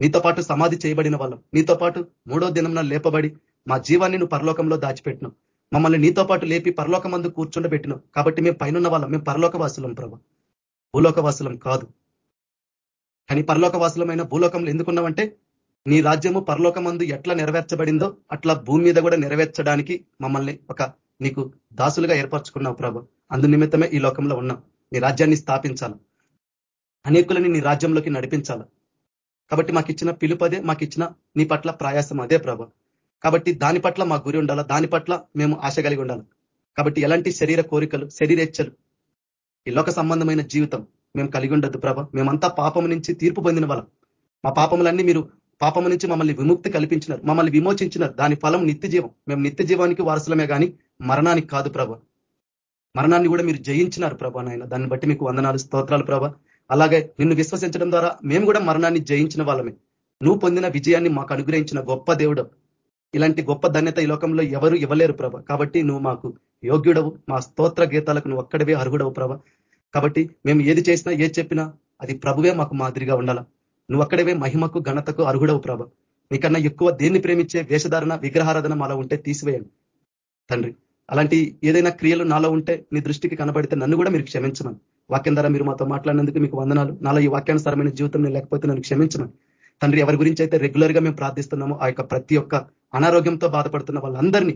నీతో పాటు సమాధి చేయబడిన వాళ్ళం. నీతో పాటు మూడో దినం లేపబడి మా జీవాన్ని నువ్వు పరలోకంలో దాచిపెట్టినావు. మమ్మల్ని నీతో పాటు లేపి పరలోకమందు కూర్చుండబెట్టినావు. కాబట్టి మేము పైన వాళ్ళం. మేము పరలోకవాసులం ప్రభ. భూలోకవాసులం కాదు. కానీ పరలోకవాసులమైన భూలోకంలో ఎందుకున్నామంటే నీ రాజ్యము పరలోకమందు ఎట్లా నెరవేర్చబడిందో అట్లా భూమి మీద కూడా నెరవేర్చడానికి మమ్మల్ని ఒక నీకు దాసులుగా ఏర్పరచుకున్నావు ప్రభు. అందు నిమిత్తమే ఈ లోకంలో ఉన్నాం నీ రాజ్యాన్ని స్థాపించాలి. అనేకులని నీ రాజ్యంలోకి నడిపించాలి. కాబట్టి మాకు ఇచ్చిన పిలుపదే మాకు ఇచ్చిన నీ పట్ల ప్రయాసం అదే ప్రభ. కాబట్టి దాని పట్ల మా గురి ఉండాలా? దాని పట్ల మేము ఆశ కలిగి ఉండాలి? కాబట్టి ఎలాంటి శరీర కోరికలు శరీరేచ్ఛలు ఈ లోక సంబంధమైన జీవితం మేము కలిగి ఉండద్దు ప్రభ. మేమంతా పాపం నుంచి తీర్పు పొందిన వాళ్ళం. మా పాపములన్నీ మీరు పాపము నుంచి మమ్మల్ని విముక్తి కల్పించినారు మమ్మల్ని విమోచించినారు. దాని ఫలం నిత్య జీవం మేము నిత్య జీవానికి వారసులమే కానీ మరణానికి కాదు ప్రభ. మరణాన్ని కూడా మీరు జయించినారు ప్రభా నాయన. దాన్ని బట్టి మీకు వందనాలు స్తోత్రాలు ప్రభ. అలాగే నిన్ను విశ్వసించడం ద్వారా మేము కూడా మరణాన్ని జయించిన వాళ్ళమే. నువ్వు పొందిన విజయాన్ని మాకు అనుగ్రహించిన గొప్ప దేవుడు. ఇలాంటి గొప్ప ధన్యత ఈ లోకంలో ఎవరు ఇవ్వలేరు ప్రభ. కాబట్టి నువ్వు మాకు యోగ్యుడవు. మా స్తోత్ర గీతాలకు నువ్వు ఒక్కడవే అర్హుడవు ప్రభ. కాబట్టి మేము ఏది చేసినా ఏది చెప్పినా అది ప్రభువే మాకు మాదిరిగా ఉండాల. నువ్వు అక్కడవే మహిమకు ఘనతకు అర్హుడవు ప్రభ. నీకన్నా ఎక్కువ దేన్ని ప్రేమించే వేషధారణ విగ్రహారాధన అలా ఉంటే తీసివేయండి. తండ్రి అలాంటి ఏదైనా క్రియలు నాలో ఉంటే నీ దృష్టికి కనబడితే నన్ను కూడా మీరు క్షమించమని. వాక్యం ద్వారా మీరు మాతో మాట్లాడినందుకు మీకు వందనాలు. నాలో ఈ వాక్యానుసారమైన జీవితం లేకపోతే నన్ను క్షమించమని. తండ్రి ఎవరి గురించి అయితే రెగ్యులర్గా మేము ప్రార్థిస్తున్నామో ఆ యొక్క ప్రతి ఒక్క అనారోగ్యంతో బాధపడుతున్న వాళ్ళందరినీ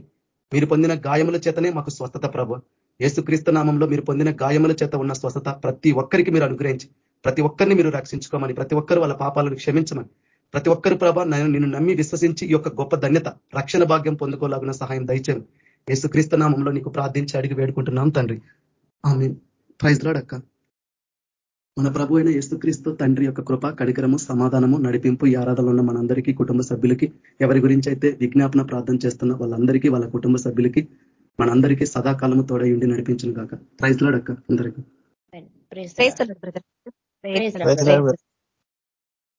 మీరు పొందిన గాయముల చేతనే మాకు స్వస్థత ప్రభు. ఏసుక్రీస్తు నామంలో మీరు పొందిన గాయముల చేత ఉన్న స్వస్థత ప్రతి ఒక్కరికి మీరు అనుగ్రహించి ప్రతి ఒక్కరిని మీరు రక్షించుకోమని ప్రతి ఒక్కరు వాళ్ళ పాపాలను క్షమించమని ప్రతి ఒక్కరు ప్రభా నేను నిన్ను నమ్మి విశ్వసించి ఈ యొక్క గొప్ప ధన్యత రక్షణ భాగ్యం పొందుకోలాగిన సహాయం దయచేయండి యేసుక్రీస్తు నామంలో నీకు ప్రార్థించి అడిగి వేడుకుంటున్నాం తండ్రి. ఆమె ప్రైజ్ అక్క. మన ప్రభు అయిన యేసుక్రీస్తు తండ్రి యొక్క కృప కడికరము సమాధానము నడిపింపు ఈ ఆరాధనలో ఉన్న మనందరికీ కుటుంబ సభ్యులకి ఎవరి గురించి అయితే విజ్ఞాపన ప్రార్థన చేస్తున్న వాళ్ళందరికీ వాళ్ళ కుటుంబ సభ్యులకి మనందరికీ సదాకాలము తోడై ఉండి నడిపించిన కాక ప్రైజ్ అక్క అందరికీ.